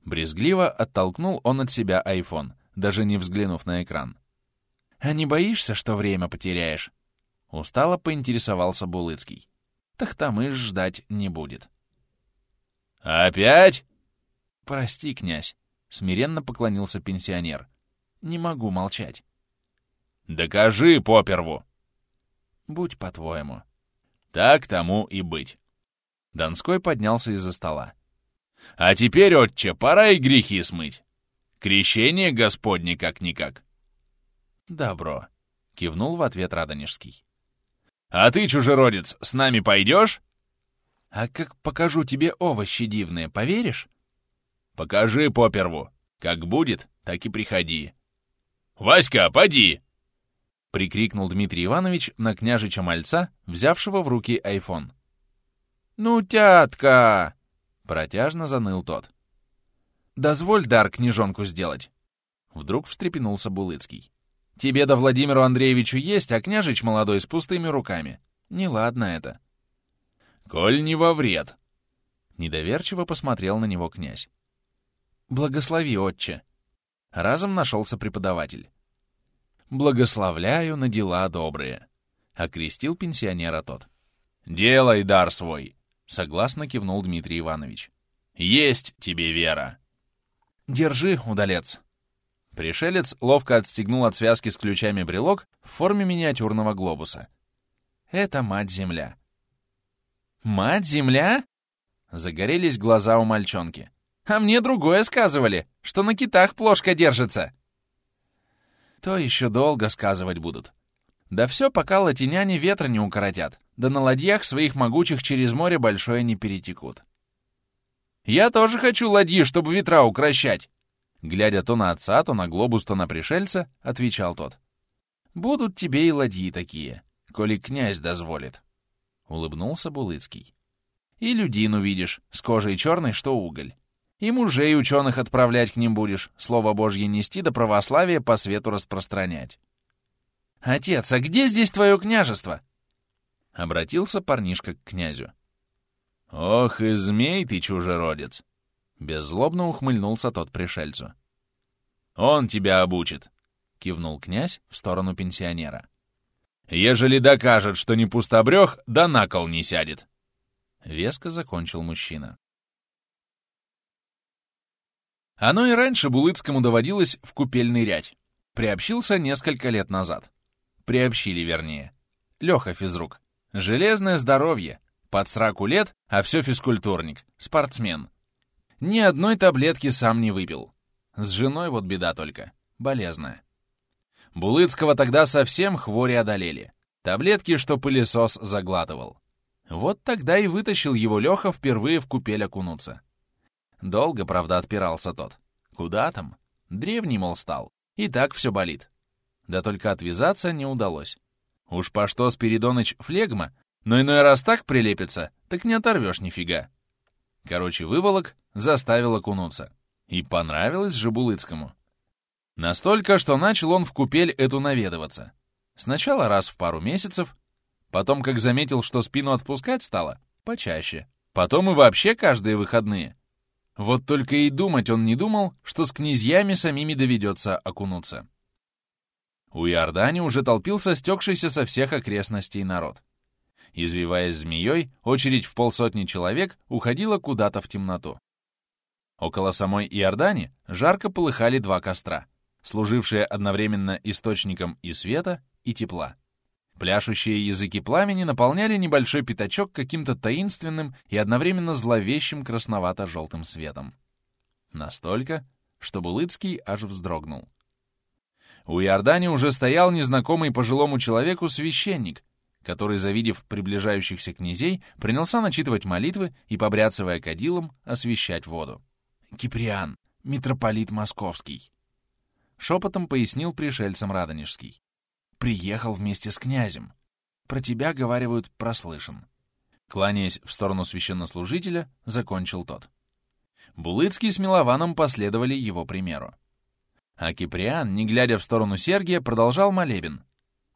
Брезгливо оттолкнул он от себя айфон, даже не взглянув на экран. «А не боишься, что время потеряешь?» Устало поинтересовался Булыцкий. Тахтамыш ждать не будет. «Опять?» «Прости, князь», — смиренно поклонился пенсионер. «Не могу молчать». «Докажи поперву!» «Будь по-твоему». «Так тому и быть». Донской поднялся из-за стола. «А теперь, отче, пора и грехи смыть. Крещение Господне как-никак». «Добро», — кивнул в ответ Радонежский. «А ты, чужеродец, с нами пойдешь?» «А как покажу тебе овощи дивные, поверишь?» «Покажи поперву. Как будет, так и приходи». «Васька, поди!» Прикрикнул Дмитрий Иванович на княжича мальца, взявшего в руки айфон. «Ну, тятка!» — протяжно заныл тот. «Дозволь дар княжонку сделать!» Вдруг встрепенулся Булыцкий. «Тебе да Владимиру Андреевичу есть, а княжич молодой с пустыми руками. Неладно это». «Коль не во вред!» Недоверчиво посмотрел на него князь. «Благослови, отче!» Разом нашелся преподаватель. «Благословляю на дела добрые», — окрестил пенсионера тот. «Делай дар свой», — согласно кивнул Дмитрий Иванович. «Есть тебе вера!» «Держи, удалец!» Пришелец ловко отстегнул от связки с ключами брелок в форме миниатюрного глобуса. «Это мать-земля». «Мать-земля?» Загорелись глаза у мальчонки. «А мне другое сказывали, что на китах плошка держится!» То еще долго сказывать будут. Да все, пока латиняне ветра не укоротят, да на ладьях своих могучих через море большое не перетекут. «Я тоже хочу ладьи, чтобы ветра укращать!» Глядя то на отца, то на глобус, то на пришельца, отвечал тот. «Будут тебе и ладьи такие, коли князь дозволит», — улыбнулся Булыцкий. «И людину видишь, с кожей черной, что уголь. И мужей ученых отправлять к ним будешь, слово Божье нести да православие по свету распространять. «Отец, а где здесь твое княжество?» Обратился парнишка к князю. «Ох и змей ты, чужеродец!» Беззлобно ухмыльнулся тот пришельцу. «Он тебя обучит!» — кивнул князь в сторону пенсионера. «Ежели докажет, что не пустобрех, да на кол не сядет!» Веско закончил мужчина. Оно и раньше Булыцкому доводилось в купельный рядь. Приобщился несколько лет назад. Приобщили, вернее. Леха физрук. Железное здоровье. Под сраку лет, а все физкультурник. Спортсмен. Ни одной таблетки сам не выпил. С женой вот беда только. Болезная. Булыцкого тогда совсем хвори одолели. Таблетки, что пылесос заглатывал. Вот тогда и вытащил его Леха впервые в купель окунуться. Долго, правда, отпирался тот. Куда там? Древний, мол, стал. И так все болит. Да только отвязаться не удалось. Уж по что Спиридоныч флегма, но иной раз так прилепится, так не оторвешь нифига. Короче, выволок заставил окунуться. И понравилось же Булыцкому. Настолько, что начал он в купель эту наведываться. Сначала раз в пару месяцев, потом, как заметил, что спину отпускать стало, почаще. Потом и вообще каждые выходные. Вот только и думать он не думал, что с князьями самими доведется окунуться. У Иордани уже толпился стекшийся со всех окрестностей народ. Извиваясь змеей, очередь в полсотни человек уходила куда-то в темноту. Около самой Иордани жарко полыхали два костра, служившие одновременно источником и света, и тепла. Пляшущие языки пламени наполняли небольшой пятачок каким-то таинственным и одновременно зловещим красновато-желтым светом. Настолько, что Булыцкий аж вздрогнул. У Иордани уже стоял незнакомый пожилому человеку священник, который, завидев приближающихся князей, принялся начитывать молитвы и, побряцывая кадилом, освещать воду. «Киприан, митрополит московский», — шепотом пояснил пришельцам Радонежский. Приехал вместе с князем. Про тебя, говаривают, прослышан. Кланяясь в сторону священнослужителя, закончил тот. Булыцкий с Милованом последовали его примеру. А Киприан, не глядя в сторону Сергия, продолжал молебен.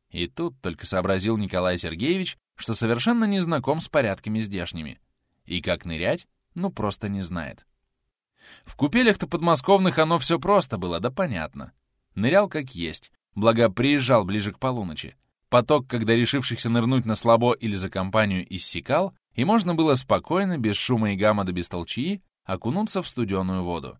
И тут только сообразил Николай Сергеевич, что совершенно не знаком с порядками здешними. И как нырять, ну просто не знает. В купелях-то подмосковных оно все просто было, да понятно. Нырял как есть, благо приезжал ближе к полуночи. Поток, когда решившихся нырнуть на слабо или за компанию, иссякал, и можно было спокойно, без шума и гамма без толчии, окунуться в студеную воду.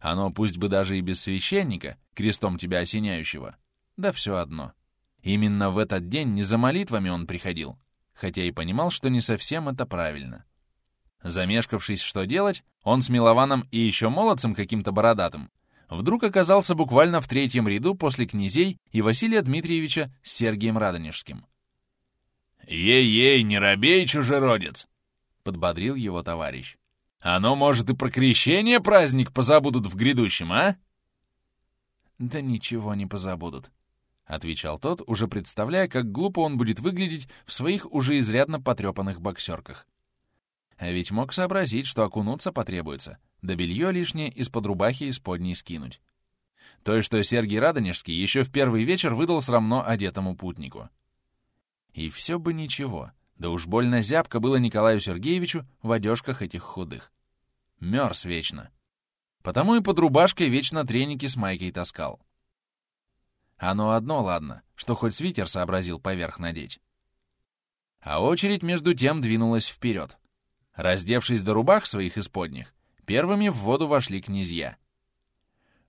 Оно пусть бы даже и без священника, крестом тебя осеняющего, да все одно. Именно в этот день не за молитвами он приходил, хотя и понимал, что не совсем это правильно. Замешкавшись, что делать, он с Милованом и еще молодцем каким-то бородатым вдруг оказался буквально в третьем ряду после князей и Василия Дмитриевича с Сергием Радонежским. «Ей-ей, не робей, чужеродец!» — подбодрил его товарищ. «Оно, может, и про крещение праздник позабудут в грядущем, а?» «Да ничего не позабудут», отвечал тот, уже представляя, как глупо он будет выглядеть в своих уже изрядно потрепанных боксерках. А ведь мог сообразить, что окунуться потребуется, да белье лишнее из-под рубахи и сподней скинуть. То, что Сергий Радонежский еще в первый вечер выдал срамно одетому путнику. И все бы ничего, да уж больно зябко было Николаю Сергеевичу в одежках этих худых. Мерз вечно. Потому и под рубашкой вечно треники с майкой таскал. Оно одно ладно, что хоть свитер сообразил поверх надеть. А очередь между тем двинулась вперед. Раздевшись до рубах своих исподних, первыми в воду вошли князья.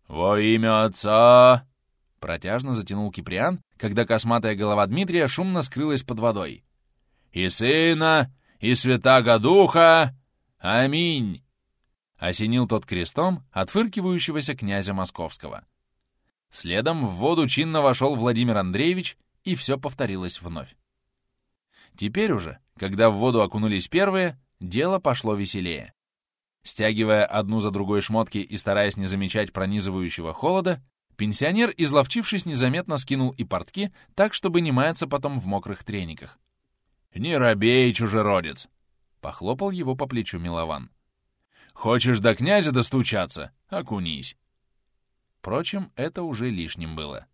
«Во имя отца!» — протяжно затянул Киприан, когда косматая голова Дмитрия шумно скрылась под водой. «И сына, и святаго духа! Аминь!» — осенил тот крестом отфыркивающегося князя Московского. Следом в воду чинно вошел Владимир Андреевич, и все повторилось вновь. Теперь уже, когда в воду окунулись первые, дело пошло веселее. Стягивая одну за другой шмотки и стараясь не замечать пронизывающего холода, пенсионер, изловчившись, незаметно скинул и портки так, чтобы не маяться потом в мокрых трениках. «Не робей, чужеродец!» — похлопал его по плечу Милован. «Хочешь до князя достучаться? Окунись!» Впрочем, это уже лишним было.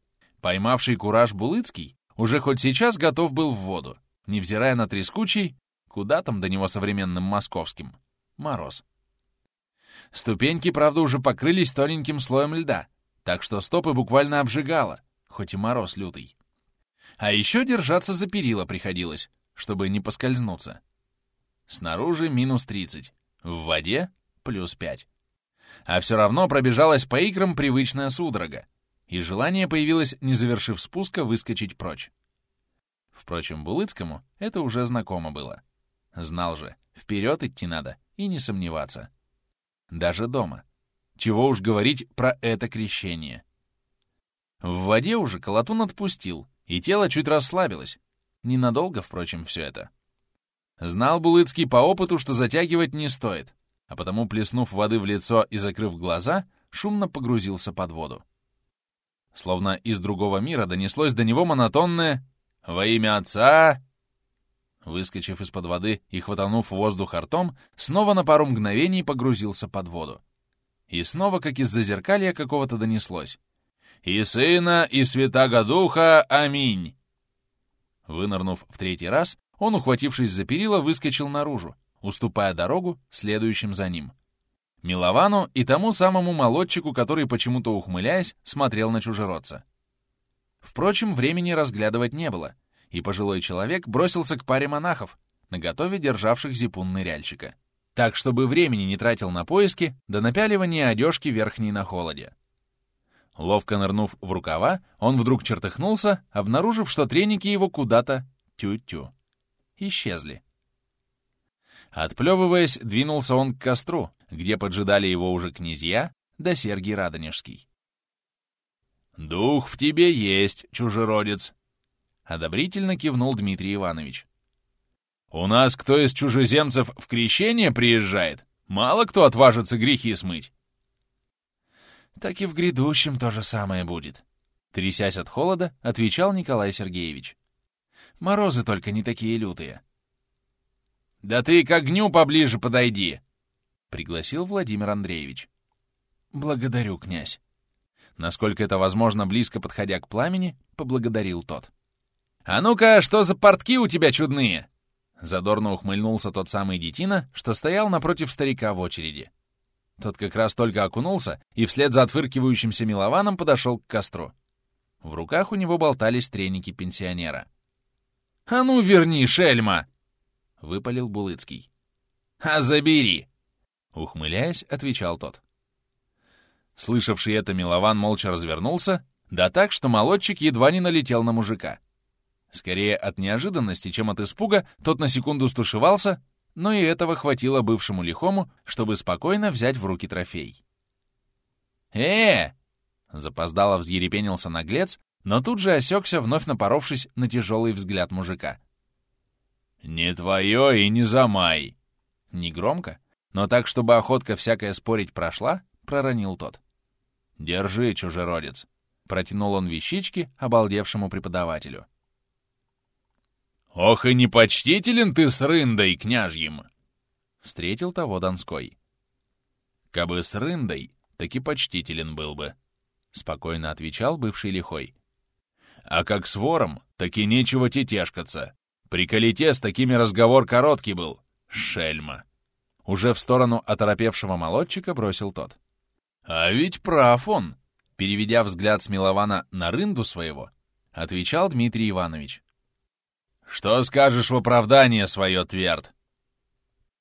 Поймавший кураж Булыцкий уже хоть сейчас готов был в воду, невзирая на трескучий, куда там до него современным московским, мороз. Ступеньки, правда, уже покрылись тоненьким слоем льда, так что стопы буквально обжигало, хоть и мороз лютый. А еще держаться за перила приходилось, чтобы не поскользнуться. Снаружи минус 30, в воде плюс 5 а все равно пробежалась по икрам привычная судорога, и желание появилось, не завершив спуска, выскочить прочь. Впрочем, Булыцкому это уже знакомо было. Знал же, вперед идти надо и не сомневаться. Даже дома. Чего уж говорить про это крещение. В воде уже колотун отпустил, и тело чуть расслабилось. Ненадолго, впрочем, все это. Знал Булыцкий по опыту, что затягивать не стоит а потому, плеснув воды в лицо и закрыв глаза, шумно погрузился под воду. Словно из другого мира донеслось до него монотонное «Во имя Отца!» Выскочив из-под воды и хватанув воздух ртом, снова на пару мгновений погрузился под воду. И снова, как из-за зеркалья какого-то донеслось. «И Сына, и Святаго Духа! Аминь!» Вынырнув в третий раз, он, ухватившись за перила, выскочил наружу, уступая дорогу следующим за ним. Миловану и тому самому молодчику, который, почему-то ухмыляясь, смотрел на чужеродца. Впрочем, времени разглядывать не было, и пожилой человек бросился к паре монахов, наготове державших зипун ныряльщика. Так, чтобы времени не тратил на поиски, до напяливания одежки верхней на холоде. Ловко нырнув в рукава, он вдруг чертыхнулся, обнаружив, что треники его куда-то тю-тю. Исчезли. Отплевываясь, двинулся он к костру, где поджидали его уже князья да Сергий Радонежский. «Дух в тебе есть, чужеродец!» — одобрительно кивнул Дмитрий Иванович. «У нас кто из чужеземцев в крещение приезжает? Мало кто отважится грехи смыть». «Так и в грядущем то же самое будет», — трясясь от холода, отвечал Николай Сергеевич. «Морозы только не такие лютые». «Да ты к огню поближе подойди!» — пригласил Владимир Андреевич. «Благодарю, князь». Насколько это возможно, близко подходя к пламени, поблагодарил тот. «А ну-ка, что за портки у тебя чудные?» Задорно ухмыльнулся тот самый детина, что стоял напротив старика в очереди. Тот как раз только окунулся и вслед за отфыркивающимся милованом подошел к костру. В руках у него болтались треники пенсионера. «А ну верни, шельма!» — выпалил Булыцкий. «А забери!» — ухмыляясь, отвечал тот. Слышавший это, Милован молча развернулся, да так, что молодчик едва не налетел на мужика. Скорее от неожиданности, чем от испуга, тот на секунду стушевался, но и этого хватило бывшему лихому, чтобы спокойно взять в руки трофей. «Э!» — запоздало взъерепенился наглец, но тут же осекся, вновь напоровшись на тяжелый взгляд мужика. «Не твое и не замай!» Негромко, но так, чтобы охотка всякая спорить прошла, проронил тот. «Держи, чужеродец. — протянул он вещички обалдевшему преподавателю. «Ох и непочтителен ты с рындой, княжьим!» — встретил того Донской. «Кабы с рындой, так и почтителен был бы», — спокойно отвечал бывший лихой. «А как с вором, так и нечего тетешкаться. При колите с такими разговор короткий был. Шельма!» Уже в сторону оторопевшего молодчика бросил тот. «А ведь прав он!» Переведя взгляд с Милована на рынду своего, отвечал Дмитрий Иванович. «Что скажешь в оправдание свое, Тверд?»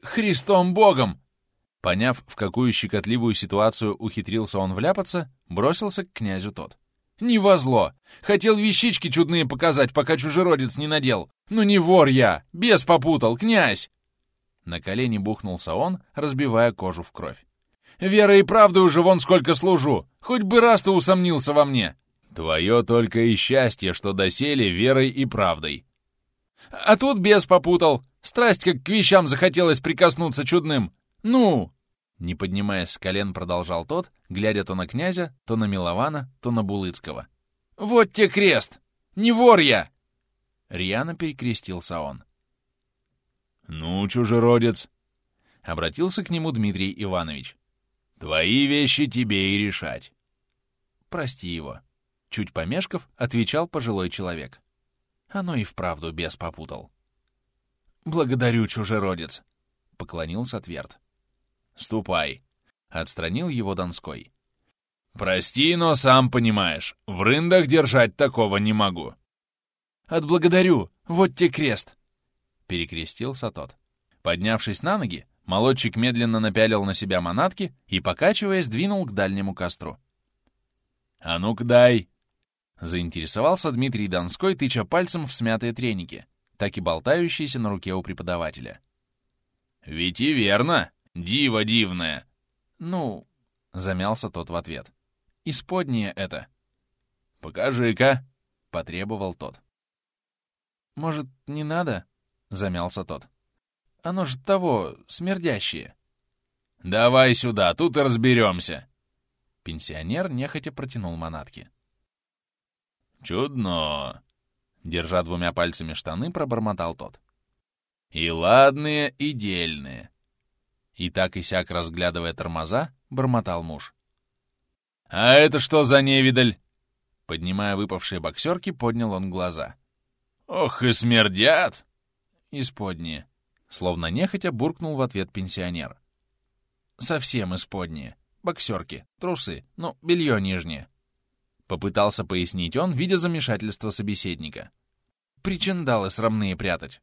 «Христом Богом!» Поняв, в какую щекотливую ситуацию ухитрился он вляпаться, бросился к князю тот. «Не возло! Хотел вещички чудные показать, пока чужеродец не надел! Ну не вор я! Бес попутал, князь!» На колени бухнулся он, разбивая кожу в кровь. «Вера и правда уже вон сколько служу! Хоть бы раз ты усомнился во мне!» «Твое только и счастье, что доселе верой и правдой!» А тут бес попутал. Страсть как к вещам захотелось прикоснуться чудным. Ну!» Не поднимаясь с колен, продолжал тот, глядя то на князя, то на Милована, то на Булыцкого. «Вот те крест! Не вор я!» Рьяно перекрестился он. «Ну, чужеродец!» — обратился к нему Дмитрий Иванович. «Твои вещи тебе и решать». «Прости его», — чуть помешков, отвечал пожилой человек. Оно и вправду бес попутал. «Благодарю, чужеродец», — поклонился Тверд. «Ступай», — отстранил его Донской. «Прости, но сам понимаешь, в рындах держать такого не могу». «Отблагодарю, вот те крест», — перекрестился тот. Поднявшись на ноги, молодчик медленно напялил на себя манатки и, покачиваясь, двинул к дальнему костру. «А ну-ка дай!» Заинтересовался Дмитрий Донской, тыча пальцем в смятые треники, так и болтающиеся на руке у преподавателя. «Ведь и верно! Диво дивное!» «Ну...» — замялся тот в ответ. «Исподнее это». «Покажи-ка!» — потребовал тот. «Может, не надо?» — замялся тот. «Оно же того, смердящее». «Давай сюда, тут и разберемся!» Пенсионер нехотя протянул манатки. «Чудно!» — держа двумя пальцами штаны, пробормотал тот. «И ладные, и дельные!» И так и сяк, разглядывая тормоза, бормотал муж. «А это что за невидаль?» Поднимая выпавшие боксерки, поднял он глаза. «Ох и смердят!» «Исподние!» Словно нехотя буркнул в ответ пенсионер. «Совсем исподние. Боксерки, трусы, ну, белье нижнее. Попытался пояснить он, видя замешательство собеседника. Причиндалы срамные прятать.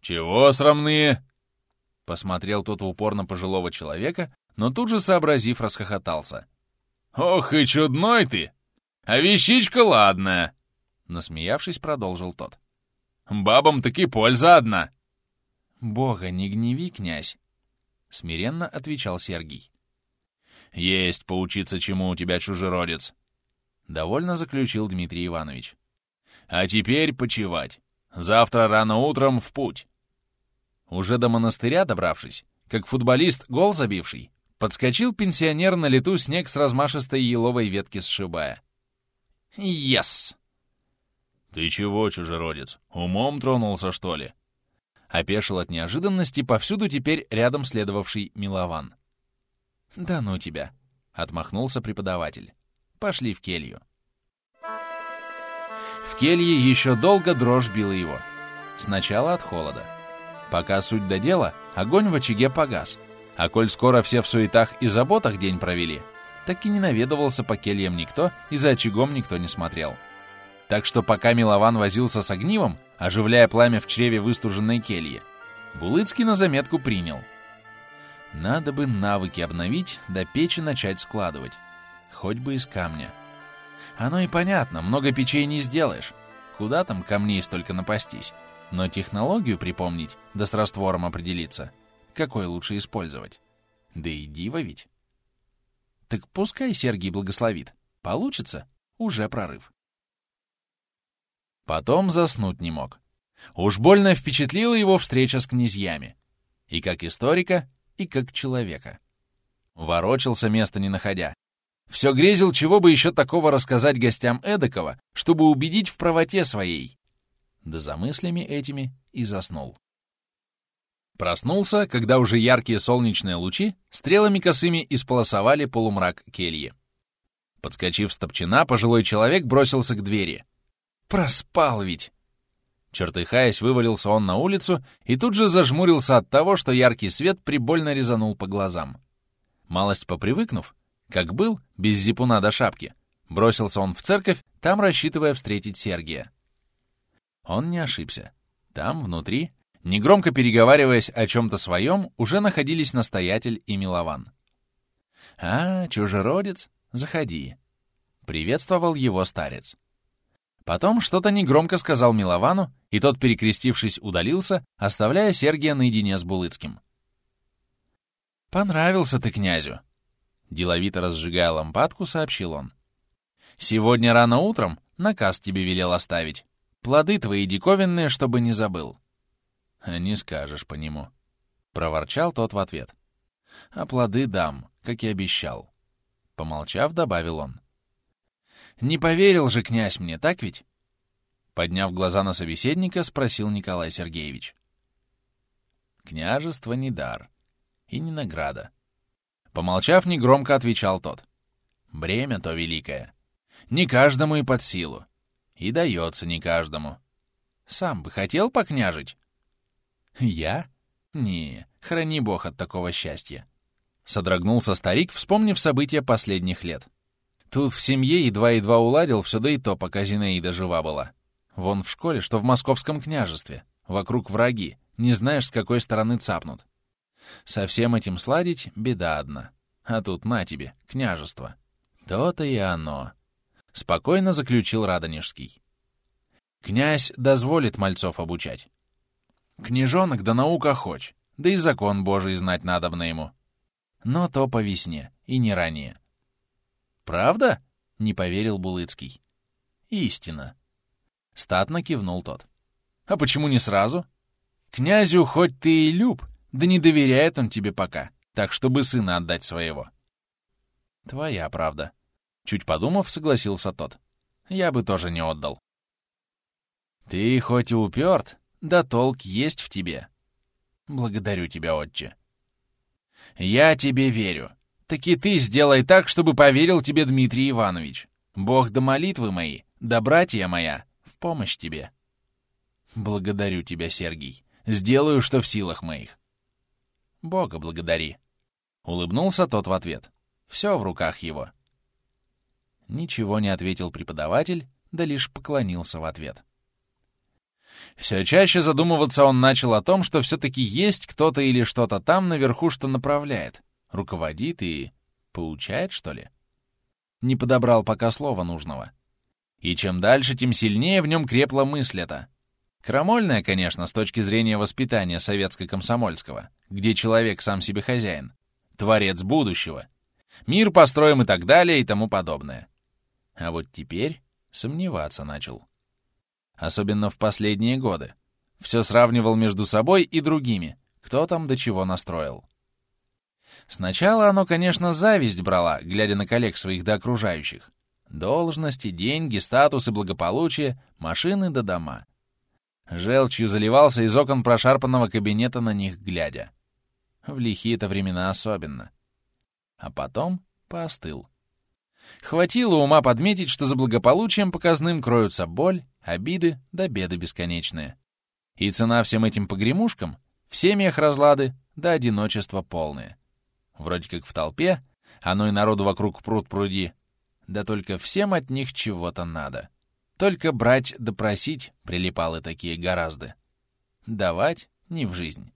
«Чего срамные?» Посмотрел тот в упор на пожилого человека, но тут же, сообразив, расхохотался. «Ох и чудной ты! А вещичка ладная!» Насмеявшись, продолжил тот. «Бабам таки польза одна!» «Бога не гневи, князь!» Смиренно отвечал Сергий. «Есть поучиться, чему у тебя чужеродец!» Довольно заключил Дмитрий Иванович. «А теперь почевать. Завтра рано утром в путь». Уже до монастыря добравшись, как футболист, гол забивший, подскочил пенсионер на лету снег с размашистой еловой ветки сшибая. «Ес!» «Ты чего, чужеродец, умом тронулся, что ли?» Опешил от неожиданности повсюду теперь рядом следовавший Милован. «Да ну тебя!» — отмахнулся преподаватель. Пошли в келью. В келье еще долго дрожь била его. Сначала от холода. Пока суть до дела, огонь в очаге погас. А коль скоро все в суетах и заботах день провели, так и не наведывался по кельям никто, и за очагом никто не смотрел. Так что пока Милован возился с огнивом, оживляя пламя в чреве выстуженной кельи, Булыцкий на заметку принял. Надо бы навыки обновить, да печи начать складывать хоть бы из камня. Оно и понятно, много печей не сделаешь. Куда там камней столько напастись? Но технологию припомнить, да с раствором определиться, какой лучше использовать. Да и диво ведь. Так пускай Сергий благословит. Получится — уже прорыв. Потом заснуть не мог. Уж больно впечатлила его встреча с князьями. И как историка, и как человека. Ворочался места не находя, Все грезил, чего бы еще такого рассказать гостям Эдакова, чтобы убедить в правоте своей. Да за мыслями этими и заснул. Проснулся, когда уже яркие солнечные лучи стрелами косыми исполосовали полумрак кельи. Подскочив с топчина, пожилой человек бросился к двери. «Проспал ведь!» Чертыхаясь, вывалился он на улицу и тут же зажмурился от того, что яркий свет прибольно резанул по глазам. Малость попривыкнув, как был, без зипуна до шапки, бросился он в церковь, там рассчитывая встретить Сергия. Он не ошибся. Там, внутри, Негромко переговариваясь о чем-то своем, уже находились настоятель и Милован. «А, чужеродец, заходи», — приветствовал его старец. Потом что-то негромко сказал Миловану, и тот, перекрестившись, удалился, оставляя Сергия наедине с Булыцким. «Понравился ты князю», — деловито разжигая лампадку, сообщил он. «Сегодня рано утром наказ тебе велел оставить. Плоды твои диковинные, чтобы не забыл. «Не скажешь по нему», — проворчал тот в ответ. «А плоды дам, как и обещал». Помолчав, добавил он. «Не поверил же князь мне, так ведь?» Подняв глаза на собеседника, спросил Николай Сергеевич. «Княжество не дар и не награда». Помолчав, негромко отвечал тот. «Бремя то великое. Не каждому и под силу. И дается не каждому. Сам бы хотел покняжить?» «Я? Не, храни бог от такого счастья!» Содрогнулся старик, вспомнив события последних лет. Тут в семье едва-едва уладил все, да и то, пока Зинаида жива была. Вон в школе, что в московском княжестве. Вокруг враги, не знаешь, с какой стороны цапнут. Со всем этим сладить — беда одна. А тут на тебе, княжество. То-то и оно. Спокойно заключил Радонежский. Князь дозволит мальцов обучать. Княжонок да наука хоч, да и закон Божий знать надобно ему. Но то по весне, и не ранее. «Правда?» — не поверил Булыцкий. «Истина». Статно кивнул тот. «А почему не сразу?» «Князю хоть ты и люб, да не доверяет он тебе пока, так чтобы сына отдать своего». «Твоя правда». Чуть подумав, согласился тот. «Я бы тоже не отдал». «Ты хоть и уперт, да толк есть в тебе. Благодарю тебя, отче. Я тебе верю. Так и ты сделай так, чтобы поверил тебе Дмитрий Иванович. Бог да молитвы мои, да братья моя, в помощь тебе. Благодарю тебя, Сергий. Сделаю, что в силах моих. Бога благодари. Улыбнулся тот в ответ. Все в руках его. Ничего не ответил преподаватель, да лишь поклонился в ответ. Все чаще задумываться он начал о том, что все-таки есть кто-то или что-то там наверху, что направляет, руководит и поучает, что ли? Не подобрал пока слова нужного. И чем дальше, тем сильнее в нем крепла мысль эта. Крамольная, конечно, с точки зрения воспитания советско-комсомольского, где человек сам себе хозяин, творец будущего, мир построим и так далее и тому подобное. А вот теперь сомневаться начал особенно в последние годы. Все сравнивал между собой и другими, кто там до чего настроил. Сначала оно, конечно, зависть брала, глядя на коллег своих до окружающих. Должности, деньги, статус и благополучие, машины да дома. Желчью заливался из окон прошарпанного кабинета на них глядя. В лихие-то времена особенно. А потом поостыл. Хватило ума подметить, что за благополучием показным кроются боль, обиды да беды бесконечные. И цена всем этим погремушкам — в семьях разлады да одиночество полное. Вроде как в толпе, оно и народу вокруг пруд пруди, да только всем от них чего-то надо. Только брать да просить прилипалы такие гораздо. Давать не в жизнь.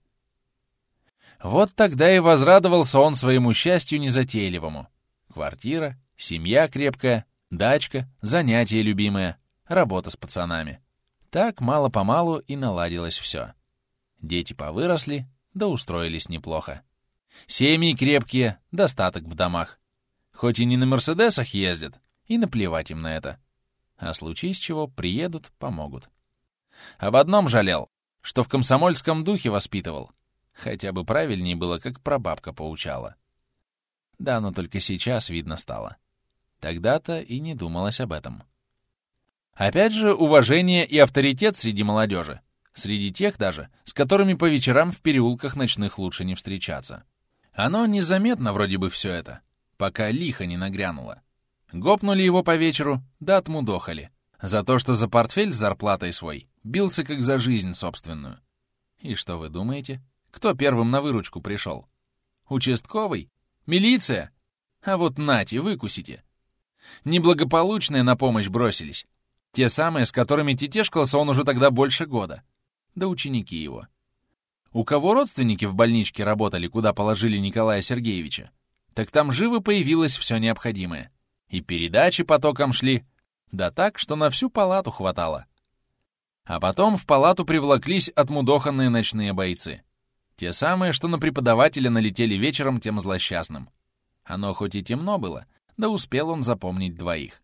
Вот тогда и возрадовался он своему счастью незатейливому. Квартира, семья крепкая, дачка, занятие любимое — работа с пацанами. Так мало-помалу и наладилось все. Дети повыросли, да устроились неплохо. Семьи крепкие, достаток в домах. Хоть и не на «Мерседесах» ездят, и наплевать им на это. А случись чего, приедут, помогут. Об одном жалел, что в комсомольском духе воспитывал. Хотя бы правильнее было, как прабабка поучала. Да, но только сейчас видно стало. Тогда-то и не думалось об этом. Опять же, уважение и авторитет среди молодежи. Среди тех даже, с которыми по вечерам в переулках ночных лучше не встречаться. Оно незаметно вроде бы все это, пока лихо не нагрянуло. Гопнули его по вечеру, да отмудохали. За то, что за портфель с зарплатой свой бился как за жизнь собственную. И что вы думаете? Кто первым на выручку пришел? Участковый? Милиция? А вот нате, выкусите. Неблагополучные на помощь бросились. Те самые, с которыми тетешкался он уже тогда больше года. Да ученики его. У кого родственники в больничке работали, куда положили Николая Сергеевича, так там живо появилось все необходимое. И передачи потоком шли, да так, что на всю палату хватало. А потом в палату привлеклись отмудоханные ночные бойцы. Те самые, что на преподавателя налетели вечером тем злосчастным. Оно хоть и темно было, да успел он запомнить двоих.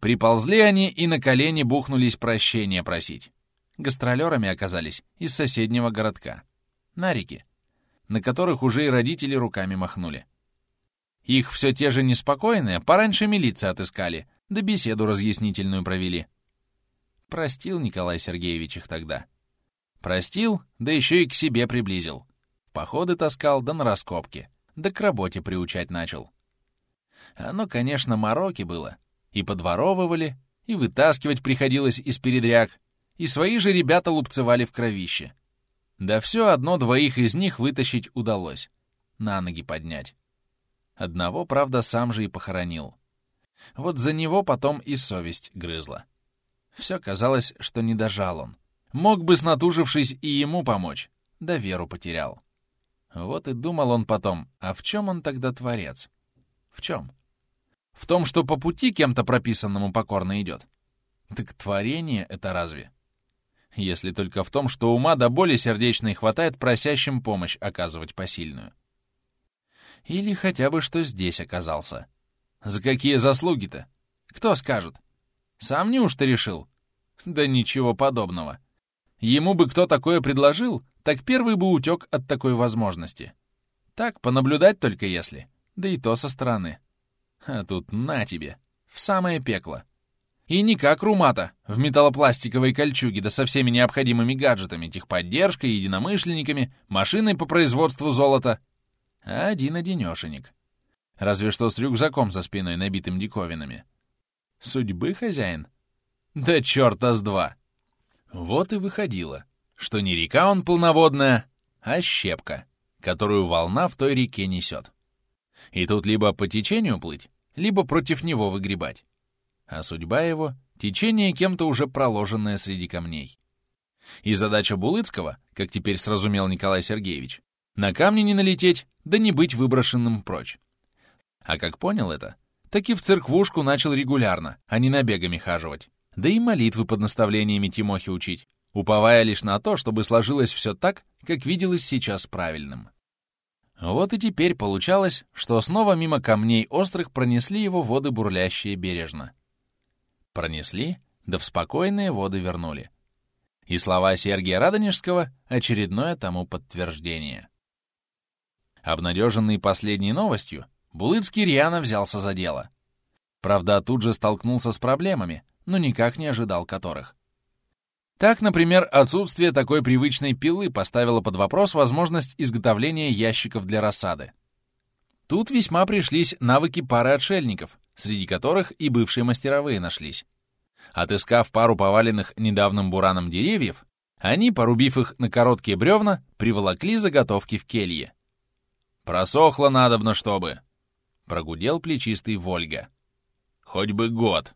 Приползли они и на колени бухнулись прощения просить. Гастролерами оказались из соседнего городка. Нарики, на которых уже и родители руками махнули. Их все те же неспокойные пораньше милиции отыскали, да беседу разъяснительную провели. Простил Николай Сергеевич их тогда. Простил, да еще и к себе приблизил. походы таскал, да на раскопки, да к работе приучать начал. Оно, конечно, мороки было, и подворовывали, и вытаскивать приходилось из передряг, и свои же ребята лупцевали в кровище. Да все одно двоих из них вытащить удалось, на ноги поднять. Одного, правда, сам же и похоронил. Вот за него потом и совесть грызла. Все казалось, что не дожал он. Мог бы, снатужившись, и ему помочь, да веру потерял. Вот и думал он потом, а в чем он тогда творец? В чем? В том, что по пути кем-то прописанному покорно идет? Так творение это разве? Если только в том, что ума до боли сердечной хватает просящим помощь оказывать посильную. Или хотя бы что здесь оказался. За какие заслуги-то? Кто скажет? Сам неужто решил? Да ничего подобного. Ему бы кто такое предложил, так первый бы утек от такой возможности. Так, понаблюдать только если, да и то со стороны. А тут на тебе, в самое пекло. И не как Румата, в металлопластиковой кольчуге, да со всеми необходимыми гаджетами, техподдержкой, единомышленниками, машиной по производству золота, один-одинешенек. Разве что с рюкзаком за спиной, набитым диковинами. Судьбы хозяин? Да черта с два! Вот и выходило, что не река он полноводная, а щепка, которую волна в той реке несет. И тут либо по течению плыть, либо против него выгребать. А судьба его — течение кем-то уже проложенное среди камней. И задача Булыцкого, как теперь сразумел Николай Сергеевич, на камни не налететь, да не быть выброшенным прочь. А как понял это, так и в церквушку начал регулярно, а не набегами хаживать. Да и молитвы под наставлениями Тимохи учить, уповая лишь на то, чтобы сложилось все так, как виделось сейчас правильным. Вот и теперь получалось, что снова мимо камней острых пронесли его воды бурлящие бережно. Пронесли, да в спокойные воды вернули. И слова Сергия Радонежского — очередное тому подтверждение. Обнадеженный последней новостью, Булыцкий рьяно взялся за дело. Правда, тут же столкнулся с проблемами, но никак не ожидал которых. Так, например, отсутствие такой привычной пилы поставило под вопрос возможность изготовления ящиков для рассады. Тут весьма пришлись навыки пары отшельников, среди которых и бывшие мастеровые нашлись. Отыскав пару поваленных недавним бураном деревьев, они, порубив их на короткие бревна, приволокли заготовки в келье. «Просохло надобно, чтобы!» — прогудел плечистый Вольга. «Хоть бы год!»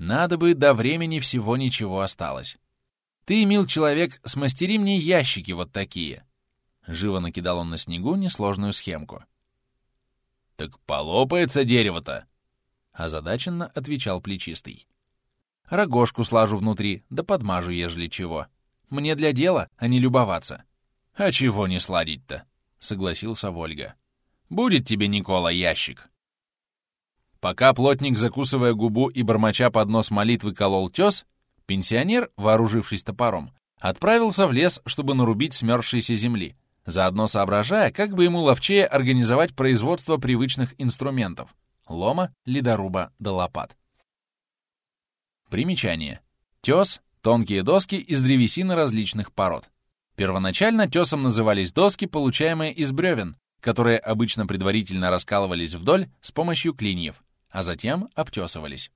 Надо бы, до времени всего ничего осталось. Ты, мил человек, смастери мне ящики вот такие. Живо накидал он на снегу несложную схемку. Так полопается дерево-то, озадаченно отвечал плечистый. Рогожку слажу внутри, да подмажу, ежели чего. Мне для дела, а не любоваться. А чего не сладить-то? Согласился Вольга. Будет тебе, Никола, ящик. Пока плотник, закусывая губу и бормоча под нос молитвы колол тес, пенсионер, вооружившись топором, отправился в лес, чтобы нарубить смерзшейся земли, заодно соображая, как бы ему ловчее организовать производство привычных инструментов — лома, ледоруба да лопат. Примечание. Тес — тонкие доски из древесины различных пород. Первоначально тесом назывались доски, получаемые из бревен, которые обычно предварительно раскалывались вдоль с помощью клиньев, а затем обтесывались.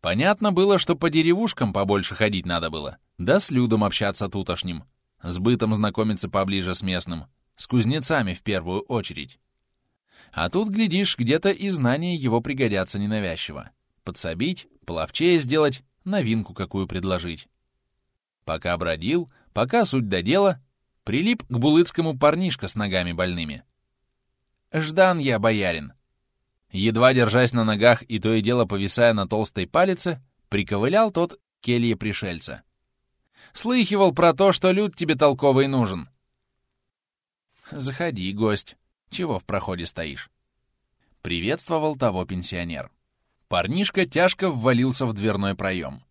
Понятно было, что по деревушкам побольше ходить надо было, да с людом общаться тутошним, с бытом знакомиться поближе с местным, с кузнецами в первую очередь. А тут, глядишь, где-то и знания его пригодятся ненавязчиво. Подсобить, половчее сделать, новинку какую предложить. Пока бродил, пока суть до дела, прилип к булыцкому парнишка с ногами больными. «Ждан я, боярин!» Едва держась на ногах и то и дело повисая на толстой палице, приковылял тот келье пришельца. «Слыхивал про то, что люд тебе толковый нужен». «Заходи, гость. Чего в проходе стоишь?» Приветствовал того пенсионер. Парнишка тяжко ввалился в дверной проем.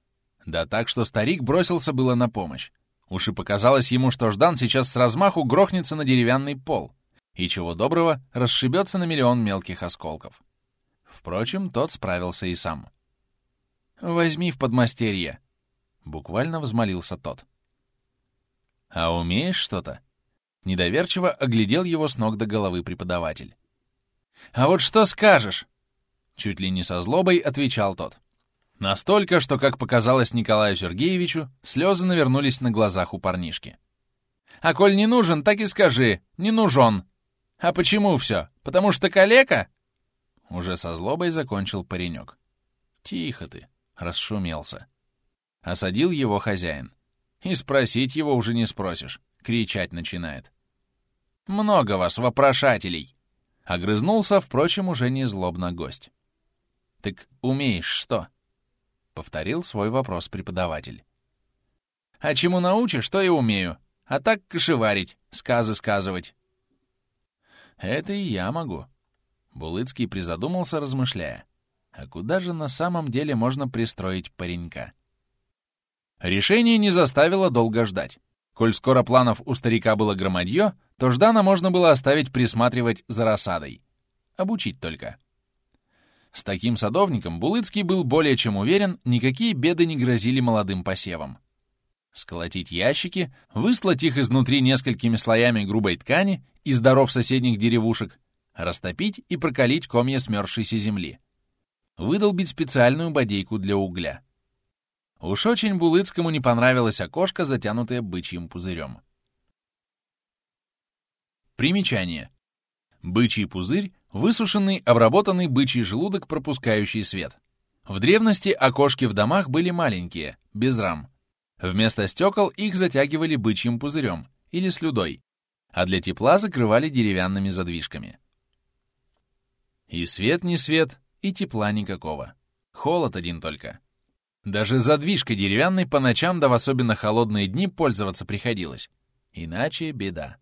Да так, что старик бросился было на помощь. Уж и показалось ему, что Ждан сейчас с размаху грохнется на деревянный пол, и чего доброго расшибется на миллион мелких осколков. Впрочем, тот справился и сам. «Возьми в подмастерье!» — буквально взмолился тот. «А умеешь что-то?» Недоверчиво оглядел его с ног до головы преподаватель. «А вот что скажешь?» Чуть ли не со злобой отвечал тот. Настолько, что, как показалось Николаю Сергеевичу, слезы навернулись на глазах у парнишки. «А коль не нужен, так и скажи, не нужен. А почему все? Потому что калека?» Уже со злобой закончил паренек. «Тихо ты!» — расшумелся. Осадил его хозяин. И спросить его уже не спросишь. Кричать начинает. «Много вас, вопрошателей!» Огрызнулся, впрочем, уже не злобно гость. «Так умеешь что?» Повторил свой вопрос преподаватель. «А чему научишь, то и умею. А так кошеварить, сказы сказывать». «Это и я могу», Булыцкий призадумался, размышляя. А куда же на самом деле можно пристроить паренька? Решение не заставило долго ждать. Коль скоро планов у старика было громадье, то Ждана можно было оставить присматривать за рассадой. Обучить только. С таким садовником Булыцкий был более чем уверен, никакие беды не грозили молодым посевам. Сколотить ящики, выслать их изнутри несколькими слоями грубой ткани из даров соседних деревушек, растопить и прокалить комья смерзшейся земли. Выдолбить специальную бодейку для угля. Уж очень Булыцкому не понравилось окошко, затянутое бычьим пузырем. Примечание. Бычий пузырь — высушенный, обработанный бычий желудок, пропускающий свет. В древности окошки в домах были маленькие, без рам. Вместо стекол их затягивали бычьим пузырем или слюдой, а для тепла закрывали деревянными задвижками. И свет не свет, и тепла никакого. Холод один только. Даже задвижкой деревянной по ночам, да в особенно холодные дни, пользоваться приходилось. Иначе беда.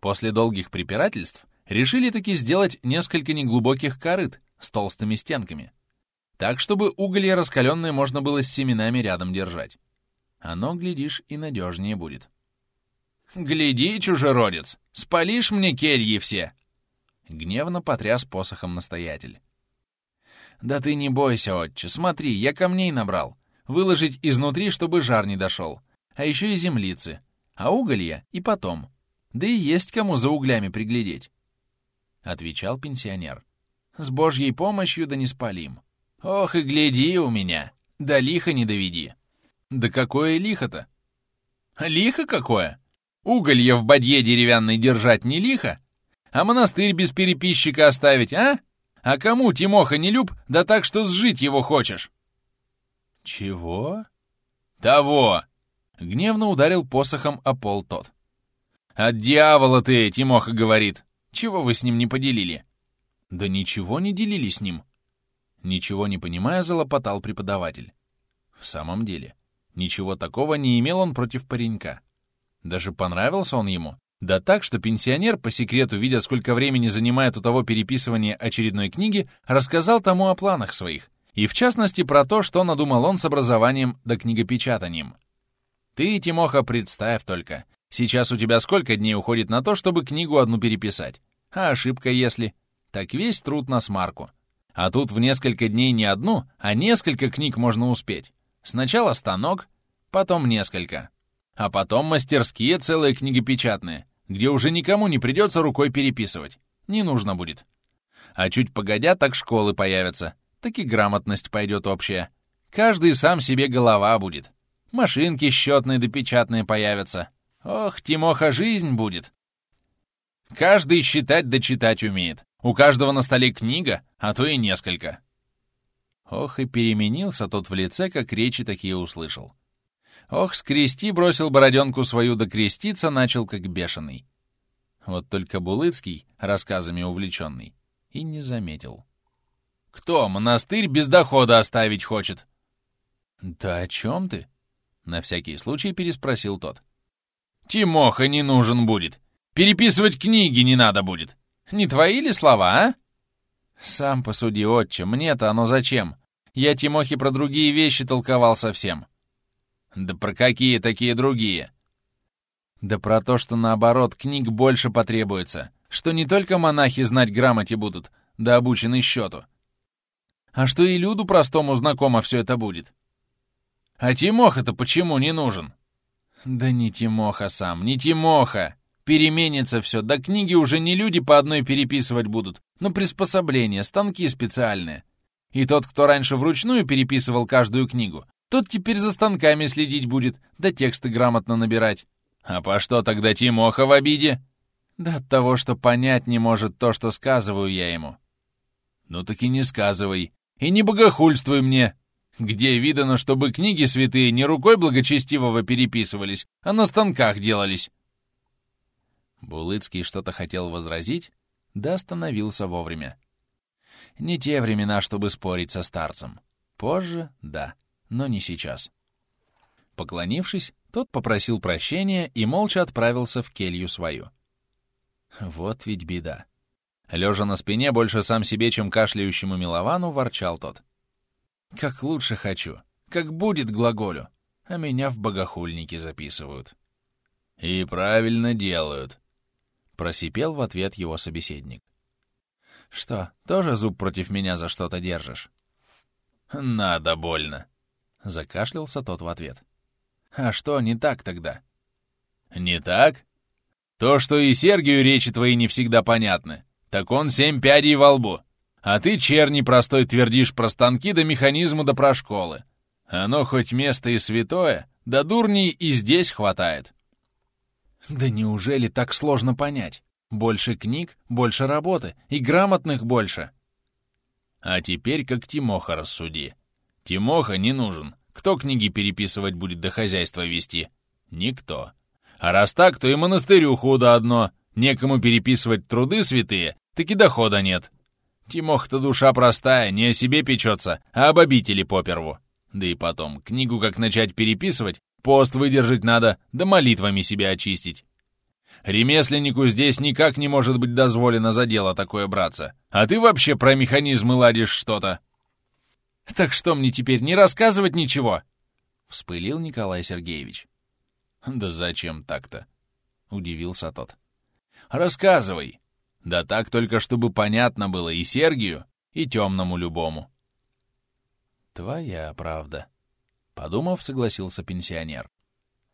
После долгих препирательств решили таки сделать несколько неглубоких корыт с толстыми стенками. Так, чтобы уголья раскаленные можно было с семенами рядом держать. Оно, глядишь, и надежнее будет. «Гляди, чужеродец, спалишь мне кельи все, — гневно потряс посохом настоятель. «Да ты не бойся, отче, смотри, я камней набрал. Выложить изнутри, чтобы жар не дошел. А еще и землицы. А уголья и потом. Да и есть кому за углями приглядеть», — отвечал пенсионер. «С божьей помощью да не спалим. Ох и гляди у меня, да лихо не доведи». «Да какое лихо-то?» «Лихо какое? Уголья в бадье деревянной держать не лихо, а монастырь без переписчика оставить, а? А кому, Тимоха, не люб, да так, что сжить его хочешь?» «Чего?» «Того!» — гневно ударил посохом о пол тот. «От дьявола ты, Тимоха говорит. Чего вы с ним не поделили?» «Да ничего не делили с ним». Ничего не понимая, залопотал преподаватель. В самом деле, ничего такого не имел он против паренька. Даже понравился он ему, да так, что пенсионер, по секрету, видя, сколько времени занимает у того переписывание очередной книги, рассказал тому о планах своих, и в частности про то, что надумал он с образованием да книгопечатанием. Ты, Тимоха, представь только, сейчас у тебя сколько дней уходит на то, чтобы книгу одну переписать? А ошибка если? так весь труд на смарку. А тут в несколько дней не одну, а несколько книг можно успеть. Сначала станок, потом несколько. А потом мастерские целые книгопечатные, где уже никому не придется рукой переписывать. Не нужно будет. А чуть погодя, так школы появятся. Так и грамотность пойдет общая. Каждый сам себе голова будет. Машинки счетные да печатные появятся. Ох, Тимоха, жизнь будет. Каждый считать да читать умеет. У каждого на столе книга, а то и несколько. Ох, и переменился тот в лице, как речи такие услышал. Ох, скрести бросил бороденку свою, да креститься начал, как бешеный. Вот только Булыцкий, рассказами увлеченный, и не заметил. «Кто монастырь без дохода оставить хочет?» «Да о чем ты?» — на всякий случай переспросил тот. «Тимоха не нужен будет. Переписывать книги не надо будет. Не твои ли слова, а?» «Сам посуди, отче, мне-то оно зачем? Я Тимохе про другие вещи толковал совсем». «Да про какие такие другие?» «Да про то, что наоборот, книг больше потребуется, что не только монахи знать грамоте будут, да обучены счету, а что и люду простому знакомо все это будет. А Тимоха-то почему не нужен? Да не Тимоха сам, не Тимоха. Переменится все, да книги уже не люди по одной переписывать будут, но приспособления, станки специальные. И тот, кто раньше вручную переписывал каждую книгу, тот теперь за станками следить будет, да тексты грамотно набирать. А по что тогда Тимоха в обиде? Да от того, что понять не может то, что сказываю я ему. Ну так и не сказывай. И не богохульствуй мне. Где видано, чтобы книги святые не рукой благочестивого переписывались, а на станках делались? Булыцкий что-то хотел возразить, да остановился вовремя. Не те времена, чтобы спорить со старцем. Позже — да, но не сейчас. Поклонившись, тот попросил прощения и молча отправился в келью свою. Вот ведь беда. Лежа на спине, больше сам себе, чем кашляющему Миловану, ворчал тот. «Как лучше хочу, как будет глаголю, а меня в богохульники записывают». «И правильно делают», — просипел в ответ его собеседник. «Что, тоже зуб против меня за что-то держишь?» «Надо больно», — закашлялся тот в ответ. «А что не так тогда?» «Не так? То, что и Сергию речи твои не всегда понятны, так он семь пядей во лбу. А ты, черни простой, твердишь про станки да механизмы да про школы. Оно хоть место и святое, да дурней и здесь хватает. Да неужели так сложно понять? Больше книг, больше работы, и грамотных больше. А теперь как Тимоха рассуди. Тимоха не нужен. Кто книги переписывать будет да хозяйство вести? Никто. А раз так, то и монастырю худо одно. Некому переписывать труды святые, так и дохода нет. Тимох-то душа простая, не о себе печется, а об обители поперву. Да и потом, книгу как начать переписывать, пост выдержать надо, да молитвами себя очистить. Ремесленнику здесь никак не может быть дозволено за дело такое браться. А ты вообще про механизмы ладишь что-то. Так что мне теперь, не рассказывать ничего? Вспылил Николай Сергеевич. Да зачем так-то? Удивился тот. Рассказывай. Да так только, чтобы понятно было и Сергию, и темному любому. Твоя правда. Подумав, согласился пенсионер.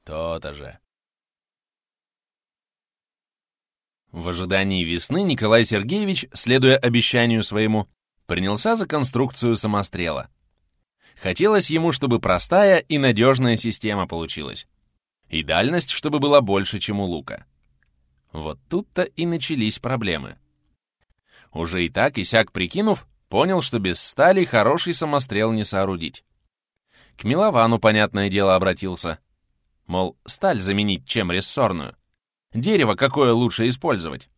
То-то же. В ожидании весны Николай Сергеевич, следуя обещанию своему, принялся за конструкцию самострела. Хотелось ему, чтобы простая и надежная система получилась. И дальность, чтобы была больше, чем у лука. Вот тут-то и начались проблемы. Уже и так, и сяк прикинув, понял, что без стали хороший самострел не соорудить. К Миловану, понятное дело, обратился. Мол, сталь заменить чем рессорную? Дерево какое лучше использовать?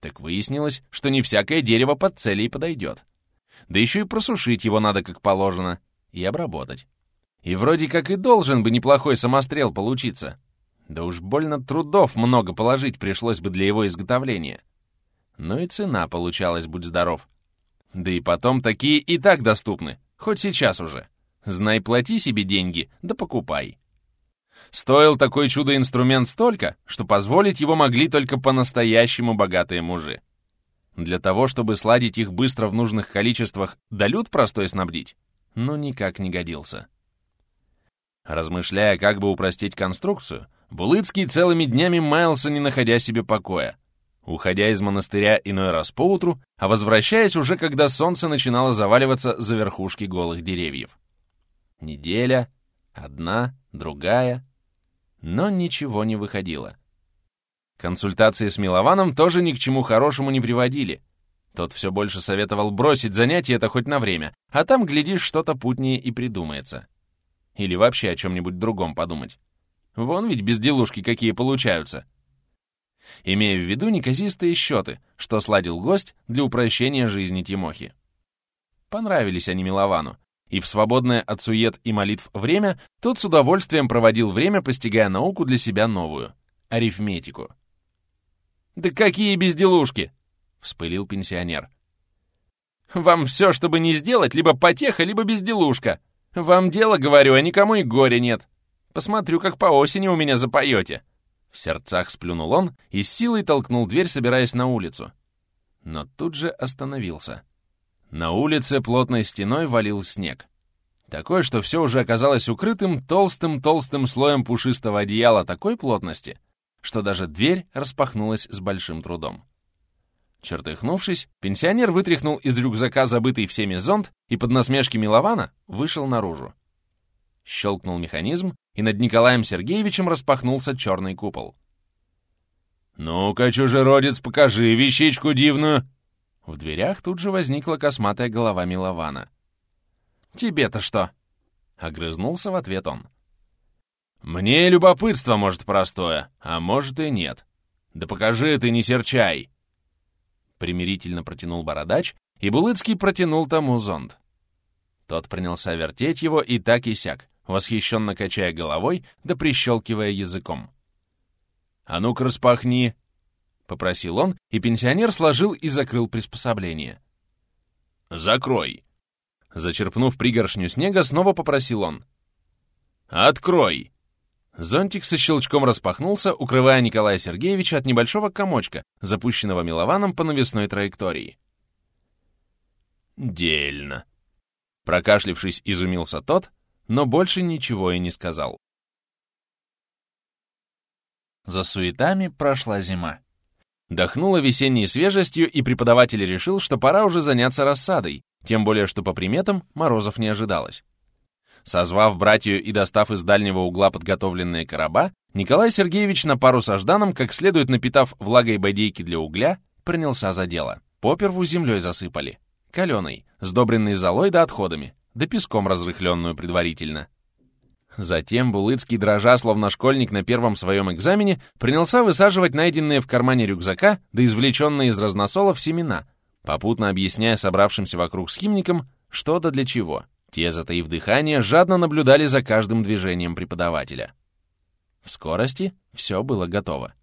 Так выяснилось, что не всякое дерево под целей подойдет. Да еще и просушить его надо как положено и обработать. И вроде как и должен бы неплохой самострел получиться. Да уж больно трудов много положить пришлось бы для его изготовления. Ну и цена получалась, будь здоров. Да и потом такие и так доступны, хоть сейчас уже. Знай, плати себе деньги, да покупай. Стоил такой чудо-инструмент столько, что позволить его могли только по-настоящему богатые мужи. Для того, чтобы сладить их быстро в нужных количествах, да люд простой снабдить, ну никак не годился. Размышляя, как бы упростить конструкцию, Булыцкий целыми днями маялся, не находя себе покоя, уходя из монастыря иной раз поутру, а возвращаясь уже, когда солнце начинало заваливаться за верхушки голых деревьев. Неделя, одна, другая, но ничего не выходило. Консультации с Милованом тоже ни к чему хорошему не приводили. Тот все больше советовал бросить занятие это хоть на время, а там, глядишь, что-то путнее и придумается. Или вообще о чем-нибудь другом подумать. Вон ведь безделушки какие получаются. Имея в виду неказистые счеты, что сладил гость для упрощения жизни Тимохи. Понравились они Миловану, и в свободное от сует и молитв время тот с удовольствием проводил время, постигая науку для себя новую — арифметику. «Да какие безделушки!» — вспылил пенсионер. «Вам все, чтобы не сделать, либо потеха, либо безделушка. Вам дело, говорю, а никому и горя нет. Посмотрю, как по осени у меня запоете». В сердцах сплюнул он и с силой толкнул дверь, собираясь на улицу. Но тут же остановился. На улице плотной стеной валил снег. Такой, что все уже оказалось укрытым толстым-толстым слоем пушистого одеяла такой плотности, что даже дверь распахнулась с большим трудом. Чертыхнувшись, пенсионер вытряхнул из рюкзака забытый всеми зонт и под насмешки Милована вышел наружу. Щелкнул механизм, и над Николаем Сергеевичем распахнулся черный купол. «Ну-ка, чужеродец, покажи вещичку дивную!» В дверях тут же возникла косматая голова Милована. «Тебе-то что?» — огрызнулся в ответ он. «Мне любопытство, может, простое, а может и нет. Да покажи ты, не серчай!» Примирительно протянул бородач, и Булыцкий протянул тому зонт. Тот принялся вертеть его и так и сяк, восхищенно качая головой да прищелкивая языком. «А ну-ка распахни!» — попросил он, и пенсионер сложил и закрыл приспособление. «Закрой!» Зачерпнув пригоршню снега, снова попросил он. «Открой!» Зонтик со щелчком распахнулся, укрывая Николая Сергеевича от небольшого комочка, запущенного Милованом по навесной траектории. «Дельно!» Прокашлившись, изумился тот, но больше ничего и не сказал. За суетами прошла зима. Дохнуло весенней свежестью, и преподаватель решил, что пора уже заняться рассадой, тем более что по приметам морозов не ожидалось. Созвав братью и достав из дальнего угла подготовленные короба, Николай Сергеевич на пару со Жданом, как следует напитав влагой бодейки для угля, принялся за дело. Поперву землей засыпали. Каленой, сдобренной золой да отходами, да песком разрыхленную предварительно. Затем Булыцкий, дрожа, словно школьник на первом своем экзамене, принялся высаживать найденные в кармане рюкзака да извлеченные из разносолов семена, попутно объясняя собравшимся вокруг схимникам, что да для чего. Те, затаив дыхание, жадно наблюдали за каждым движением преподавателя. В скорости все было готово.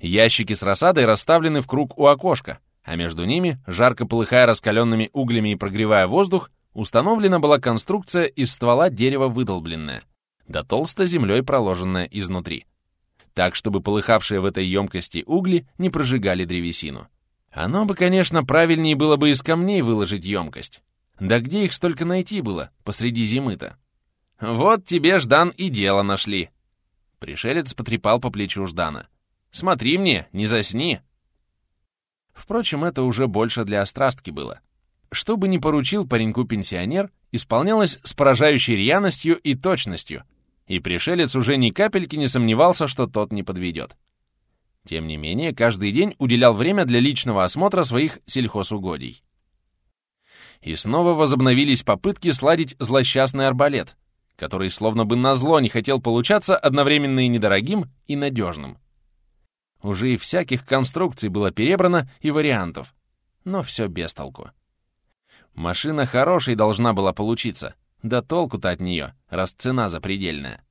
Ящики с рассадой расставлены в круг у окошка, а между ними, жарко полыхая раскаленными углями и прогревая воздух, Установлена была конструкция из ствола дерева выдолбленная, да толсто землей проложенная изнутри. Так, чтобы полыхавшие в этой емкости угли не прожигали древесину. Оно бы, конечно, правильнее было бы из камней выложить емкость. Да где их столько найти было посреди зимы-то? Вот тебе, Ждан, и дело нашли. Пришелец потрепал по плечу Ждана. Смотри мне, не засни. Впрочем, это уже больше для острастки было. Что бы ни поручил пареньку пенсионер, исполнялось с поражающей рьяностью и точностью, и пришелец уже ни капельки не сомневался, что тот не подведет. Тем не менее, каждый день уделял время для личного осмотра своих сельхозугодий. И снова возобновились попытки сладить злосчастный арбалет, который словно бы назло не хотел получаться одновременно и недорогим, и надежным. Уже и всяких конструкций было перебрано и вариантов, но все без толку. Машина хорошей должна была получиться. Да толку-то от нее, раз цена запредельная.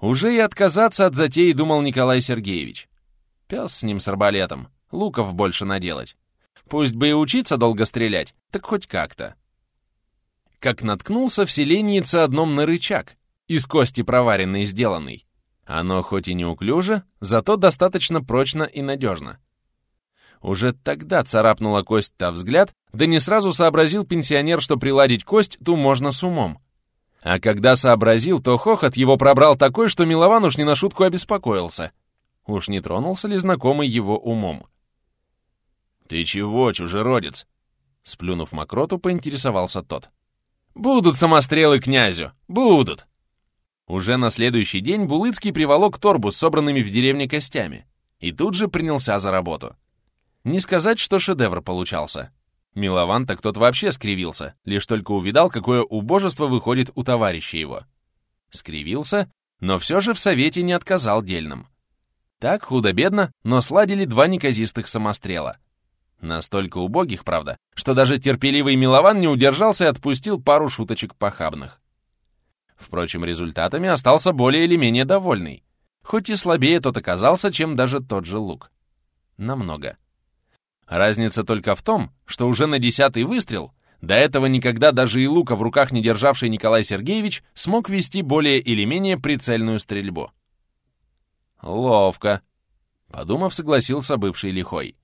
Уже и отказаться от затеи думал Николай Сергеевич. Пес с ним с арбалетом, луков больше наделать. Пусть бы и учиться долго стрелять, так хоть как-то. Как наткнулся в селенице одном на рычаг, из кости проваренный сделанный. Оно хоть и неуклюже, зато достаточно прочно и надежно. Уже тогда царапнула кость-то взгляд, да не сразу сообразил пенсионер, что приладить кость ту можно с умом. А когда сообразил, то хохот его пробрал такой, что Милован уж не на шутку обеспокоился. Уж не тронулся ли знакомый его умом? «Ты чего, чужеродец?» Сплюнув мокроту, поинтересовался тот. «Будут самострелы князю! Будут!» Уже на следующий день Булыцкий приволок торбу с собранными в деревне костями и тут же принялся за работу. Не сказать, что шедевр получался. Милован так тот вообще скривился, лишь только увидал, какое убожество выходит у товарища его. Скривился, но все же в совете не отказал дельным. Так худо-бедно, но сладили два неказистых самострела. Настолько убогих, правда, что даже терпеливый Милован не удержался и отпустил пару шуточек похабных. Впрочем, результатами остался более или менее довольный, хоть и слабее тот оказался, чем даже тот же лук. Намного. Разница только в том, что уже на десятый выстрел до этого никогда даже и лука в руках не державший Николай Сергеевич смог вести более или менее прицельную стрельбу. «Ловко», — подумав, согласился бывший лихой.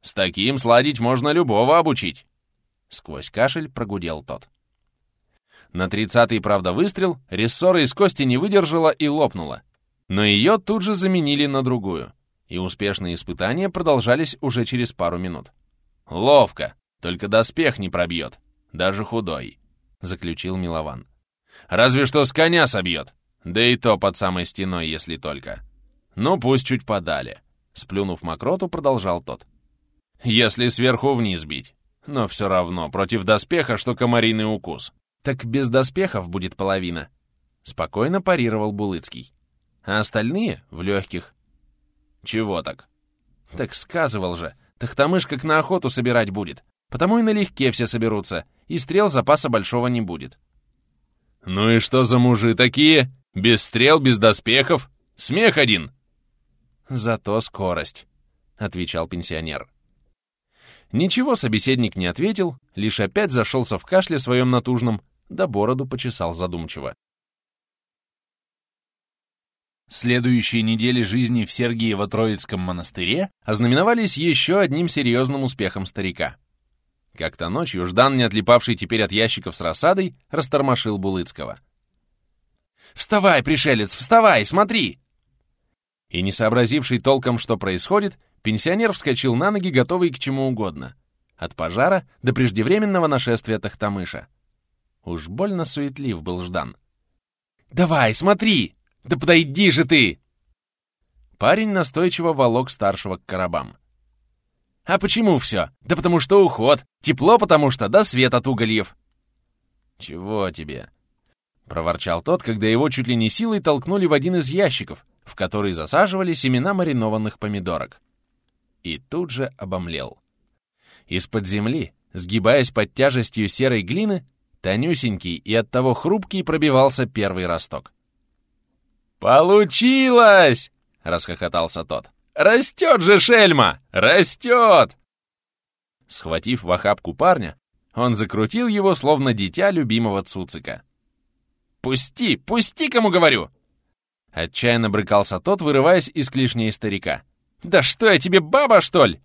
«С таким сладить можно любого обучить», — сквозь кашель прогудел тот. На тридцатый, правда, выстрел рессора из кости не выдержала и лопнула, но ее тут же заменили на другую — и успешные испытания продолжались уже через пару минут. «Ловко! Только доспех не пробьет, даже худой», — заключил Милован. «Разве что с коня собьет, да и то под самой стеной, если только. Ну, пусть чуть подали», — сплюнув мокроту, продолжал тот. «Если сверху вниз бить, но все равно против доспеха, что комариный укус. Так без доспехов будет половина», — спокойно парировал Булыцкий. «А остальные — в легких, «Чего так?» «Так сказывал же. Тахтамыш как на охоту собирать будет. Потому и налегке все соберутся, и стрел запаса большого не будет». «Ну и что за мужи такие? Без стрел, без доспехов? Смех один!» «Зато скорость», — отвечал пенсионер. Ничего собеседник не ответил, лишь опять зашелся в кашле своем натужном, да бороду почесал задумчиво. Следующие недели жизни в Сергиево-Троицком монастыре ознаменовались еще одним серьезным успехом старика. Как-то ночью Ждан, не отлипавший теперь от ящиков с рассадой, растормошил Булыцкого. «Вставай, пришелец, вставай, смотри!» И не сообразивший толком, что происходит, пенсионер вскочил на ноги, готовый к чему угодно. От пожара до преждевременного нашествия Тахтамыша. Уж больно суетлив был Ждан. «Давай, смотри!» «Да подойди же ты!» Парень настойчиво волок старшего к коробам. «А почему все? Да потому что уход. Тепло потому что, да свет от угольев». «Чего тебе?» — проворчал тот, когда его чуть ли не силой толкнули в один из ящиков, в который засаживали семена маринованных помидорок. И тут же обомлел. Из-под земли, сгибаясь под тяжестью серой глины, тонюсенький и оттого хрупкий пробивался первый росток. «Получилось!» — расхохотался тот. «Растет же шельма! Растет!» Схватив в охапку парня, он закрутил его, словно дитя любимого Цуцика. «Пусти! Пусти, кому говорю!» Отчаянно брыкался тот, вырываясь из клешней старика. «Да что я тебе, баба, что ли?»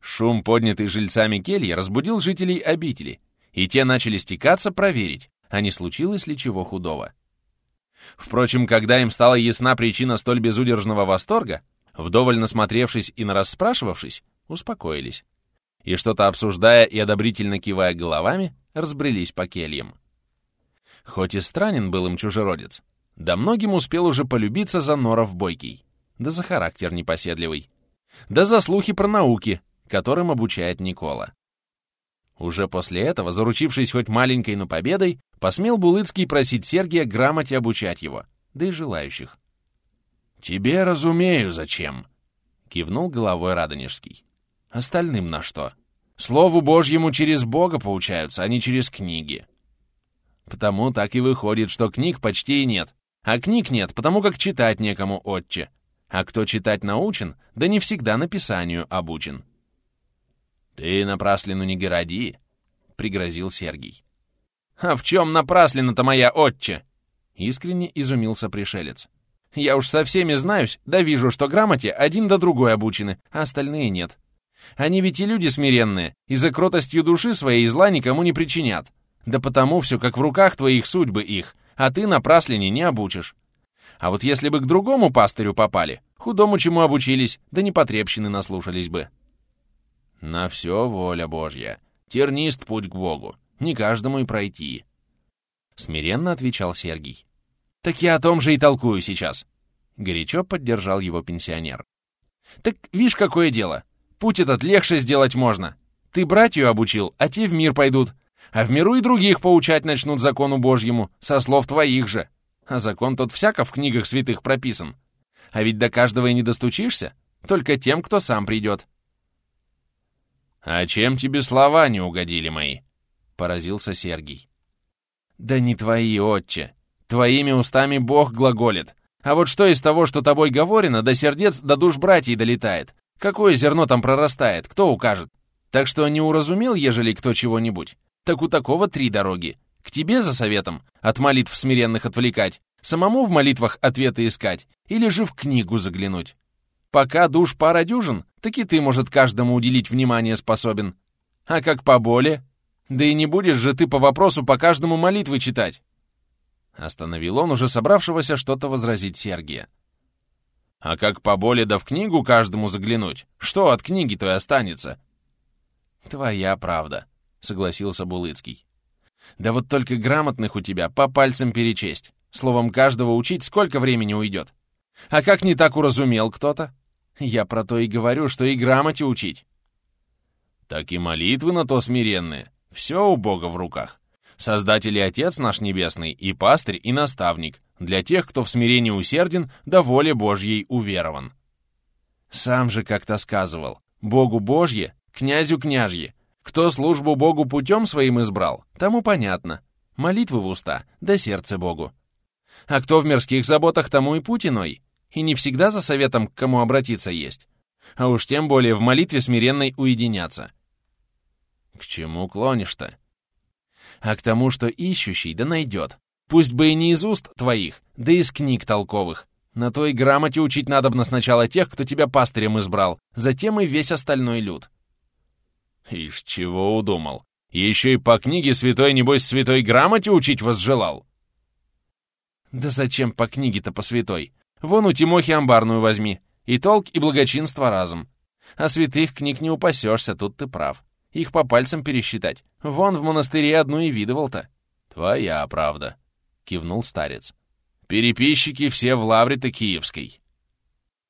Шум, поднятый жильцами кельи, разбудил жителей обители, и те начали стекаться проверить, а не случилось ли чего худого. Впрочем, когда им стала ясна причина столь безудержного восторга, вдоволь насмотревшись и нарасспрашивавшись, успокоились. И что-то обсуждая и одобрительно кивая головами, разбрелись по кельям. Хоть и странен был им чужеродец, да многим успел уже полюбиться за норов бойкий, да за характер непоседливый, да за слухи про науки, которым обучает Никола. Уже после этого, заручившись хоть маленькой, но победой, посмел Булыцкий просить Сергия грамоте обучать его, да и желающих. «Тебе разумею, зачем», — кивнул головой Радонежский. «Остальным на что? Слову Божьему через Бога поучаются, а не через книги». Потому так и выходит, что книг почти и нет. А книг нет, потому как читать некому отче. А кто читать научен, да не всегда написанию обучен. «Ты напраслину не городи», — пригрозил Сергий. «А в чем напраслина-то моя отче?» — искренне изумился пришелец. Я уж со всеми знаюсь, да вижу, что грамоте один до другой обучены, а остальные нет. Они ведь и люди смиренные, и за кротостью души своей зла никому не причинят. Да потому все как в руках твоих судьбы их, а ты напраслине не обучишь. А вот если бы к другому пастырю попали, худому чему обучились, да непотребщины наслушались бы. На все воля Божья. Тернист путь к Богу. Не каждому и пройти. Смиренно отвечал Сергий. «Так я о том же и толкую сейчас!» Горячо поддержал его пенсионер. «Так видишь, какое дело! Путь этот легче сделать можно. Ты братью обучил, а те в мир пойдут. А в миру и других поучать начнут закону Божьему, со слов твоих же. А закон тот всяко в книгах святых прописан. А ведь до каждого и не достучишься, только тем, кто сам придет». «А чем тебе слова не угодили мои?» — поразился Сергий. «Да не твои, отче. Твоими устами Бог глаголит. А вот что из того, что тобой говорено, до сердец, до душ братьей долетает? Какое зерно там прорастает, кто укажет? Так что не уразумел, ежели кто чего-нибудь? Так у такого три дороги. К тебе за советом, от молитв смиренных отвлекать, самому в молитвах ответы искать, или же в книгу заглянуть. Пока душ пара дюжин, так и ты, может, каждому уделить внимание способен. А как по боли, да и не будешь же ты по вопросу по каждому молитвы читать. Остановил он уже собравшегося что-то возразить Сергия. А как по боли да в книгу каждому заглянуть? Что от книги то и останется? Твоя правда, согласился Булыцкий. Да вот только грамотных у тебя по пальцам перечесть. Словом, каждого учить сколько времени уйдет. А как не так уразумел кто-то? Я про то и говорю, что и грамоте учить. Так и молитвы на то смиренные. Все у Бога в руках. Создатель и Отец наш Небесный, и пастырь, и наставник, для тех, кто в смирении усерден, да воле Божьей уверован. Сам же как-то сказывал, Богу Божье, князю княжье. Кто службу Богу путем своим избрал, тому понятно. Молитвы в уста, да сердце Богу. А кто в мирских заботах, тому и путь иной. И не всегда за советом к кому обратиться есть. А уж тем более в молитве смиренной уединяться. К чему клонишь-то? А к тому, что ищущий да найдет. Пусть бы и не из уст твоих, да из книг толковых. На той грамоте учить надобно сначала тех, кто тебя пастырем избрал, затем и весь остальной люд. Ишь, чего удумал? Еще и по книге святой, небось, святой грамоте учить возжелал? Да зачем по книге-то по святой? Вон у Тимохи амбарную возьми. И толк, и благочинство разом. А святых книг не упасешься, тут ты прав. Их по пальцам пересчитать. Вон в монастыре одну и видывал-то. Твоя правда, кивнул старец. Переписчики все в лавре-то киевской.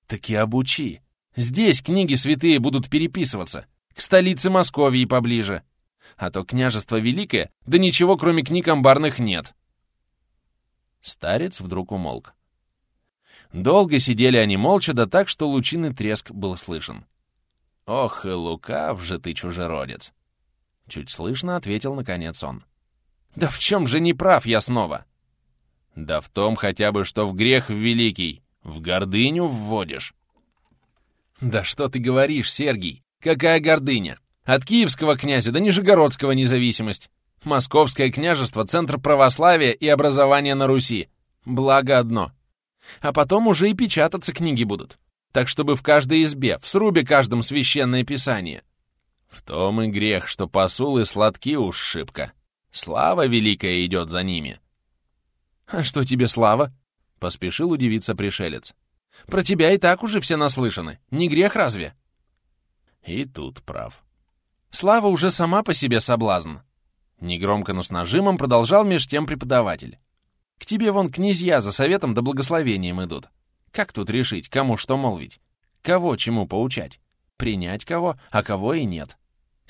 Так и обучи. Здесь книги святые будут переписываться. К столице Московии поближе. А то княжество великое, да ничего кроме книг амбарных нет. Старец вдруг умолк. Долго сидели они молча, да так, что лучиный треск был слышен. «Ох, и лукав же ты, чужеродец!» Чуть слышно ответил наконец он. «Да в чем же не прав я снова?» «Да в том хотя бы, что в грех великий, в гордыню вводишь». «Да что ты говоришь, Сергий? Какая гордыня? От киевского князя до нижегородского независимость. Московское княжество — центр православия и образования на Руси. Благо одно. А потом уже и печататься книги будут так чтобы в каждой избе, в срубе каждом священное писание. В том и грех, что посулы сладки уж шибко. Слава великая идет за ними. «А что тебе слава?» — поспешил удивиться пришелец. «Про тебя и так уже все наслышаны. Не грех разве?» И тут прав. Слава уже сама по себе соблазн. Негромко, но с нажимом продолжал меж тем преподаватель. К тебе вон князья за советом да благословением идут. Как тут решить, кому что молвить? Кого чему поучать? Принять кого, а кого и нет?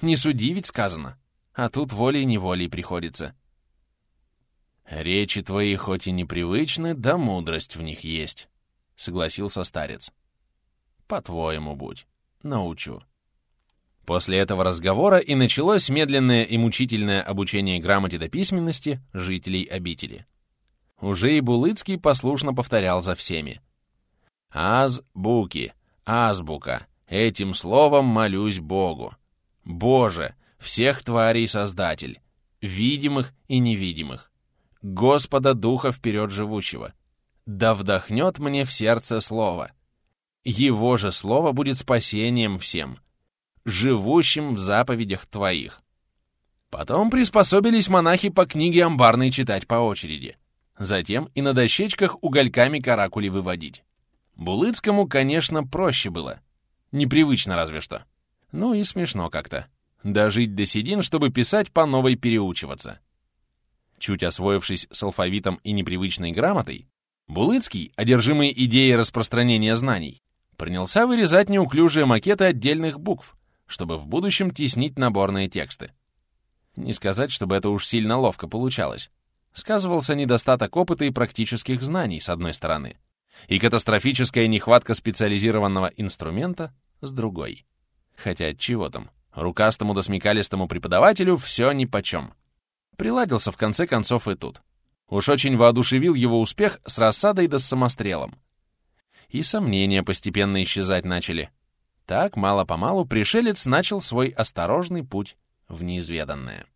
Не суди ведь сказано. А тут волей-неволей приходится. «Речи твои хоть и непривычны, да мудрость в них есть», — согласился старец. «По-твоему будь. Научу». После этого разговора и началось медленное и мучительное обучение грамоте до письменности жителей обители. Уже и Булыцкий послушно повторял за всеми. Азбуки, азбука, этим словом молюсь Богу. Боже, всех тварей Создатель, видимых и невидимых, Господа Духа вперед живущего, Да вдохнет мне в сердце слово. Его же слово будет спасением всем, живущим в заповедях твоих. Потом приспособились монахи по книге амбарной читать по очереди. Затем и на дощечках угольками каракули выводить. Булыцкому, конечно, проще было. Непривычно разве что. Ну и смешно как-то. Дожить до седин, чтобы писать по новой переучиваться. Чуть освоившись с алфавитом и непривычной грамотой, Булыцкий, одержимый идеей распространения знаний, принялся вырезать неуклюжие макеты отдельных букв, чтобы в будущем теснить наборные тексты. Не сказать, чтобы это уж сильно ловко получалось. Сказывался недостаток опыта и практических знаний, с одной стороны, и катастрофическая нехватка специализированного инструмента, с другой. Хотя чего там, рукастому да смекалистому преподавателю все нипочем. Приладился в конце концов и тут. Уж очень воодушевил его успех с рассадой да с самострелом. И сомнения постепенно исчезать начали. Так, мало-помалу, пришелец начал свой осторожный путь в неизведанное.